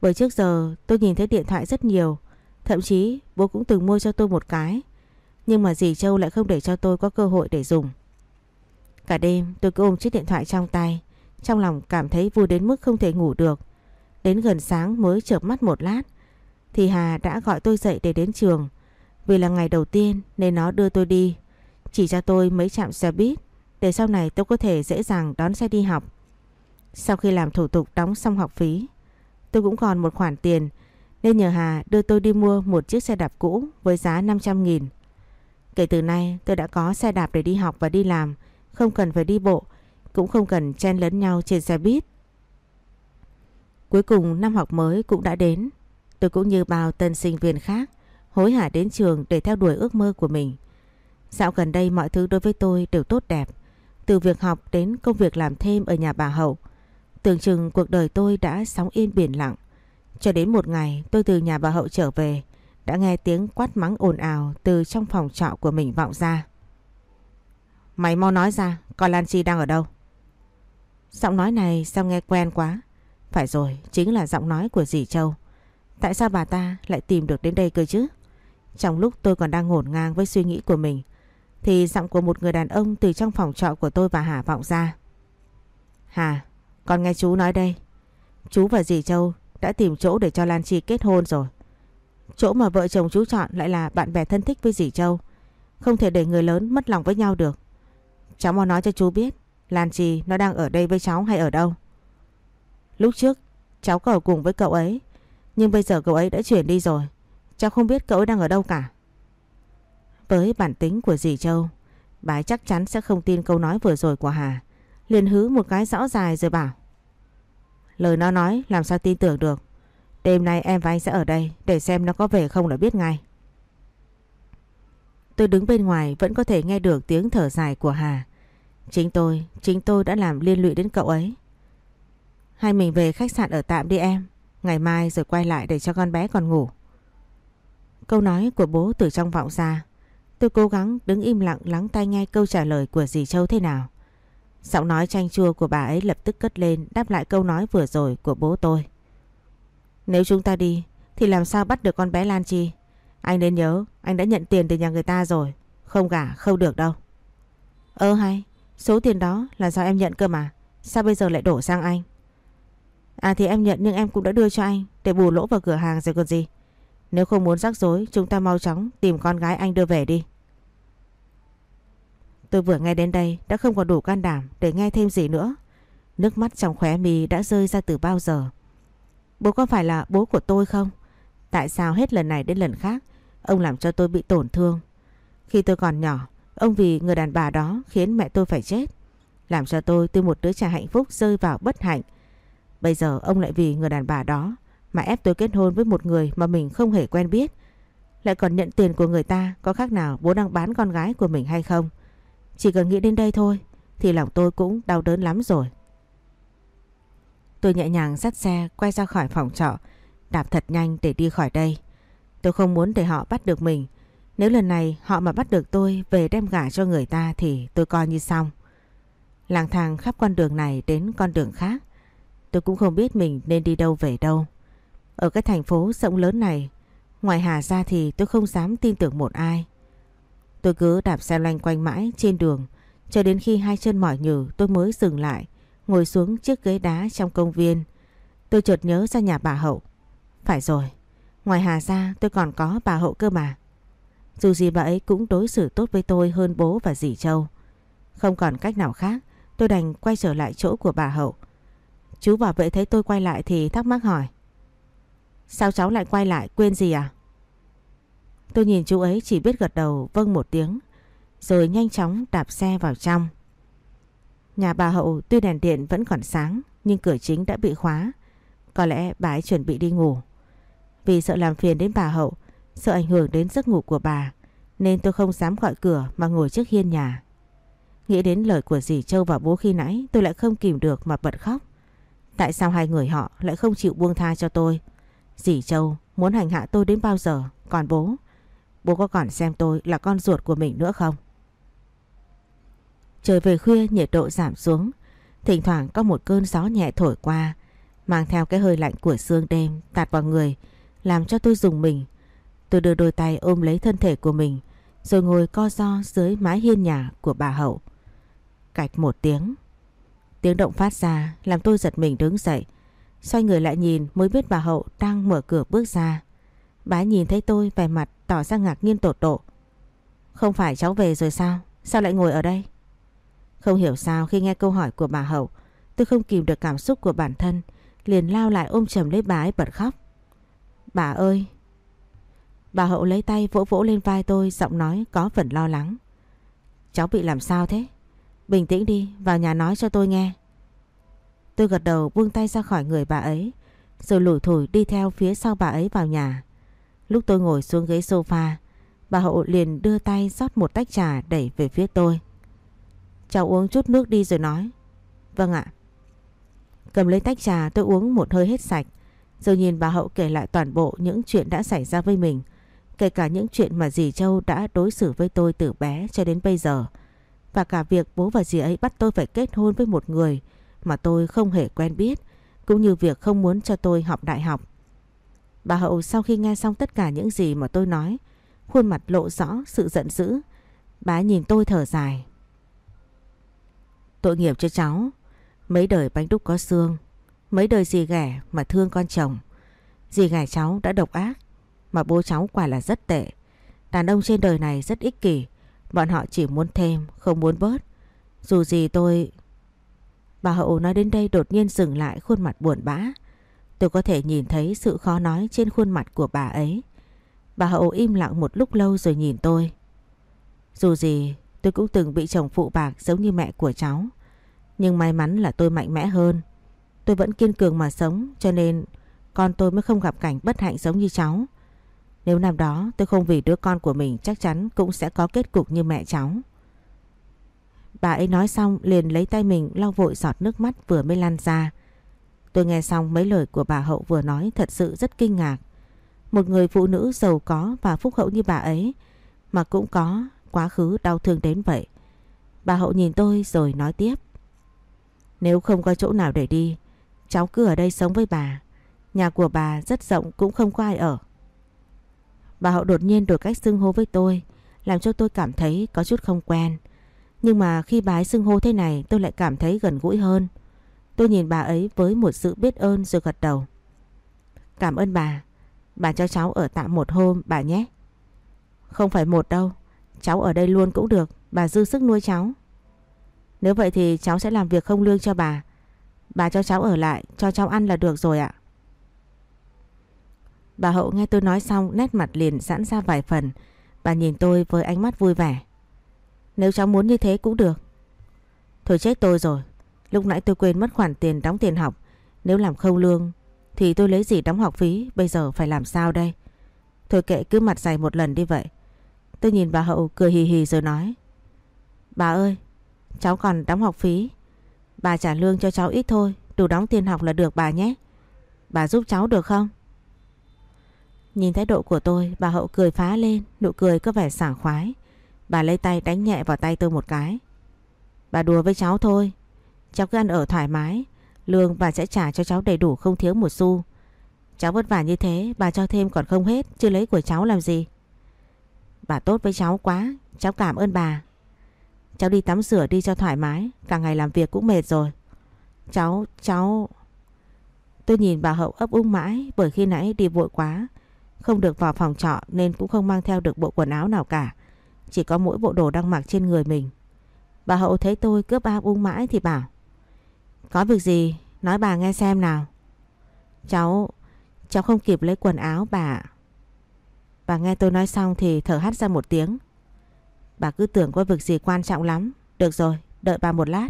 Bởi trước giờ, tôi nhìn thấy điện thoại rất nhiều. Thậm chí, bố cũng từng mua cho tôi một cái. Nhưng mà dì Châu lại không để cho tôi có cơ hội để dùng. Cả đêm, tôi cứ ôm chiếc điện thoại trong tay. Trong lòng cảm thấy vui đến mức không thể ngủ được. Đến gần sáng mới chợp mắt một lát. Thì Hà đã gọi tôi dậy để đến trường. Vì là ngày đầu tiên nên nó đưa tôi đi. Chỉ cho tôi mấy trạm xe buýt. Để sau này tôi có thể dễ dàng đón xe đi học. Sau khi làm thủ tục đóng xong học phí, tôi cũng còn một khoản tiền nên nhờ Hà đưa tôi đi mua một chiếc xe đạp cũ với giá 500 nghìn. Kể từ nay tôi đã có xe đạp để đi học và đi làm, không cần phải đi bộ, cũng không cần chen lấn nhau trên xe buýt. Cuối cùng năm học mới cũng đã đến. Tôi cũng như bao tân sinh viên khác, hối hả đến trường để theo đuổi ước mơ của mình. Dạo gần đây mọi thứ đối với tôi đều tốt đẹp, từ việc học đến công việc làm thêm ở nhà bà Hậu. Tưởng chừng cuộc đời tôi đã sóng yên biển lặng. Cho đến một ngày tôi từ nhà bà Hậu trở về, đã nghe tiếng quát mắng ồn ào từ trong phòng trọ của mình vọng ra. Mày mau nói ra, con Lan Chi đang ở đâu? Giọng nói này sao nghe quen quá. Phải rồi, chính là giọng nói của dì Châu. Tại sao bà ta lại tìm được đến đây cơ chứ? Trong lúc tôi còn đang ngổn ngang với suy nghĩ của mình, thì giọng của một người đàn ông từ trong phòng trọ của tôi và Hà vọng ra. Hà, con nghe chú nói đây. Chú và dì Châu đã tìm chỗ để cho Lan Chi kết hôn rồi. Chỗ mà vợ chồng chú chọn lại là bạn bè thân thích với dì Châu. Không thể để người lớn mất lòng với nhau được. Cháu mau nói cho chú biết Lan Chi nó đang ở đây với cháu hay ở đâu. Lúc trước cháu có ở cùng với cậu ấy. Nhưng bây giờ cậu ấy đã chuyển đi rồi. Cháu không biết cậu ấy đang ở đâu cả. Với bản tính của dì Châu, bà chắc chắn sẽ không tin câu nói vừa rồi của Hà liền hứ một cái rõ dài rồi bảo. Lời nó nói làm sao tin tưởng được. Đêm nay em và anh sẽ ở đây để xem nó có về không là biết ngay. Tôi đứng bên ngoài vẫn có thể nghe được tiếng thở dài của Hà. Chính tôi, chính tôi đã làm liên lụy đến cậu ấy. Hay mình về khách sạn ở tạm đi em. Ngày mai rồi quay lại để cho con bé còn ngủ. Câu nói của bố từ trong vọng ra. Tôi cố gắng đứng im lặng lắng tai nghe câu trả lời của dì Châu thế nào. Giọng nói chanh chua của bà ấy lập tức cất lên đáp lại câu nói vừa rồi của bố tôi. Nếu chúng ta đi thì làm sao bắt được con bé Lan Chi? Anh nên nhớ anh đã nhận tiền từ nhà người ta rồi. Không cả không được đâu. Ơ hay, số tiền đó là do em nhận cơ mà. Sao bây giờ lại đổ sang anh? À thì em nhận nhưng em cũng đã đưa cho anh để bù lỗ vào cửa hàng rồi còn gì. Nếu không muốn rắc rối chúng ta mau chóng tìm con gái anh đưa về đi. Tôi vừa nghe đến đây đã không còn đủ can đảm để nghe thêm gì nữa. Nước mắt trong khóe mi đã rơi ra từ bao giờ. Bố có phải là bố của tôi không? Tại sao hết lần này đến lần khác ông làm cho tôi bị tổn thương? Khi tôi còn nhỏ, ông vì người đàn bà đó khiến mẹ tôi phải chết. Làm cho tôi từ một đứa trẻ hạnh phúc rơi vào bất hạnh. Bây giờ ông lại vì người đàn bà đó mà ép tôi kết hôn với một người mà mình không hề quen biết. Lại còn nhận tiền của người ta có khác nào bố đang bán con gái của mình hay không? Chỉ cần nghĩ đến đây thôi thì lòng tôi cũng đau đớn lắm rồi. Tôi nhẹ nhàng dắt xe quay ra khỏi phòng trọ, đạp thật nhanh để đi khỏi đây. Tôi không muốn để họ bắt được mình. Nếu lần này họ mà bắt được tôi về đem gả cho người ta thì tôi coi như xong. Lang thang khắp con đường này đến con đường khác. Tôi cũng không biết mình nên đi đâu về đâu. Ở cái thành phố rộng lớn này, ngoài Hà ra thì tôi không dám tin tưởng một ai. Tôi cứ đạp xe loanh quanh mãi trên đường, cho đến khi hai chân mỏi nhừ tôi mới dừng lại, ngồi xuống chiếc ghế đá trong công viên. Tôi chợt nhớ ra nhà bà Hậu. Phải rồi, ngoài Hà ra tôi còn có bà Hậu cơ mà. Dù gì bà ấy cũng đối xử tốt với tôi hơn bố và dì Châu. Không còn cách nào khác, tôi đành quay trở lại chỗ của bà Hậu. Chú bảo vệ thấy tôi quay lại thì thắc mắc hỏi. Sao cháu lại quay lại quên gì à? Tôi nhìn chú ấy chỉ biết gật đầu vâng một tiếng, Rồi nhanh chóng đạp xe vào trong. Nhà bà Hậu tuy đèn điện vẫn còn sáng, Nhưng cửa chính đã bị khóa. Có lẽ bà ấy chuẩn bị đi ngủ. Vì sợ làm phiền đến bà Hậu, Sợ ảnh hưởng đến giấc ngủ của bà, Nên tôi không dám gọi cửa mà ngồi trước hiên nhà. Nghĩ đến lời của dì Châu và bố khi nãy, Tôi lại không kìm được mà bật khóc. Tại sao hai người họ lại không chịu buông tha cho tôi? Dì Châu, muốn hành hạ tôi đến bao giờ? Còn bố? Bố có còn xem tôi là con ruột của mình nữa không? Trời về khuya, nhiệt độ giảm xuống. Thỉnh thoảng có một cơn gió nhẹ thổi qua, Mang theo cái hơi lạnh của sương đêm Tạt vào người, Làm cho tôi dùng mình. Tôi đưa đôi tay ôm lấy thân thể của mình, Rồi ngồi co do dưới mái hiên nhà của bà Hậu. Cạch một tiếng. Tiếng động phát ra, làm tôi giật mình đứng dậy. Xoay người lại nhìn, mới biết bà Hậu đang mở cửa bước ra. Bà nhìn thấy tôi vẻ mặt tỏ ra ngạc nhiên tột độ. Không phải cháu về rồi sao? Sao lại ngồi ở đây? Không hiểu sao khi nghe câu hỏi của bà Hậu tôi không kìm được cảm xúc của bản thân liền lao lại ôm chầm lấy bà ấy bật khóc. Bà ơi! Bà Hậu lấy tay vỗ vỗ lên vai tôi giọng nói có phần lo lắng. Cháu bị làm sao thế? Bình tĩnh đi, vào nhà nói cho tôi nghe. Tôi gật đầu buông tay ra khỏi người bà ấy, rồi lủi thủi đi theo phía sau bà ấy vào nhà. Lúc tôi ngồi xuống ghế sofa, bà Hậu liền đưa tay rót một tách trà đẩy về phía tôi. Cháu uống chút nước đi rồi nói. Vâng ạ. Cầm lấy tách trà tôi uống một hơi hết sạch, rồi nhìn bà Hậu kể lại toàn bộ những chuyện đã xảy ra với mình, kể cả những chuyện mà dì Châu đã đối xử với tôi từ bé cho đến bây giờ. Và cả việc bố và dì ấy bắt tôi phải kết hôn với một người mà tôi không hề quen biết, cũng như việc không muốn cho tôi học đại học. Bà Hậu sau khi nghe xong tất cả những gì mà tôi nói, khuôn mặt lộ rõ sự giận dữ. Bà nhìn tôi thở dài. Tội nghiệp cho cháu, mấy đời bánh đúc có xương, mấy đời dì ghẻ mà thương con chồng. Dì ghẻ cháu đã độc ác, mà bố cháu quả là rất tệ. Đàn ông trên đời này rất ích kỷ, bọn họ chỉ muốn thêm, không muốn bớt. Dù gì tôi... Bà Hậu nói đến đây đột nhiên dừng lại khuôn mặt buồn bã. Tôi có thể nhìn thấy sự khó nói trên khuôn mặt của bà ấy. Bà Hậu im lặng một lúc lâu rồi nhìn tôi. Dù gì, tôi cũng từng bị chồng phụ bạc giống như mẹ của cháu. Nhưng may mắn là tôi mạnh mẽ hơn. Tôi vẫn kiên cường mà sống, cho nên con tôi mới không gặp cảnh bất hạnh giống như cháu. Nếu năm đó tôi không vì đứa con của mình, chắc chắn cũng sẽ có kết cục như mẹ cháu. Bà ấy nói xong, liền lấy tay mình lau vội giọt nước mắt vừa mới lăn ra. Tôi nghe xong mấy lời của bà Hậu vừa nói thật sự rất kinh ngạc. Một người phụ nữ giàu có và phúc hậu như bà ấy mà cũng có quá khứ đau thương đến vậy. Bà Hậu nhìn tôi rồi nói tiếp. Nếu không có chỗ nào để đi, cháu cứ ở đây sống với bà. Nhà của bà rất rộng cũng không có ai ở. Bà Hậu đột nhiên đổi cách xưng hô với tôi, làm cho tôi cảm thấy có chút không quen. Nhưng mà khi bà ấy xưng hô thế này tôi lại cảm thấy gần gũi hơn. Tôi nhìn bà ấy với một sự biết ơn rồi gật đầu. Cảm ơn bà. Bà cho cháu ở tạm một hôm bà nhé. Không phải một đâu. Cháu ở đây luôn cũng được. Bà dư sức nuôi cháu. Nếu vậy thì cháu sẽ làm việc không lương cho bà. Bà cho cháu ở lại, cho cháu ăn là được rồi ạ. Bà Hậu nghe tôi nói xong nét mặt liền giãn ra vài phần. Bà nhìn tôi với ánh mắt vui vẻ. Nếu cháu muốn như thế cũng được. Thôi chết tôi rồi. Lúc nãy tôi quên mất khoản tiền đóng tiền học. Nếu làm không lương thì tôi lấy gì đóng học phí. Bây giờ phải làm sao đây? Thôi kệ cứ mặt dày một lần đi vậy. Tôi nhìn bà Hậu cười hì hì rồi nói. Bà ơi, cháu còn đóng học phí. Bà trả lương cho cháu ít thôi. Đủ đóng tiền học là được bà nhé. Bà giúp cháu được không? Nhìn thái độ của tôi, bà Hậu cười phá lên, nụ cười có vẻ sảng khoái. Bà lấy tay đánh nhẹ vào tay tôi một cái. Bà đùa với cháu thôi. Cháu cứ ăn ở thoải mái. Lương bà sẽ trả cho cháu đầy đủ không thiếu một xu. Cháu vất vả như thế, bà cho thêm còn không hết, chưa lấy của cháu làm gì. Bà tốt với cháu quá, cháu cảm ơn bà. Cháu đi tắm rửa đi cho thoải mái, cả ngày làm việc cũng mệt rồi. Cháu, cháu... Tôi nhìn bà Hậu ấp úng mãi bởi khi nãy đi vội quá. Không được vào phòng trọ nên cũng không mang theo được bộ quần áo nào cả. Chỉ có mỗi bộ đồ đang mặc trên người mình. Bà Hậu thấy tôi cướp áp úng mãi thì bảo. Có việc gì? Nói bà nghe xem nào. Cháu, cháu không kịp lấy quần áo bà. Bà nghe tôi nói xong thì thở hắt ra một tiếng. Bà cứ tưởng có việc gì quan trọng lắm. Được rồi, đợi bà một lát.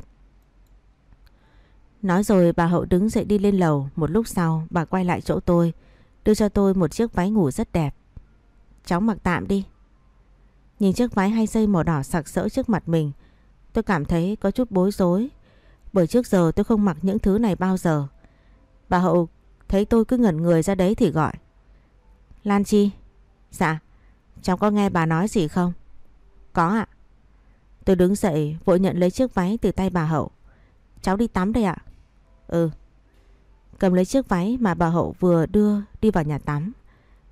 Nói rồi bà Hậu đứng dậy đi lên lầu. Một lúc sau bà quay lại chỗ tôi. Đưa cho tôi một chiếc váy ngủ rất đẹp. Cháu mặc tạm đi. Nhìn chiếc váy hai dây màu đỏ sặc sỡ trước mặt mình, tôi cảm thấy có chút bối rối. Bởi trước giờ tôi không mặc những thứ này bao giờ. Bà Hậu thấy tôi cứ ngẩn người ra đấy thì gọi. Lan Chi? Dạ, cháu có nghe bà nói gì không? Có ạ. Tôi đứng dậy vội nhận lấy chiếc váy từ tay bà Hậu. Cháu đi tắm đây ạ. Ừ. Cầm lấy chiếc váy mà bà Hậu vừa đưa đi vào nhà tắm.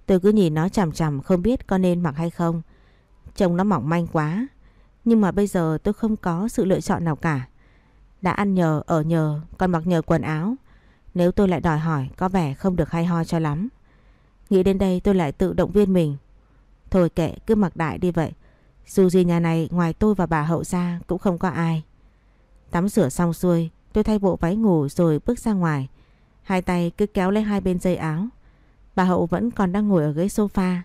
Tôi cứ nhìn nó chằm chằm không biết có nên mặc hay không. Trông nó mỏng manh quá. Nhưng mà bây giờ tôi không có sự lựa chọn nào cả. Đã ăn nhờ, ở nhờ, còn mặc nhờ quần áo. Nếu tôi lại đòi hỏi có vẻ không được hay ho cho lắm. Nghĩ đến đây tôi lại tự động viên mình. Thôi kệ cứ mặc đại đi vậy. Dù gì nhà này ngoài tôi và bà hậu ra cũng không có ai. Tắm rửa xong xuôi tôi thay bộ váy ngủ rồi bước ra ngoài. Hai tay cứ kéo lấy hai bên dây áo. Bà hậu vẫn còn đang ngồi ở ghế sofa.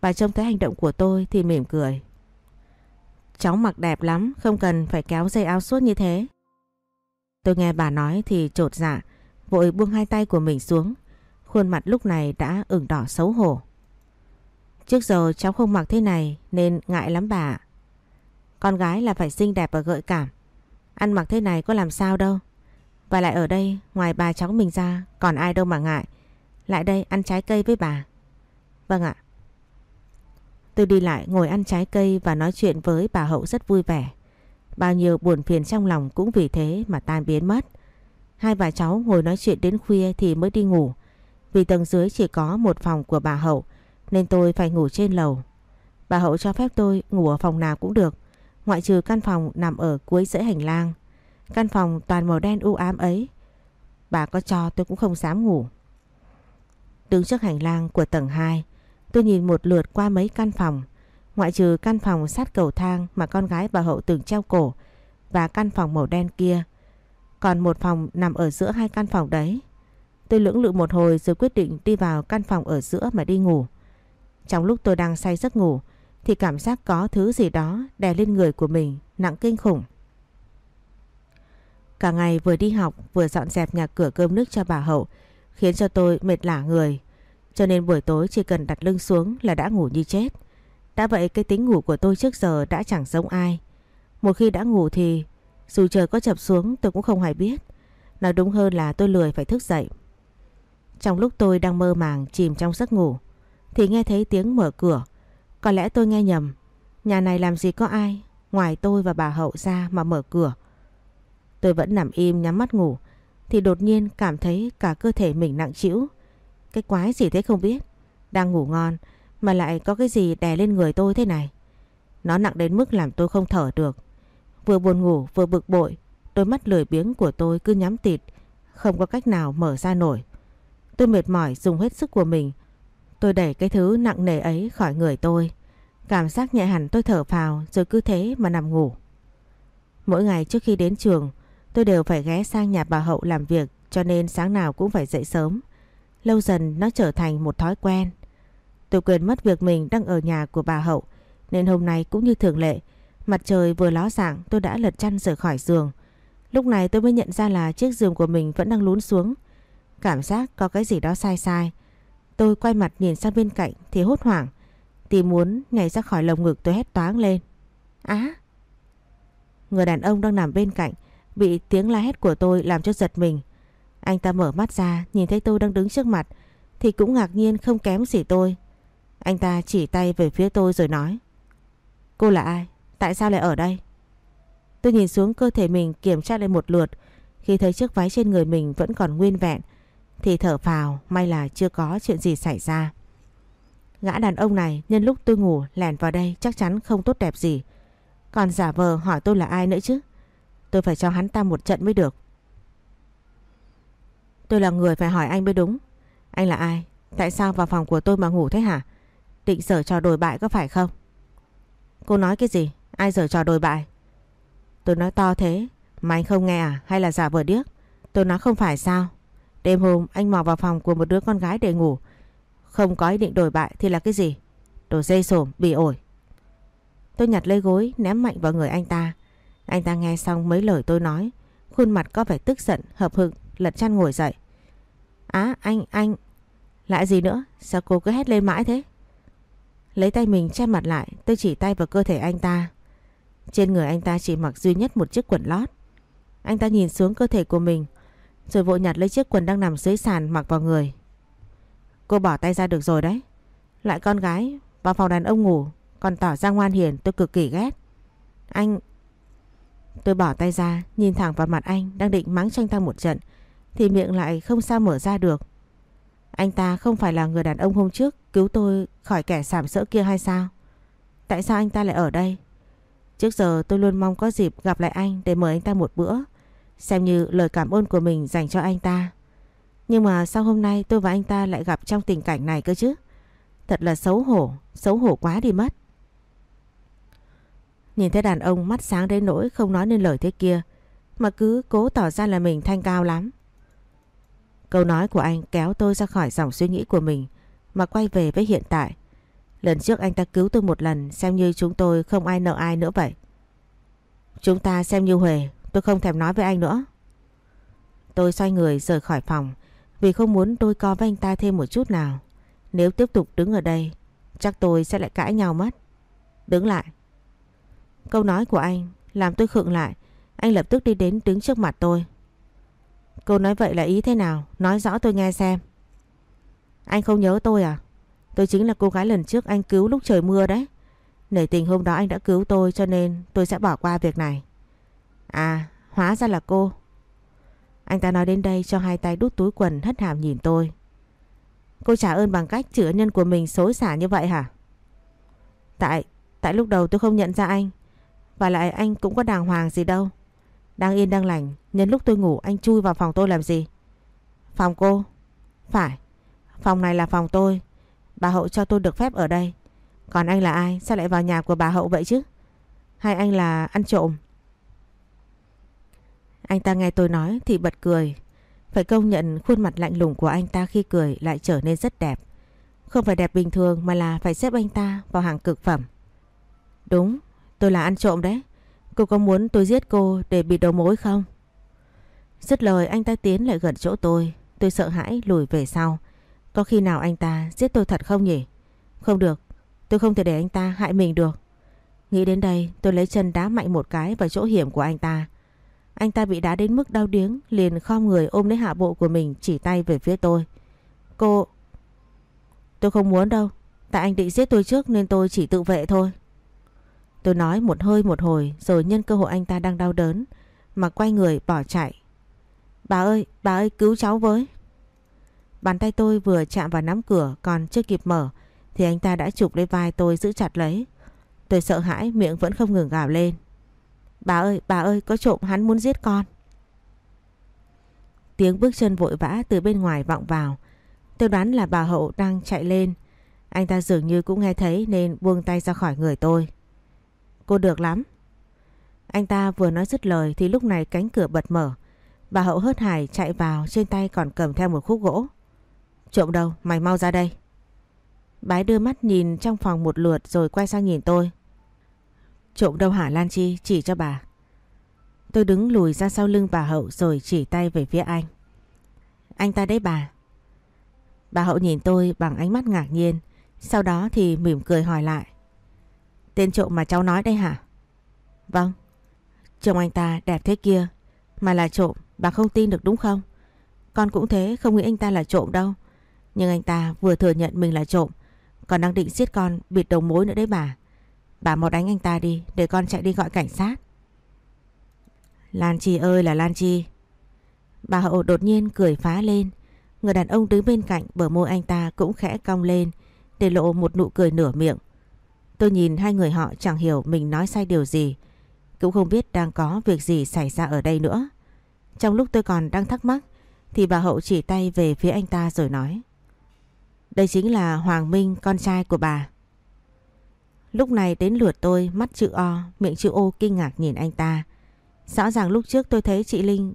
Bà trông thấy hành động của tôi thì mỉm cười. Cháu mặc đẹp lắm, không cần phải kéo dây áo suốt như thế. Tôi nghe bà nói thì trột dạ, vội buông hai tay của mình xuống. Khuôn mặt lúc này đã ửng đỏ xấu hổ. Trước giờ cháu không mặc thế này nên ngại lắm bà Con gái là phải xinh đẹp và gợi cảm. Ăn mặc thế này có làm sao đâu. Và lại ở đây ngoài bà cháu mình ra còn ai đâu mà ngại. Lại đây ăn trái cây với bà. Vâng ạ. Tôi đi lại ngồi ăn trái cây và nói chuyện với bà Hậu rất vui vẻ. Bao nhiêu buồn phiền trong lòng cũng vì thế mà tan biến mất. Hai bà cháu ngồi nói chuyện đến khuya thì mới đi ngủ. Vì tầng dưới chỉ có một phòng của bà Hậu nên tôi phải ngủ trên lầu. Bà Hậu cho phép tôi ngủ ở phòng nào cũng được, ngoại trừ căn phòng nằm ở cuối dãy hành lang. Căn phòng toàn màu đen u ám ấy. Bà có cho tôi cũng không dám ngủ. Đứng trước hành lang của tầng 2, tôi nhìn một lượt qua mấy căn phòng, ngoại trừ căn phòng sát cầu thang mà con gái bà Hậu từng treo cổ và căn phòng màu đen kia. Còn một phòng nằm ở giữa hai căn phòng đấy. Tôi lưỡng lự một hồi rồi quyết định đi vào căn phòng ở giữa mà đi ngủ. Trong lúc tôi đang say giấc ngủ thì cảm giác có thứ gì đó đè lên người của mình, nặng kinh khủng. Cả ngày vừa đi học, vừa dọn dẹp nhà cửa cơm nước cho bà Hậu, khiến cho tôi mệt lả người. Cho nên buổi tối chỉ cần đặt lưng xuống là đã ngủ như chết. Đã vậy cái tính ngủ của tôi trước giờ đã chẳng giống ai. Một khi đã ngủ thì, dù trời có chập xuống, tôi cũng không hay biết. Nói đúng hơn là tôi lười phải thức dậy. Trong lúc tôi đang mơ màng chìm trong giấc ngủ, thì nghe thấy tiếng mở cửa. Có lẽ tôi nghe nhầm. Nhà này làm gì có ai, ngoài tôi và bà Hậu ra mà mở cửa. Tôi vẫn nằm im nhắm mắt ngủ, thì đột nhiên cảm thấy cả cơ thể mình nặng trĩu. Cái quái gì thế không biết. Đang ngủ ngon mà lại có cái gì đè lên người tôi thế này. Nó nặng đến mức làm tôi không thở được. Vừa buồn ngủ vừa bực bội, đôi mắt lười biếng của tôi cứ nhắm tịt, không có cách nào mở ra nổi. Tôi mệt mỏi dùng hết sức của mình Tôi đẩy cái thứ nặng nề ấy khỏi người tôi. Cảm giác nhẹ hẳn tôi thở phào rồi cứ thế mà nằm ngủ. Mỗi ngày trước khi đến trường, tôi đều phải ghé sang nhà bà Hậu làm việc cho nên sáng nào cũng phải dậy sớm. Lâu dần nó trở thành một thói quen. Tôi quên mất việc mình đang ở nhà của bà Hậu nên hôm nay cũng như thường lệ. Mặt trời vừa ló dạng, tôi đã lật chăn rời khỏi giường. Lúc này tôi mới nhận ra là chiếc giường của mình vẫn đang lún xuống. Cảm giác có cái gì đó sai sai. Tôi quay mặt nhìn sang bên cạnh thì hốt hoảng. Tìm muốn nhảy ra khỏi lồng ngực tôi hét toáng lên. Á! Người đàn ông đang nằm bên cạnh, bị tiếng la hét của tôi làm cho giật mình. Anh ta mở mắt ra, nhìn thấy tôi đang đứng trước mặt, thì cũng ngạc nhiên không kém gì tôi. Anh ta chỉ tay về phía tôi rồi nói. Cô là ai? Tại sao lại ở đây? Tôi nhìn xuống cơ thể mình kiểm tra lại một lượt khi thấy chiếc váy trên người mình vẫn còn nguyên vẹn, thì thở phào, may là chưa có chuyện gì xảy ra. Gã đàn ông này, nhân lúc tôi ngủ, lẻn vào đây chắc chắn không tốt đẹp gì. Còn giả vờ hỏi tôi là ai nữa chứ. Tôi phải cho hắn ta một trận mới được. Tôi là người phải hỏi anh mới đúng. Anh là ai? Tại sao vào phòng của tôi mà ngủ thế hả? Định sở trò đồi bại có phải không? Cô nói cái gì? Ai sở trò đồi bại? Tôi nói to thế mà anh không nghe à? Hay là giả vờ điếc? Tôi nói không phải sao? Đêm hôm anh mò vào phòng của một đứa con gái để ngủ. Không có ý định đổi bại thì là cái gì? Đồ dây sổm, bị ổi. Tôi nhặt lấy gối ném mạnh vào người anh ta. Anh ta nghe xong mấy lời tôi nói. Khuôn mặt có vẻ tức giận, hợp hực, lật chăn ngồi dậy. Á, anh, anh. Lại gì nữa? Sao cô cứ hét lên mãi thế? Lấy tay mình che mặt lại, tôi chỉ tay vào cơ thể anh ta. Trên người anh ta chỉ mặc duy nhất một chiếc quần lót. Anh ta nhìn xuống cơ thể của mình, rồi vội nhặt lấy chiếc quần đang nằm dưới sàn mặc vào người. Cô bỏ tay ra được rồi đấy. Lại con gái vào phòng đàn ông ngủ còn tỏ ra ngoan hiền tôi cực kỳ ghét. Anh... Tôi bỏ tay ra nhìn thẳng vào mặt anh đang định mắng tranh ta một trận thì miệng lại không sao mở ra được. Anh ta không phải là người đàn ông hôm trước cứu tôi khỏi kẻ sảm sỡ kia hay sao? Tại sao anh ta lại ở đây? Trước giờ tôi luôn mong có dịp gặp lại anh để mời anh ta một bữa. Xem như lời cảm ơn của mình dành cho anh ta. Nhưng mà sao hôm nay tôi và anh ta lại gặp trong tình cảnh này cơ chứ? Thật là xấu hổ, xấu hổ quá đi mất. Nhìn thấy đàn ông mắt sáng đến nỗi không nói nên lời thế kia, mà cứ cố tỏ ra là mình thanh cao lắm. Câu nói của anh kéo tôi ra khỏi dòng suy nghĩ của mình mà quay về với hiện tại. Lần trước anh ta cứu tôi một lần xem như chúng tôi không ai nợ ai nữa vậy. Chúng ta xem như Huệ, tôi không thèm nói với anh nữa. Tôi xoay người rời khỏi phòng vì không muốn tôi co với anh ta thêm một chút nào. Nếu tiếp tục đứng ở đây, chắc tôi sẽ lại cãi nhau mất. Đứng lại. Câu nói của anh làm tôi khựng lại. Anh lập tức đi đến đứng trước mặt tôi. Cô nói vậy là ý thế nào? Nói rõ tôi nghe xem. Anh không nhớ tôi à? Tôi chính là cô gái lần trước anh cứu lúc trời mưa đấy. Nể tình hôm đó anh đã cứu tôi cho nên tôi sẽ bỏ qua việc này. À, hóa ra là cô. Anh ta nói đến đây cho hai tay đút túi quần hất hàm nhìn tôi. Cô trả ơn bằng cách chữa nhân của mình xối xả như vậy hả? Tại, tại lúc đầu tôi không nhận ra anh. Và lại anh cũng có đàng hoàng gì đâu. Đang yên đang lành, nhân lúc tôi ngủ anh chui vào phòng tôi làm gì? Phòng cô? Phải, phòng này là phòng tôi. Bà Hậu cho tôi được phép ở đây. Còn anh là ai? Sao lại vào nhà của bà Hậu vậy chứ? Hay anh là ăn trộm? Anh ta nghe tôi nói thì bật cười. Phải công nhận khuôn mặt lạnh lùng của anh ta khi cười lại trở nên rất đẹp. Không phải đẹp bình thường mà là phải xếp anh ta vào hàng cực phẩm. Đúng, tôi là ăn trộm đấy. Cô có muốn tôi giết cô để bị đầu mối không? Dứt lời anh ta tiến lại gần chỗ tôi. Tôi sợ hãi lùi về sau. Có khi nào anh ta giết tôi thật không nhỉ? Không được, tôi không thể để anh ta hại mình được. Nghĩ đến đây tôi lấy chân đá mạnh một cái vào chỗ hiểm của anh ta. Anh ta bị đá đến mức đau điếng liền khom người ôm lấy hạ bộ của mình chỉ tay về phía tôi. Cô... Tôi không muốn đâu. Tại anh định giết tôi trước nên tôi chỉ tự vệ thôi. Tôi nói một hơi một hồi rồi nhân cơ hội anh ta đang đau đớn mà quay người bỏ chạy. Bà ơi, bà ơi cứu cháu với. Bàn tay tôi vừa chạm vào nắm cửa còn chưa kịp mở thì anh ta đã chụp lấy vai tôi giữ chặt lấy. Tôi sợ hãi miệng vẫn không ngừng gào lên. Bà ơi, bà ơi, có trộm hắn muốn giết con. Tiếng bước chân vội vã từ bên ngoài vọng vào. Tôi đoán là bà Hậu đang chạy lên. Anh ta dường như cũng nghe thấy nên buông tay ra khỏi người tôi. Cô được lắm. Anh ta vừa nói dứt lời thì lúc này cánh cửa bật mở. Bà Hậu hớt hải chạy vào trên tay còn cầm theo một khúc gỗ. Trộm đâu, mày mau ra đây. Bái đưa mắt nhìn trong phòng một lượt rồi quay sang nhìn tôi. Trộm đâu hả Lan Chi, chỉ cho bà. Tôi đứng lùi ra sau lưng bà Hậu rồi chỉ tay về phía anh. Anh ta đấy bà. Bà Hậu nhìn tôi bằng ánh mắt ngạc nhiên, sau đó thì mỉm cười hỏi lại. Tên trộm mà cháu nói đây hả? Vâng. Chồng anh ta đẹp thế kia, mà là trộm, bà không tin được đúng không? Con cũng thế, không nghĩ anh ta là trộm đâu. Nhưng anh ta vừa thừa nhận mình là trộm, còn đang định giết con bịt đầu mối nữa đấy bà. Bà mau đánh anh ta đi để con chạy đi gọi cảnh sát. Lan Chi ơi là Lan Chi. Bà Hậu đột nhiên cười phá lên. Người đàn ông đứng bên cạnh bờ môi anh ta cũng khẽ cong lên để lộ một nụ cười nửa miệng. Tôi nhìn hai người họ chẳng hiểu mình nói sai điều gì. Cũng không biết đang có việc gì xảy ra ở đây nữa. Trong lúc tôi còn đang thắc mắc thì bà Hậu chỉ tay về phía anh ta rồi nói. Đây chính là Hoàng Minh con trai của bà. Lúc này đến lượt tôi mắt chữ O, miệng chữ O kinh ngạc nhìn anh ta. Rõ ràng lúc trước tôi thấy chị Linh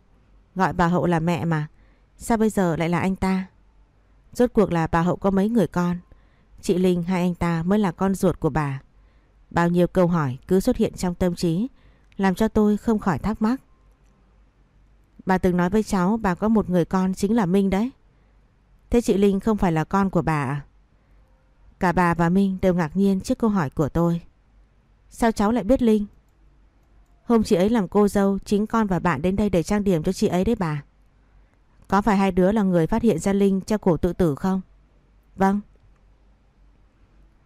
gọi bà Hậu là mẹ mà. Sao bây giờ lại là anh ta? Rốt cuộc là bà Hậu có mấy người con? Chị Linh hay anh ta mới là con ruột của bà? Bao nhiêu câu hỏi cứ xuất hiện trong tâm trí làm cho tôi không khỏi thắc mắc. Bà từng nói với cháu bà có một người con chính là Minh đấy. Thế chị Linh không phải là con của bà à? Cả bà và Minh đều ngạc nhiên trước câu hỏi của tôi. Sao cháu lại biết Linh? Hôm chị ấy làm cô dâu, chính con và bạn đến đây để trang điểm cho chị ấy đấy bà. Có phải hai đứa là người phát hiện ra Linh cho cổ tự tử không? Vâng.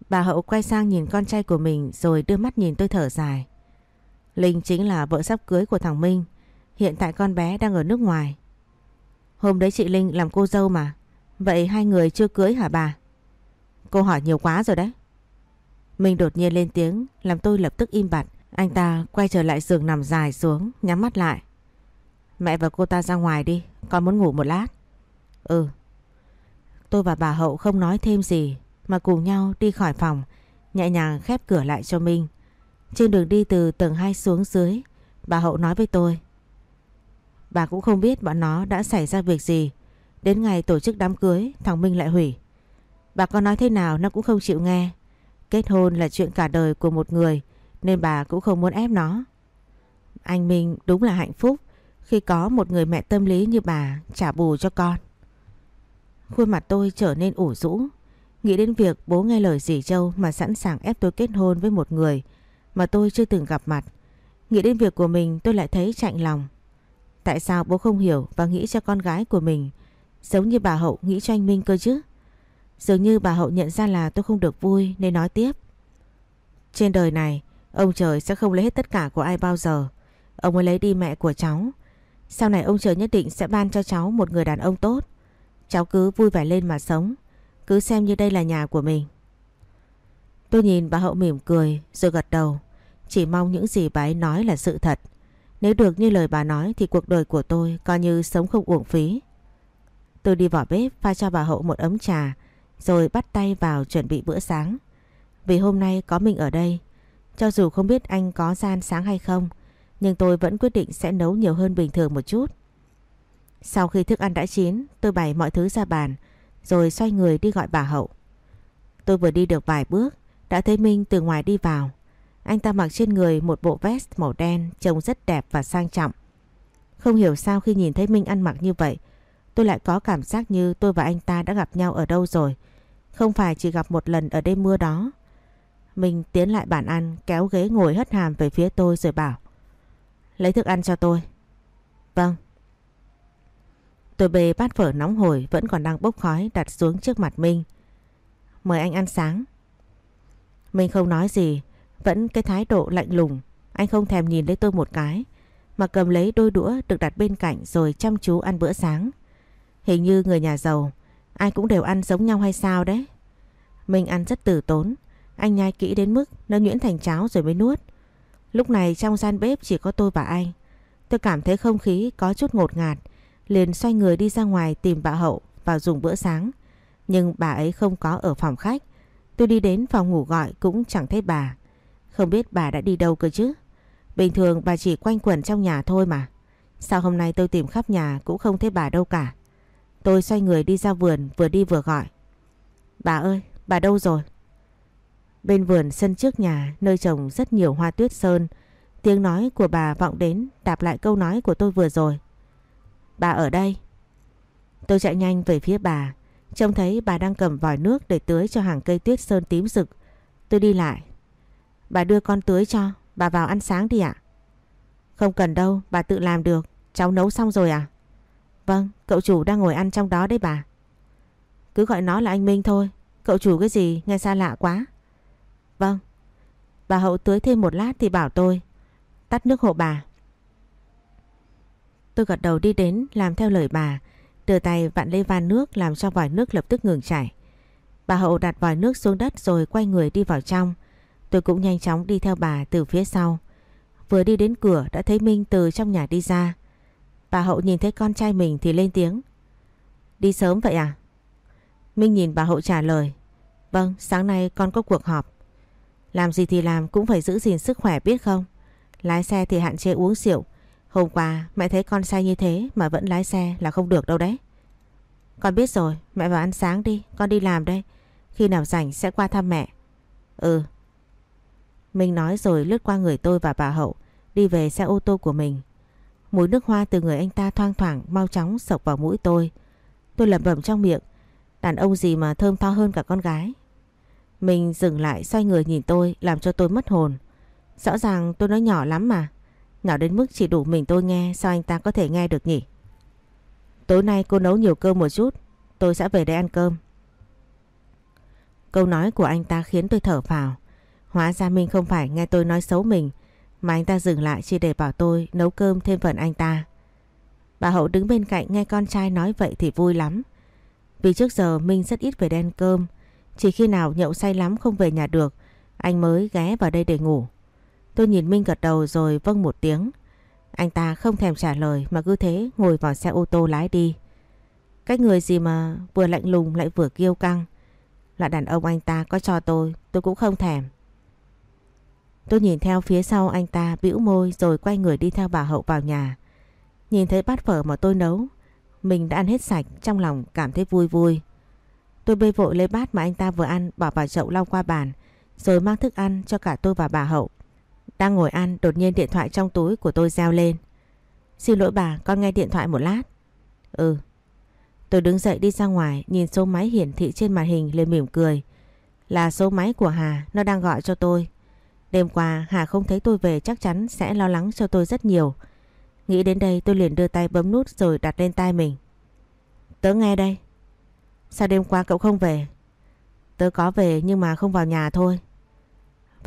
Bà Hậu quay sang nhìn con trai của mình rồi đưa mắt nhìn tôi thở dài. Linh chính là vợ sắp cưới của thằng Minh. Hiện tại con bé đang ở nước ngoài. Hôm đấy chị Linh làm cô dâu mà. Vậy hai người chưa cưới hả bà? Cô hỏi nhiều quá rồi đấy. Minh đột nhiên lên tiếng làm tôi lập tức im bặt. Anh ta quay trở lại giường nằm dài xuống, nhắm mắt lại. Mẹ và cô ta ra ngoài đi, con muốn ngủ một lát. Ừ. Tôi và bà Hậu không nói thêm gì mà cùng nhau đi khỏi phòng, nhẹ nhàng khép cửa lại cho Minh. Trên đường đi từ tầng 2 xuống dưới, bà Hậu nói với tôi. Bà cũng không biết bọn nó đã xảy ra việc gì. Đến ngày tổ chức đám cưới, thằng Minh lại hủy. Bà có nói thế nào nó cũng không chịu nghe. Kết hôn là chuyện cả đời của một người nên bà cũng không muốn ép nó. Anh Minh đúng là hạnh phúc khi có một người mẹ tâm lý như bà trả bù cho con. Khuôn mặt tôi trở nên ủ rũ, nghĩ đến việc bố nghe lời dì Châu mà sẵn sàng ép tôi kết hôn với một người mà tôi chưa từng gặp mặt. Nghĩ đến việc của mình tôi lại thấy chạnh lòng. Tại sao bố không hiểu và nghĩ cho con gái của mình giống như bà Hậu nghĩ cho anh Minh cơ chứ? Dường như bà Hậu nhận ra là tôi không được vui nên nói tiếp. Trên đời này, ông trời sẽ không lấy hết tất cả của ai bao giờ. Ông ấy lấy đi mẹ của cháu. Sau này ông trời nhất định sẽ ban cho cháu một người đàn ông tốt. Cháu cứ vui vẻ lên mà sống. Cứ xem như đây là nhà của mình. Tôi nhìn bà Hậu mỉm cười rồi gật đầu. Chỉ mong những gì bà ấy nói là sự thật. Nếu được như lời bà nói thì cuộc đời của tôi coi như sống không uổng phí. Tôi đi vào bếp pha cho bà Hậu một ấm trà rồi bắt tay vào chuẩn bị bữa sáng. Vì hôm nay có mình ở đây, cho dù không biết anh có gian sáng hay không, nhưng tôi vẫn quyết định sẽ nấu nhiều hơn bình thường một chút. Sau khi thức ăn đã chín, tôi bày mọi thứ ra bàn, rồi xoay người đi gọi bà Hậu. Tôi vừa đi được vài bước, đã thấy Minh từ ngoài đi vào. Anh ta mặc trên người một bộ vest màu đen trông rất đẹp và sang trọng. Không hiểu sao khi nhìn thấy Minh ăn mặc như vậy, tôi lại có cảm giác như tôi và anh ta đã gặp nhau ở đâu rồi. Không phải chỉ gặp một lần ở đêm mưa đó. Minh tiến lại bàn ăn kéo ghế ngồi hất hàm về phía tôi rồi bảo Lấy thức ăn cho tôi. Vâng. Tôi bê bát phở nóng hổi vẫn còn đang bốc khói đặt xuống trước mặt Minh. Mời anh ăn sáng. Minh không nói gì, vẫn cái thái độ lạnh lùng. Anh không thèm nhìn lấy tôi một cái, mà cầm lấy đôi đũa được đặt bên cạnh rồi chăm chú ăn bữa sáng. Hình như người nhà giàu, ai cũng đều ăn giống nhau hay sao đấy. Minh ăn rất tử tốn, anh nhai kỹ đến mức nó nhuyễn thành cháo rồi mới nuốt. Lúc này trong gian bếp chỉ có tôi và anh. Tôi cảm thấy không khí có chút ngột ngạt, liền xoay người đi ra ngoài tìm bà Hậu vào dùng bữa sáng. Nhưng bà ấy không có ở phòng khách. Tôi đi đến phòng ngủ gọi cũng chẳng thấy bà. Không biết bà đã đi đâu cơ chứ. Bình thường bà chỉ quanh quẩn trong nhà thôi mà. Sao hôm nay tôi tìm khắp nhà cũng không thấy bà đâu cả. Tôi xoay người đi ra vườn vừa đi vừa gọi. Bà ơi, bà đâu rồi? Bên vườn sân trước nhà nơi trồng rất nhiều hoa tuyết sơn. Tiếng nói của bà vọng đến đạp lại câu nói của tôi vừa rồi. Bà ở đây. Tôi chạy nhanh về phía bà. Trông thấy bà đang cầm vòi nước để tưới cho hàng cây tuyết sơn tím rực. Tôi đi lại. Bà đưa con tưới cho. Bà vào ăn sáng đi ạ. Không cần đâu, bà tự làm được. Cháu nấu xong rồi à? Vâng, cậu chủ đang ngồi ăn trong đó đấy bà. Cứ gọi nó là anh Minh thôi. Cậu chủ cái gì nghe xa lạ quá. Vâng. Bà Hậu tưới thêm một lát thì bảo tôi. Tắt nước hộ bà. Tôi gật đầu đi đến làm theo lời bà. Đưa tay vặn lấy van nước làm cho vòi nước lập tức ngừng chảy. Bà Hậu đặt vòi nước xuống đất rồi quay người đi vào trong. Tôi cũng nhanh chóng đi theo bà từ phía sau. Vừa đi đến cửa đã thấy Minh từ trong nhà đi ra. Bà Hậu nhìn thấy con trai mình thì lên tiếng. Đi sớm vậy à? Minh nhìn bà Hậu trả lời. Vâng, sáng nay con có cuộc họp. Làm gì thì làm cũng phải giữ gìn sức khỏe biết không? Lái xe thì hạn chế uống rượu. Hôm qua mẹ thấy con say như thế mà vẫn lái xe là không được đâu đấy. Con biết rồi, mẹ vào ăn sáng đi, con đi làm đây. Khi nào rảnh sẽ qua thăm mẹ. Ừ. mình nói rồi lướt qua người tôi và bà Hậu, đi về xe ô tô của mình. Mùi nước hoa từ người anh ta thoang thoảng mau chóng sộc vào mũi tôi. Tôi lẩm bẩm trong miệng, đàn ông gì mà thơm tho hơn cả con gái. Mình dừng lại xoay người nhìn tôi làm cho tôi mất hồn. Rõ ràng tôi nói nhỏ lắm mà. Nhỏ đến mức chỉ đủ mình tôi nghe sao anh ta có thể nghe được nhỉ? Tối nay cô nấu nhiều cơm một chút. Tôi sẽ về đây ăn cơm. Câu nói của anh ta khiến tôi thở phào. Hóa ra mình không phải nghe tôi nói xấu mình mà anh ta dừng lại chỉ để bảo tôi nấu cơm thêm phần anh ta. Bà Hậu đứng bên cạnh nghe con trai nói vậy thì vui lắm. Vì trước giờ Minh rất ít về đen cơm chỉ khi nào nhậu say lắm không về nhà được, anh mới ghé vào đây để ngủ. Tôi nhìn Minh gật đầu rồi vâng một tiếng. Anh ta không thèm trả lời mà cứ thế ngồi vào xe ô tô lái đi. cái người gì mà vừa lạnh lùng lại vừa kiêu căng. Là đàn ông anh ta có cho tôi, tôi cũng không thèm. Tôi nhìn theo phía sau anh ta bĩu môi rồi quay người đi theo bà Hậu vào nhà. Nhìn thấy bát phở mà tôi nấu, mình đã ăn hết sạch trong lòng cảm thấy vui vui. Tôi bê vội lấy bát mà anh ta vừa ăn bỏ vào chậu lau qua bàn rồi mang thức ăn cho cả tôi và bà Hậu. Đang ngồi ăn, đột nhiên điện thoại trong túi của tôi reo lên. Xin lỗi bà, con nghe điện thoại một lát. Ừ. Tôi đứng dậy đi ra ngoài, nhìn số máy hiển thị trên màn hình lên mỉm cười. Là số máy của Hà, nó đang gọi cho tôi. Đêm qua, Hà không thấy tôi về, chắc chắn sẽ lo lắng cho tôi rất nhiều. Nghĩ đến đây, tôi liền đưa tay bấm nút rồi đặt lên tai mình. Tớ nghe đây. Sao đêm qua cậu không về? Tớ có về, nhưng mà không vào nhà thôi.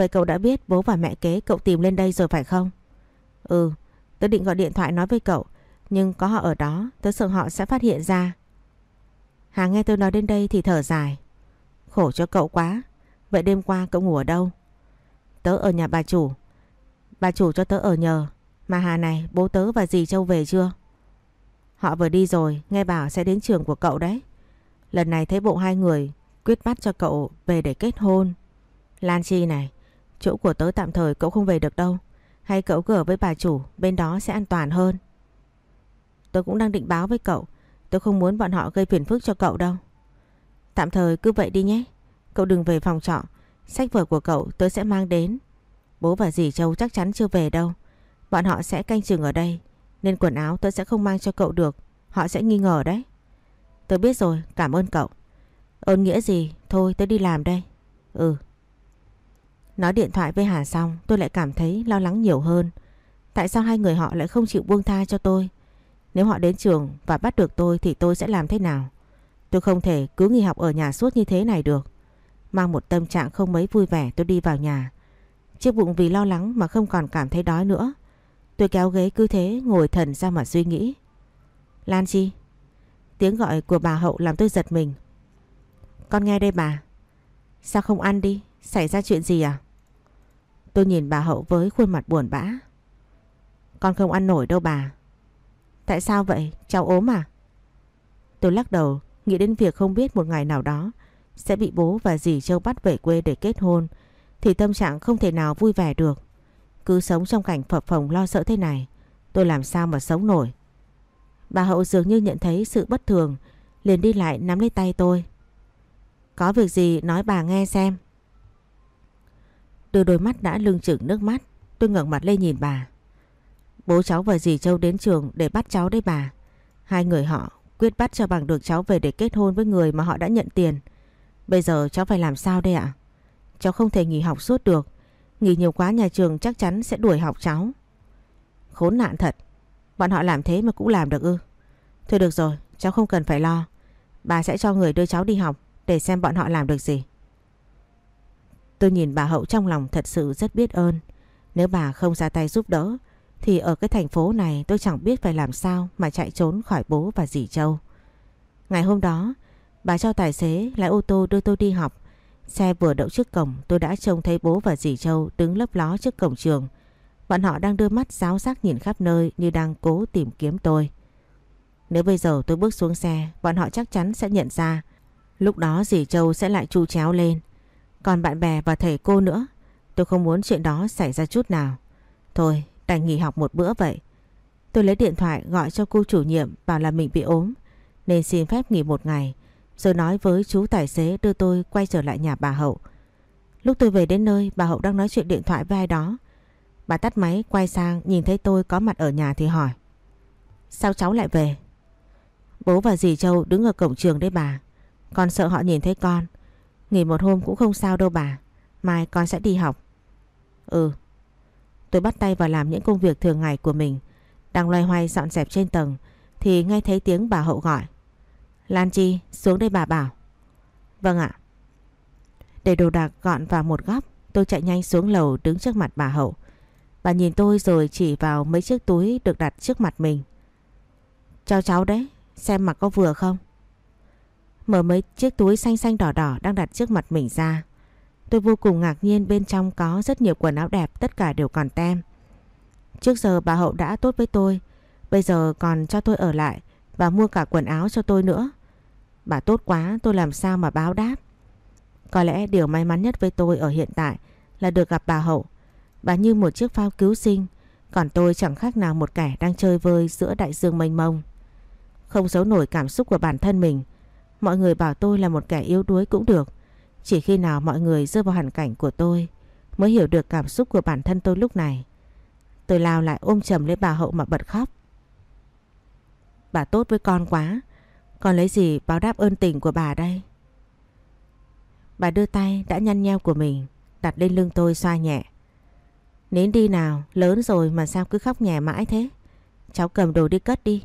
Vậy cậu đã biết bố và mẹ kế cậu tìm lên đây rồi phải không? Ừ, tớ định gọi điện thoại nói với cậu. Nhưng có họ ở đó, tớ sợ họ sẽ phát hiện ra. Hà nghe tôi nói đến đây thì thở dài. Khổ cho cậu quá. Vậy đêm qua cậu ngủ ở đâu? Tớ ở nhà bà chủ. Bà chủ cho tớ ở nhờ. Mà Hà này, bố tớ và dì Châu về chưa? Họ vừa đi rồi, nghe bảo sẽ đến trường của cậu đấy. Lần này thấy bộ hai người quyết bắt cho cậu về để kết hôn. Lan Chi này, chỗ của tớ tạm thời cậu không về được đâu. Hay cậu cứ ở với bà chủ, bên đó sẽ an toàn hơn. Tớ cũng đang định báo với cậu, tớ không muốn bọn họ gây phiền phức cho cậu đâu. Tạm thời cứ vậy đi nhé, cậu đừng về phòng trọ, sách vở của cậu tớ sẽ mang đến. Bố và dì Châu chắc chắn chưa về đâu, bọn họ sẽ canh chừng ở đây, nên quần áo tớ sẽ không mang cho cậu được, họ sẽ nghi ngờ đấy. Tớ biết rồi, cảm ơn cậu. Ơn nghĩa gì? Thôi tớ đi làm đây. Ừ. Nói điện thoại với Hà xong, tôi lại cảm thấy lo lắng nhiều hơn. Tại sao hai người họ lại không chịu buông tha cho tôi? Nếu họ đến trường và bắt được tôi thì tôi sẽ làm thế nào? Tôi không thể cứ nghỉ học ở nhà suốt như thế này được. Mang một tâm trạng không mấy vui vẻ, tôi đi vào nhà. Chiếc bụng vì lo lắng mà không còn cảm thấy đói nữa. Tôi kéo ghế cứ thế ngồi thần ra mà suy nghĩ. Lan Chi? Tiếng gọi của bà Hậu làm tôi giật mình. Con nghe đây bà. Sao không ăn đi? Xảy ra chuyện gì à? Tôi nhìn bà Hậu với khuôn mặt buồn bã. Con không ăn nổi đâu bà. Tại sao vậy? Cháu ốm à? Tôi lắc đầu, nghĩ đến việc không biết một ngày nào đó sẽ bị bố và dì Châu bắt về quê để kết hôn thì tâm trạng không thể nào vui vẻ được. Cứ sống trong cảnh phập phồng lo sợ thế này, tôi làm sao mà sống nổi. Bà Hậu dường như nhận thấy sự bất thường, liền đi lại nắm lấy tay tôi. Có việc gì nói bà nghe xem. Đưa đôi mắt đã lưng chừng nước mắt, tôi ngẩng mặt lên nhìn bà. Bố cháu và dì Châu đến trường để bắt cháu đấy bà. Hai người họ quyết bắt cho bằng được cháu về để kết hôn với người mà họ đã nhận tiền. Bây giờ cháu phải làm sao đây ạ? Cháu không thể nghỉ học suốt được. Nghỉ nhiều quá nhà trường chắc chắn sẽ đuổi học cháu. Khốn nạn thật. Bọn họ làm thế mà cũng làm được ư. Thôi được rồi, cháu không cần phải lo. Bà sẽ cho người đưa cháu đi học để xem bọn họ làm được gì. Tôi nhìn bà Hậu trong lòng thật sự rất biết ơn. Nếu bà không ra tay giúp đỡ thì ở cái thành phố này tôi chẳng biết phải làm sao mà chạy trốn khỏi bố và dì Châu. Ngày hôm đó, bà cho tài xế lái ô tô đưa tôi đi học. Xe vừa đậu trước cổng tôi đã trông thấy bố và dì Châu đứng lấp ló trước cổng trường. Bọn họ đang đưa mắt giáo giác nhìn khắp nơi như đang cố tìm kiếm tôi. Nếu bây giờ tôi bước xuống xe, bọn họ chắc chắn sẽ nhận ra. Lúc đó dì Châu sẽ lại chu chéo lên. Còn bạn bè và thầy cô nữa, tôi không muốn chuyện đó xảy ra chút nào. Thôi, đành nghỉ học một bữa vậy. Tôi lấy điện thoại gọi cho cô chủ nhiệm bảo là mình bị ốm, nên xin phép nghỉ một ngày, rồi nói với chú tài xế đưa tôi quay trở lại nhà bà Hậu. Lúc tôi về đến nơi, bà Hậu đang nói chuyện điện thoại với ai đó. Bà tắt máy, quay sang, nhìn thấy tôi có mặt ở nhà thì hỏi. Sao cháu lại về? Bố và dì Châu đứng ở cổng trường đấy bà. Con sợ họ nhìn thấy con. Nghỉ một hôm cũng không sao đâu bà. Mai con sẽ đi học. Ừ. Tôi bắt tay vào làm những công việc thường ngày của mình. Đang loay hoay dọn dẹp trên tầng thì nghe thấy tiếng bà Hậu gọi. Lan Chi xuống đây bà bảo. Vâng ạ. Để đồ đạc gọn vào một góc tôi chạy nhanh xuống lầu đứng trước mặt bà Hậu. Bà nhìn tôi rồi chỉ vào mấy chiếc túi được đặt trước mặt mình. Cho cháu đấy, xem mặc có vừa không? Mở mấy chiếc túi xanh xanh đỏ đỏ đang đặt trước mặt mình ra. Tôi vô cùng ngạc nhiên bên trong có rất nhiều quần áo đẹp tất cả đều còn tem. Trước giờ bà Hậu đã tốt với tôi, bây giờ còn cho tôi ở lại và mua cả quần áo cho tôi nữa. Bà tốt quá tôi làm sao mà báo đáp. Có lẽ điều may mắn nhất với tôi ở hiện tại là được gặp bà Hậu. Bà như một chiếc phao cứu sinh, còn tôi chẳng khác nào một kẻ đang chơi vơi giữa đại dương mênh mông. Không giấu nổi cảm xúc của bản thân mình. Mọi người bảo tôi là một kẻ yếu đuối cũng được. Chỉ khi nào mọi người rơi vào hoàn cảnh của tôi mới hiểu được cảm xúc của bản thân tôi lúc này. Tôi lao lại ôm chầm lấy bà Hậu mà bật khóc. Bà tốt với con quá, con lấy gì báo đáp ơn tình của bà đây? Bà đưa tay đã nhăn nheo của mình đặt lên lưng tôi xoa nhẹ. Nín đi nào, lớn rồi mà sao cứ khóc nhè mãi thế? Cháu cầm đồ đi cất đi.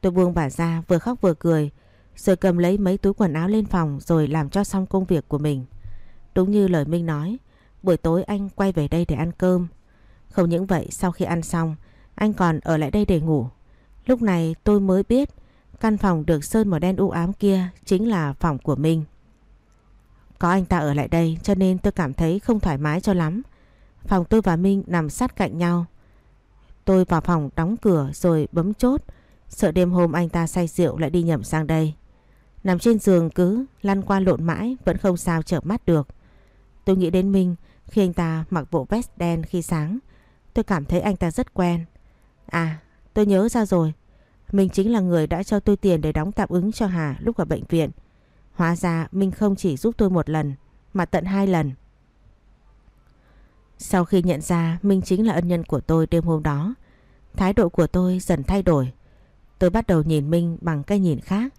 Tôi buông bà ra vừa khóc vừa cười rồi cầm lấy mấy túi quần áo lên phòng rồi làm cho xong công việc của mình. Đúng như lời Minh nói, buổi tối anh quay về đây để ăn cơm. Không những vậy sau khi ăn xong, anh còn ở lại đây để ngủ. Lúc này tôi mới biết căn phòng được sơn màu đen u ám kia chính là phòng của Minh. Có anh ta ở lại đây cho nên tôi cảm thấy không thoải mái cho lắm. Phòng tôi và Minh nằm sát cạnh nhau. Tôi vào phòng đóng cửa rồi bấm chốt, sợ đêm hôm anh ta say rượu lại đi nhầm sang đây. Nằm trên giường cứ lăn qua lộn mãi vẫn không sao chợp mắt được. Tôi nghĩ đến Minh khi anh ta mặc bộ vest đen khi sáng. Tôi cảm thấy anh ta rất quen. À, tôi nhớ ra rồi. Minh chính là người đã cho tôi tiền để đóng tạm ứng cho Hà lúc ở bệnh viện. Hóa ra Minh không chỉ giúp tôi một lần mà tận hai lần. Sau khi nhận ra Minh chính là ân nhân của tôi đêm hôm đó, thái độ của tôi dần thay đổi. Tôi bắt đầu nhìn Minh bằng cái nhìn khác.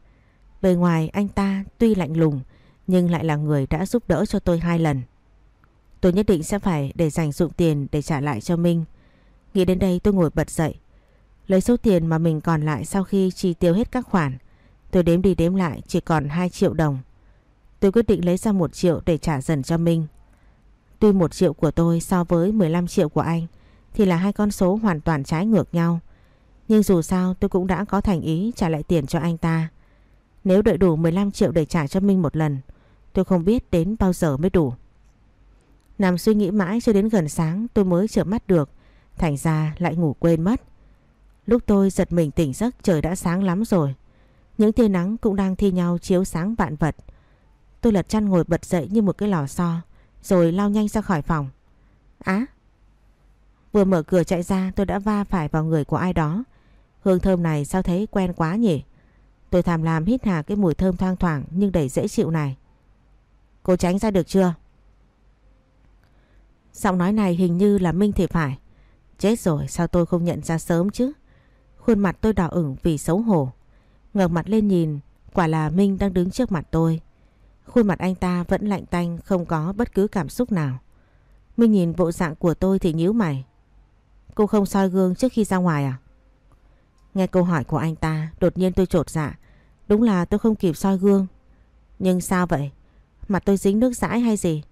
Bề ngoài, anh ta tuy lạnh lùng, nhưng lại là người đã giúp đỡ cho tôi hai lần. Tôi nhất định sẽ phải để dành dụng tiền để trả lại cho Minh. Nghĩ đến đây tôi ngồi bật dậy. Lấy số tiền mà mình còn lại sau khi chi tiêu hết các khoản. Tôi đếm đi đếm lại chỉ còn 2 triệu đồng. Tôi quyết định lấy ra 1 triệu để trả dần cho Minh. Tuy 1 triệu của tôi so với 15 triệu của anh thì là hai con số hoàn toàn trái ngược nhau. Nhưng dù sao tôi cũng đã có thành ý trả lại tiền cho anh ta. Nếu đợi đủ 15 triệu để trả cho Minh một lần, tôi không biết đến bao giờ mới đủ. Nằm suy nghĩ mãi cho đến gần sáng tôi mới trở mắt được, thành ra lại ngủ quên mất. Lúc tôi giật mình tỉnh giấc trời đã sáng lắm rồi. Những tia nắng cũng đang thi nhau chiếu sáng vạn vật. Tôi lật chăn ngồi bật dậy như một cái lò xo, rồi lao nhanh ra khỏi phòng. Á! vừa mở cửa chạy ra tôi đã va phải vào người của ai đó. Hương thơm này sao thấy quen quá nhỉ? Tôi thàm làm hít hà cái mùi thơm thoang thoảng nhưng đầy dễ chịu này. Cô tránh ra được chưa? Giọng nói này hình như là Minh thì phải. Chết rồi sao tôi không nhận ra sớm chứ? Khuôn mặt tôi đỏ ửng vì xấu hổ. ngẩng mặt lên nhìn, quả là Minh đang đứng trước mặt tôi. Khuôn mặt anh ta vẫn lạnh tanh không có bất cứ cảm xúc nào. Minh nhìn bộ dạng của tôi thì nhíu mày. Cô không soi gương trước khi ra ngoài à? Nghe câu hỏi của anh ta, đột nhiên tôi trột dạ. Đúng là tôi không kịp soi gương. Nhưng sao vậy? Mặt tôi dính nước dãi hay gì?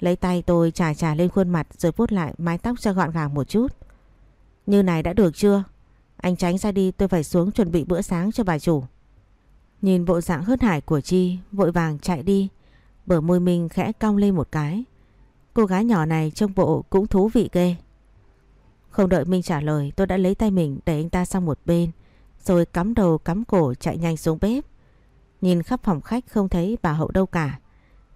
Lấy tay tôi trà trà lên khuôn mặt rồi vuốt lại mái tóc cho gọn gàng một chút. Như này đã được chưa? Anh tránh ra đi tôi phải xuống chuẩn bị bữa sáng cho bà chủ. Nhìn bộ dạng hớt hải của Chi vội vàng chạy đi. Bờ môi mình khẽ cong lên một cái. Cô gái nhỏ này trong bộ cũng thú vị ghê. Không đợi Minh trả lời tôi đã lấy tay mình đẩy anh ta sang một bên rồi cắm đầu cắm cổ chạy nhanh xuống bếp. Nhìn khắp phòng khách không thấy bà Hậu đâu cả.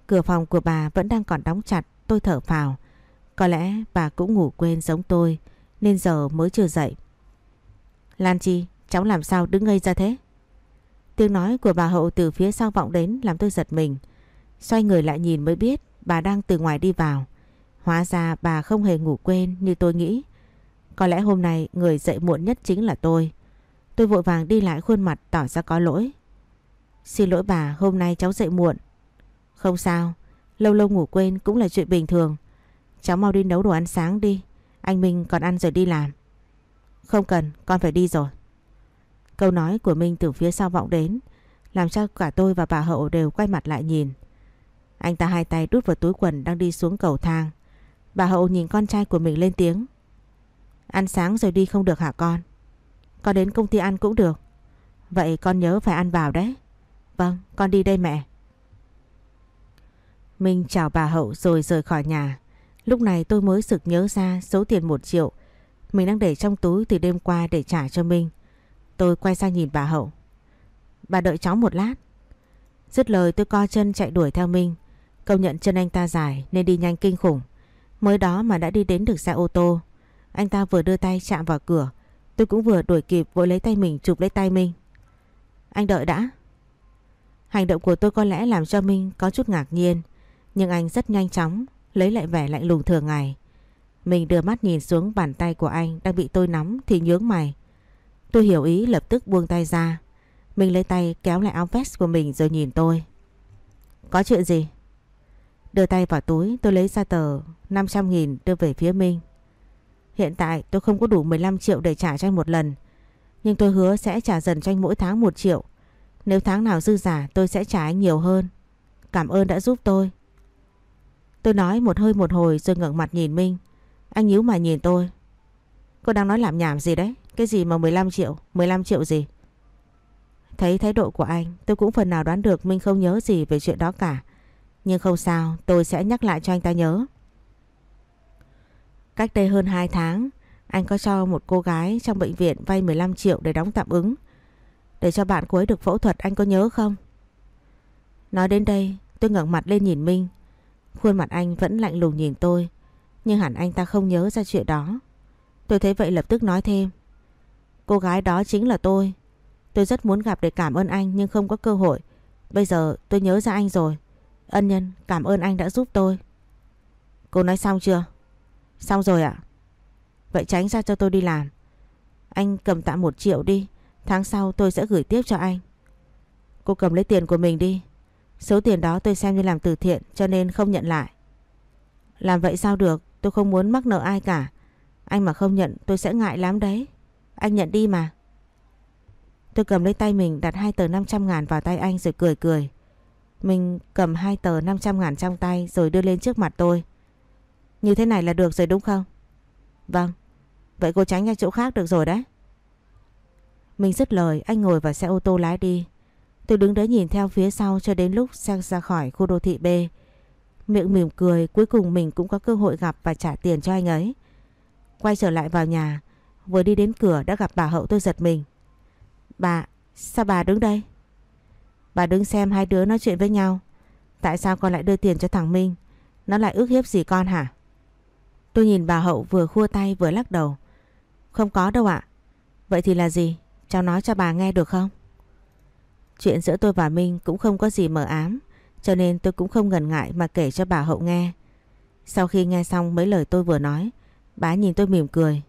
Cửa phòng của bà vẫn đang còn đóng chặt tôi thở phào. Có lẽ bà cũng ngủ quên giống tôi nên giờ mới chưa dậy. Lan Chi, cháu làm sao đứng ngây ra thế? Tiếng nói của bà Hậu từ phía sau vọng đến làm tôi giật mình. Xoay người lại nhìn mới biết bà đang từ ngoài đi vào. Hóa ra bà không hề ngủ quên như tôi nghĩ. Có lẽ hôm nay người dậy muộn nhất chính là tôi. Tôi vội vàng đi lại khuôn mặt tỏ ra có lỗi. Xin lỗi bà, hôm nay cháu dậy muộn. Không sao, lâu lâu ngủ quên cũng là chuyện bình thường. Cháu mau đi nấu đồ ăn sáng đi. Anh Minh còn ăn rồi đi làm. Không cần, con phải đi rồi. Câu nói của Minh từ phía sau vọng đến, làm cho cả tôi và bà Hậu đều quay mặt lại nhìn. Anh ta hai tay đút vào túi quần đang đi xuống cầu thang. Bà Hậu nhìn con trai của mình lên tiếng. Ăn sáng rồi đi không được hả con? Con đến công ty ăn cũng được. Vậy con nhớ phải ăn vào đấy. Vâng, con đi đây mẹ. Minh chào bà Hậu rồi rời khỏi nhà. Lúc này tôi mới sực nhớ ra số tiền 1 triệu mình đang để trong túi từ đêm qua để trả cho Minh. Tôi quay sang nhìn bà Hậu. Bà đợi cháu một lát. Dứt lời tôi co chân chạy đuổi theo Minh. Công nhận chân anh ta dài nên đi nhanh kinh khủng. Mới đó mà đã đi đến được xe ô tô. Anh ta vừa đưa tay chạm vào cửa. Tôi cũng vừa đuổi kịp vội lấy tay mình chụp lấy tay Minh. Anh đợi đã. Hành động của tôi có lẽ làm cho Minh có chút ngạc nhiên, nhưng anh rất nhanh chóng lấy lại vẻ lạnh lùng thường ngày. Mình đưa mắt nhìn xuống bàn tay của anh đang bị tôi nắm thì nhướng mày. Tôi hiểu ý lập tức buông tay ra. Mình lấy tay kéo lại áo vest của mình rồi nhìn tôi. Có chuyện gì? Đưa tay vào túi tôi lấy ra tờ 500 nghìn đưa về phía Minh. Hiện tại tôi không có đủ 15 triệu để trả cho anh một lần. Nhưng tôi hứa sẽ trả dần cho anh mỗi tháng 1 triệu. Nếu tháng nào dư giả, tôi sẽ trả anh nhiều hơn. Cảm ơn đã giúp tôi. Tôi nói một hơi một hồi rồi ngẩng mặt nhìn Minh. Anh nhíu mà nhìn tôi. Cô đang nói làm nhảm gì đấy? Cái gì mà 15 triệu? 15 triệu gì? Thấy thái độ của anh, tôi cũng phần nào đoán được Minh không nhớ gì về chuyện đó cả. Nhưng không sao, tôi sẽ nhắc lại cho anh ta nhớ. Cách đây hơn 2 tháng, anh có cho một cô gái trong bệnh viện vay 15 triệu để đóng tạm ứng. Để cho bạn cô ấy được phẫu thuật, anh có nhớ không? Nói đến đây, tôi ngẩng mặt lên nhìn Minh. Khuôn mặt anh vẫn lạnh lùng nhìn tôi. Nhưng hẳn anh ta không nhớ ra chuyện đó. Tôi thấy vậy lập tức nói thêm. Cô gái đó chính là tôi. Tôi rất muốn gặp để cảm ơn anh nhưng không có cơ hội. Bây giờ tôi nhớ ra anh rồi. Ân nhân, cảm ơn anh đã giúp tôi. Cô nói xong chưa? Xong rồi ạ. Vậy tránh ra cho tôi đi làm. Anh cầm tạm một triệu đi. Tháng sau tôi sẽ gửi tiếp cho anh. Cô cầm lấy tiền của mình đi. Số tiền đó tôi xem như làm từ thiện, cho nên không nhận lại. Làm vậy sao được? Tôi không muốn mắc nợ ai cả. Anh mà không nhận, tôi sẽ ngại lắm đấy. Anh nhận đi mà. Tôi cầm lấy tay mình, đặt hai tờ 500 ngàn vào tay anh rồi cười cười. Mình cầm hai tờ 500 ngàn trong tay rồi đưa lên trước mặt tôi. Như thế này là được rồi đúng không? Vâng. Vậy cô tránh ra chỗ khác được rồi đấy. Mình dứt lời anh ngồi vào xe ô tô lái đi. Tôi đứng đấy nhìn theo phía sau cho đến lúc xe ra khỏi khu đô thị B. Miệng mỉm cười cuối cùng mình cũng có cơ hội gặp và trả tiền cho anh ấy. Quay trở lại vào nhà, vừa đi đến cửa đã gặp bà Hậu tôi giật mình. Bà, sao bà đứng đây? Bà đứng xem hai đứa nói chuyện với nhau. Tại sao con lại đưa tiền cho thằng Minh? Nó lại ước hiếp gì con hả? Tôi nhìn bà Hậu vừa khua tay vừa lắc đầu. Không có đâu ạ. Vậy thì là gì? Cháu nói cho bà nghe được không? Chuyện giữa tôi và Minh cũng không có gì mờ ám. Cho nên tôi cũng không ngần ngại mà kể cho bà Hậu nghe. Sau khi nghe xong mấy lời tôi vừa nói, bà nhìn tôi mỉm cười.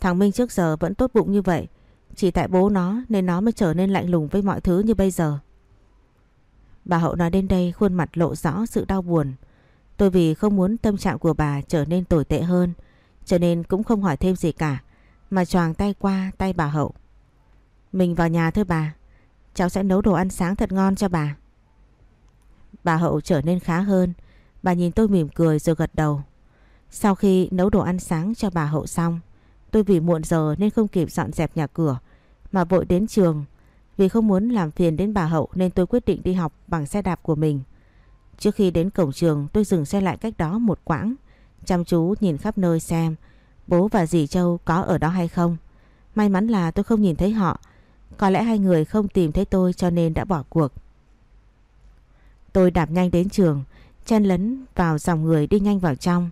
Thằng Minh trước giờ vẫn tốt bụng như vậy. Chỉ tại bố nó nên nó mới trở nên lạnh lùng với mọi thứ như bây giờ. Bà Hậu nói đến đây khuôn mặt lộ rõ sự đau buồn. Tôi vì không muốn tâm trạng của bà trở nên tồi tệ hơn, cho nên cũng không hỏi thêm gì cả, mà choàng tay qua tay bà Hậu. Mình vào nhà thôi bà. Cháu sẽ nấu đồ ăn sáng thật ngon cho bà. Bà Hậu trở nên khá hơn. Bà nhìn tôi mỉm cười rồi gật đầu. Sau khi nấu đồ ăn sáng cho bà Hậu xong, Tôi vì muộn giờ nên không kịp dọn dẹp nhà cửa, mà vội đến trường. Vì không muốn làm phiền đến bà Hậu nên tôi quyết định đi học bằng xe đạp của mình. Trước khi đến cổng trường tôi dừng xe lại cách đó một quãng, chăm chú nhìn khắp nơi xem bố và dì Châu có ở đó hay không. May mắn là tôi không nhìn thấy họ, có lẽ hai người không tìm thấy tôi cho nên đã bỏ cuộc. Tôi đạp nhanh đến trường, chen lấn vào dòng người đi nhanh vào trong.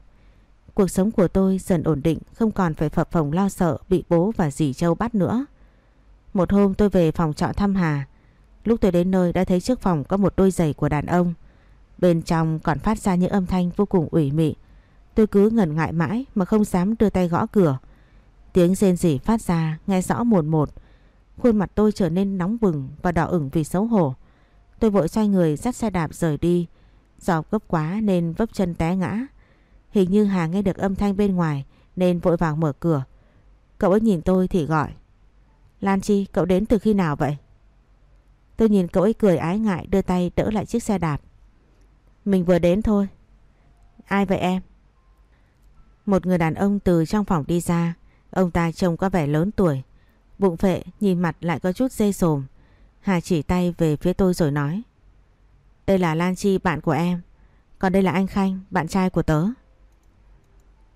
Cuộc sống của tôi dần ổn định không còn phải phập phồng lo sợ bị bố và dì Châu bắt nữa. Một hôm tôi về phòng trọ thăm Hà. Lúc tôi đến nơi đã thấy trước phòng có một đôi giày của đàn ông. Bên trong còn phát ra những âm thanh vô cùng ủy mị. Tôi cứ ngần ngại mãi mà không dám đưa tay gõ cửa. Tiếng rên rỉ phát ra nghe rõ một một. Khuôn mặt tôi trở nên nóng bừng và đỏ ửng vì xấu hổ. Tôi vội xoay người dắt xe đạp rời đi. Do gấp quá nên vấp chân té ngã. Hình như Hà nghe được âm thanh bên ngoài nên vội vàng mở cửa. Cậu ấy nhìn tôi thì gọi. Lan Chi, cậu đến từ khi nào vậy? Tôi nhìn cậu ấy cười ái ngại đưa tay đỡ lại chiếc xe đạp. Mình vừa đến thôi. Ai vậy em? Một người đàn ông từ trong phòng đi ra. Ông ta trông có vẻ lớn tuổi. Bụng phệ nhìn mặt lại có chút dê sồm. Hà chỉ tay về phía tôi rồi nói. Đây là Lan Chi bạn của em. Còn đây là anh Khanh, bạn trai của tớ.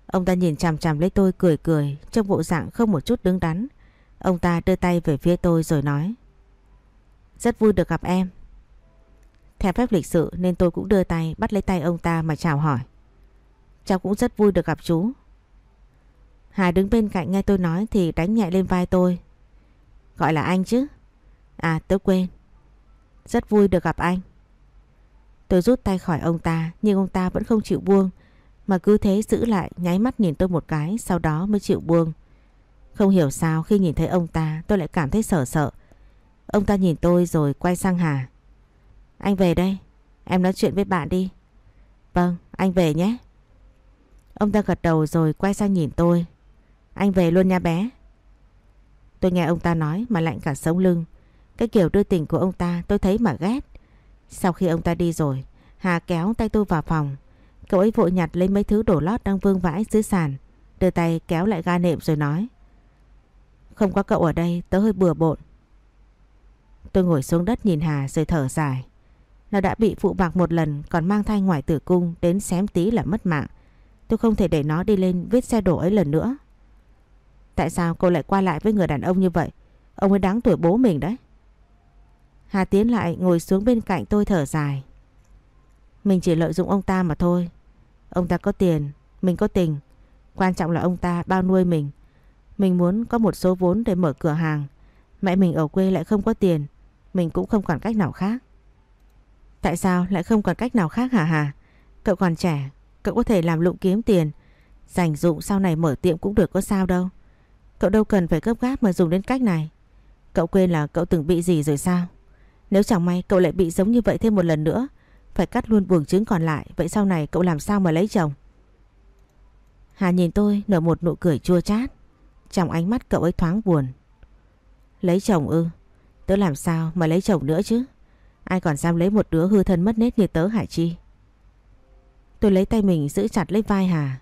Ông ta nhìn chằm chằm lấy tôi cười cười trong bộ dạng không một chút đứng đắn. Ông ta đưa tay về phía tôi rồi nói. Rất vui được gặp em. Theo phép lịch sự nên tôi cũng đưa tay bắt lấy tay ông ta mà chào hỏi. Cháu cũng rất vui được gặp chú. Hà đứng bên cạnh nghe tôi nói thì đánh nhẹ lên vai tôi. Gọi là anh chứ? À tớ quên. rất vui được gặp anh. Tôi rút tay khỏi ông ta, nhưng ông ta vẫn không chịu buông, mà cứ thế giữ lại, nháy mắt nhìn tôi một cái, sau đó mới chịu buông. Không hiểu sao khi nhìn thấy ông ta, tôi lại cảm thấy sợ sợ. Ông ta nhìn tôi rồi quay sang Hà. Anh về đây, em nói chuyện với bạn đi. Vâng, anh về nhé. Ông ta gật đầu rồi quay sang nhìn tôi. Anh về luôn nha bé. Tôi nghe ông ta nói mà lạnh cả sống lưng. Cái kiểu đưa tình của ông ta tôi thấy mà ghét. Sau khi ông ta đi rồi, Hà kéo tay tôi vào phòng. Cậu ấy vội nhặt lấy mấy thứ đổ lót đang vương vãi dưới sàn. Đưa tay kéo lại ga nệm rồi nói. Không có cậu ở đây tớ hơi bừa bộn. Tôi ngồi xuống đất nhìn Hà rồi thở dài. Nó đã bị phụ bạc một lần còn mang thai ngoài tử cung đến xém tí là mất mạng. Tôi không thể để nó đi lên viết xe đổ ấy lần nữa. Tại sao cô lại qua lại với người đàn ông như vậy? Ông ấy đáng tuổi bố mình đấy. Hà tiến lại ngồi xuống bên cạnh tôi thở dài. Mình chỉ lợi dụng ông ta mà thôi. Ông ta có tiền, mình có tình. Quan trọng là ông ta bao nuôi mình. Mình muốn có một số vốn để mở cửa hàng. Mẹ mình ở quê lại không có tiền. Mình cũng không còn cách nào khác. Tại sao lại không còn cách nào khác hả Hà? Cậu còn trẻ, cậu có thể làm lụng kiếm tiền. Dành dụng sau này mở tiệm cũng được có sao đâu. Cậu đâu cần phải gấp gáp mà dùng đến cách này. Cậu quên là cậu từng bị gì rồi sao? Nếu chẳng may cậu lại bị giống như vậy thêm một lần nữa, phải cắt luôn buồng trứng còn lại, vậy sau này cậu làm sao mà lấy chồng? Hà nhìn tôi nở một nụ cười chua chát. Trong ánh mắt cậu ấy thoáng buồn. Lấy chồng ư? Tớ làm sao mà lấy chồng nữa chứ? Ai còn dám lấy một đứa hư thân mất nết như tớ Hải chi? Tôi lấy tay mình giữ chặt lấy vai Hà.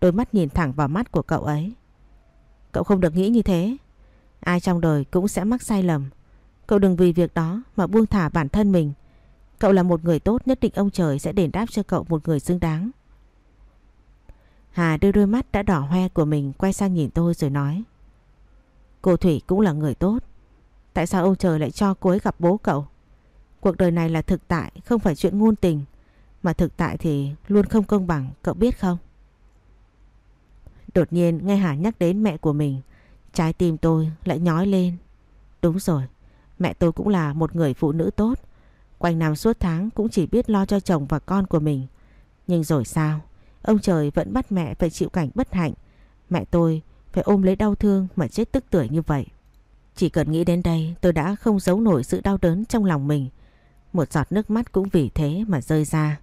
Đôi mắt nhìn thẳng vào mắt của cậu ấy. Cậu không được nghĩ như thế. Ai trong đời cũng sẽ mắc sai lầm. Cậu đừng vì việc đó mà buông thả bản thân mình. Cậu là một người tốt nhất định ông trời sẽ đền đáp cho cậu một người xứng đáng. Hà đưa đôi mắt đã đỏ hoe của mình quay sang nhìn tôi rồi nói. Cô Thủy cũng là người tốt. Tại sao ông trời lại cho cô ấy gặp bố cậu? Cuộc đời này là thực tại, không phải chuyện ngôn tình. Mà thực tại thì luôn không công bằng, cậu biết không? Đột nhiên nghe Hà nhắc đến mẹ của mình, trái tim tôi lại nhói lên. Đúng rồi, mẹ tôi cũng là một người phụ nữ tốt. Quanh năm suốt tháng cũng chỉ biết lo cho chồng và con của mình. Nhưng rồi sao? Ông trời vẫn bắt mẹ phải chịu cảnh bất hạnh. Mẹ tôi phải ôm lấy đau thương mà chết tức tuổi như vậy. Chỉ cần nghĩ đến đây tôi đã không giấu nổi sự đau đớn trong lòng mình. Một giọt nước mắt cũng vì thế mà rơi ra.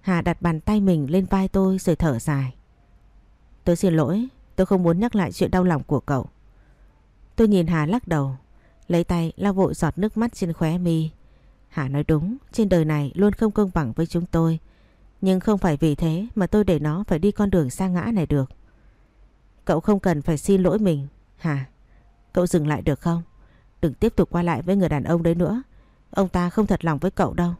Hà đặt bàn tay mình lên vai tôi rồi thở dài. Tôi xin lỗi, tôi không muốn nhắc lại chuyện đau lòng của cậu. Tôi nhìn Hà lắc đầu, lấy tay lau vội giọt nước mắt trên khóe mi. Hà nói đúng, trên đời này luôn không công bằng với chúng tôi. Nhưng không phải vì thế mà tôi để nó phải đi con đường xa ngã này được. Cậu không cần phải xin lỗi mình, Hà. Cậu dừng lại được không? Đừng tiếp tục qua lại với người đàn ông đấy nữa. Ông ta không thật lòng với cậu đâu.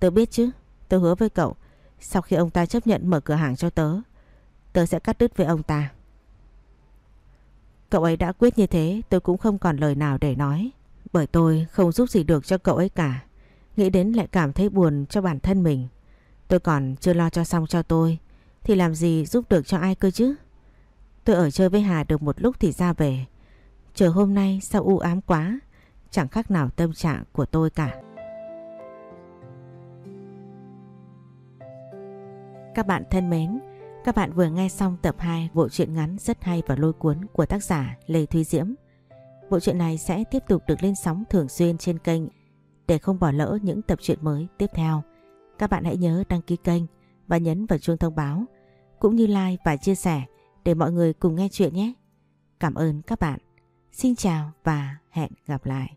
Tớ biết chứ, tớ hứa với cậu. Sau khi ông ta chấp nhận mở cửa hàng cho tớ, tớ sẽ cắt đứt với ông ta. Cậu ấy đã quyết như thế tôi cũng không còn lời nào để nói. Bởi tôi không giúp gì được cho cậu ấy cả. Nghĩ đến lại cảm thấy buồn cho bản thân mình. Tôi còn chưa lo cho xong cho tôi. Thì làm gì giúp được cho ai cơ chứ? Tôi ở chơi với Hà được một lúc thì ra về. Chờ hôm nay sao u ám quá. Chẳng khác nào tâm trạng của tôi cả. Các bạn thân mến, các bạn vừa nghe xong tập 2 bộ truyện ngắn rất hay và lôi cuốn của tác giả Lê Thúy Diễm. Bộ truyện này sẽ tiếp tục được lên sóng thường xuyên trên kênh để không bỏ lỡ những tập truyện mới tiếp theo. Các bạn hãy nhớ đăng ký kênh và nhấn vào chuông thông báo cũng như like và chia sẻ để mọi người cùng nghe chuyện nhé. Cảm ơn các bạn. Xin chào và hẹn gặp lại.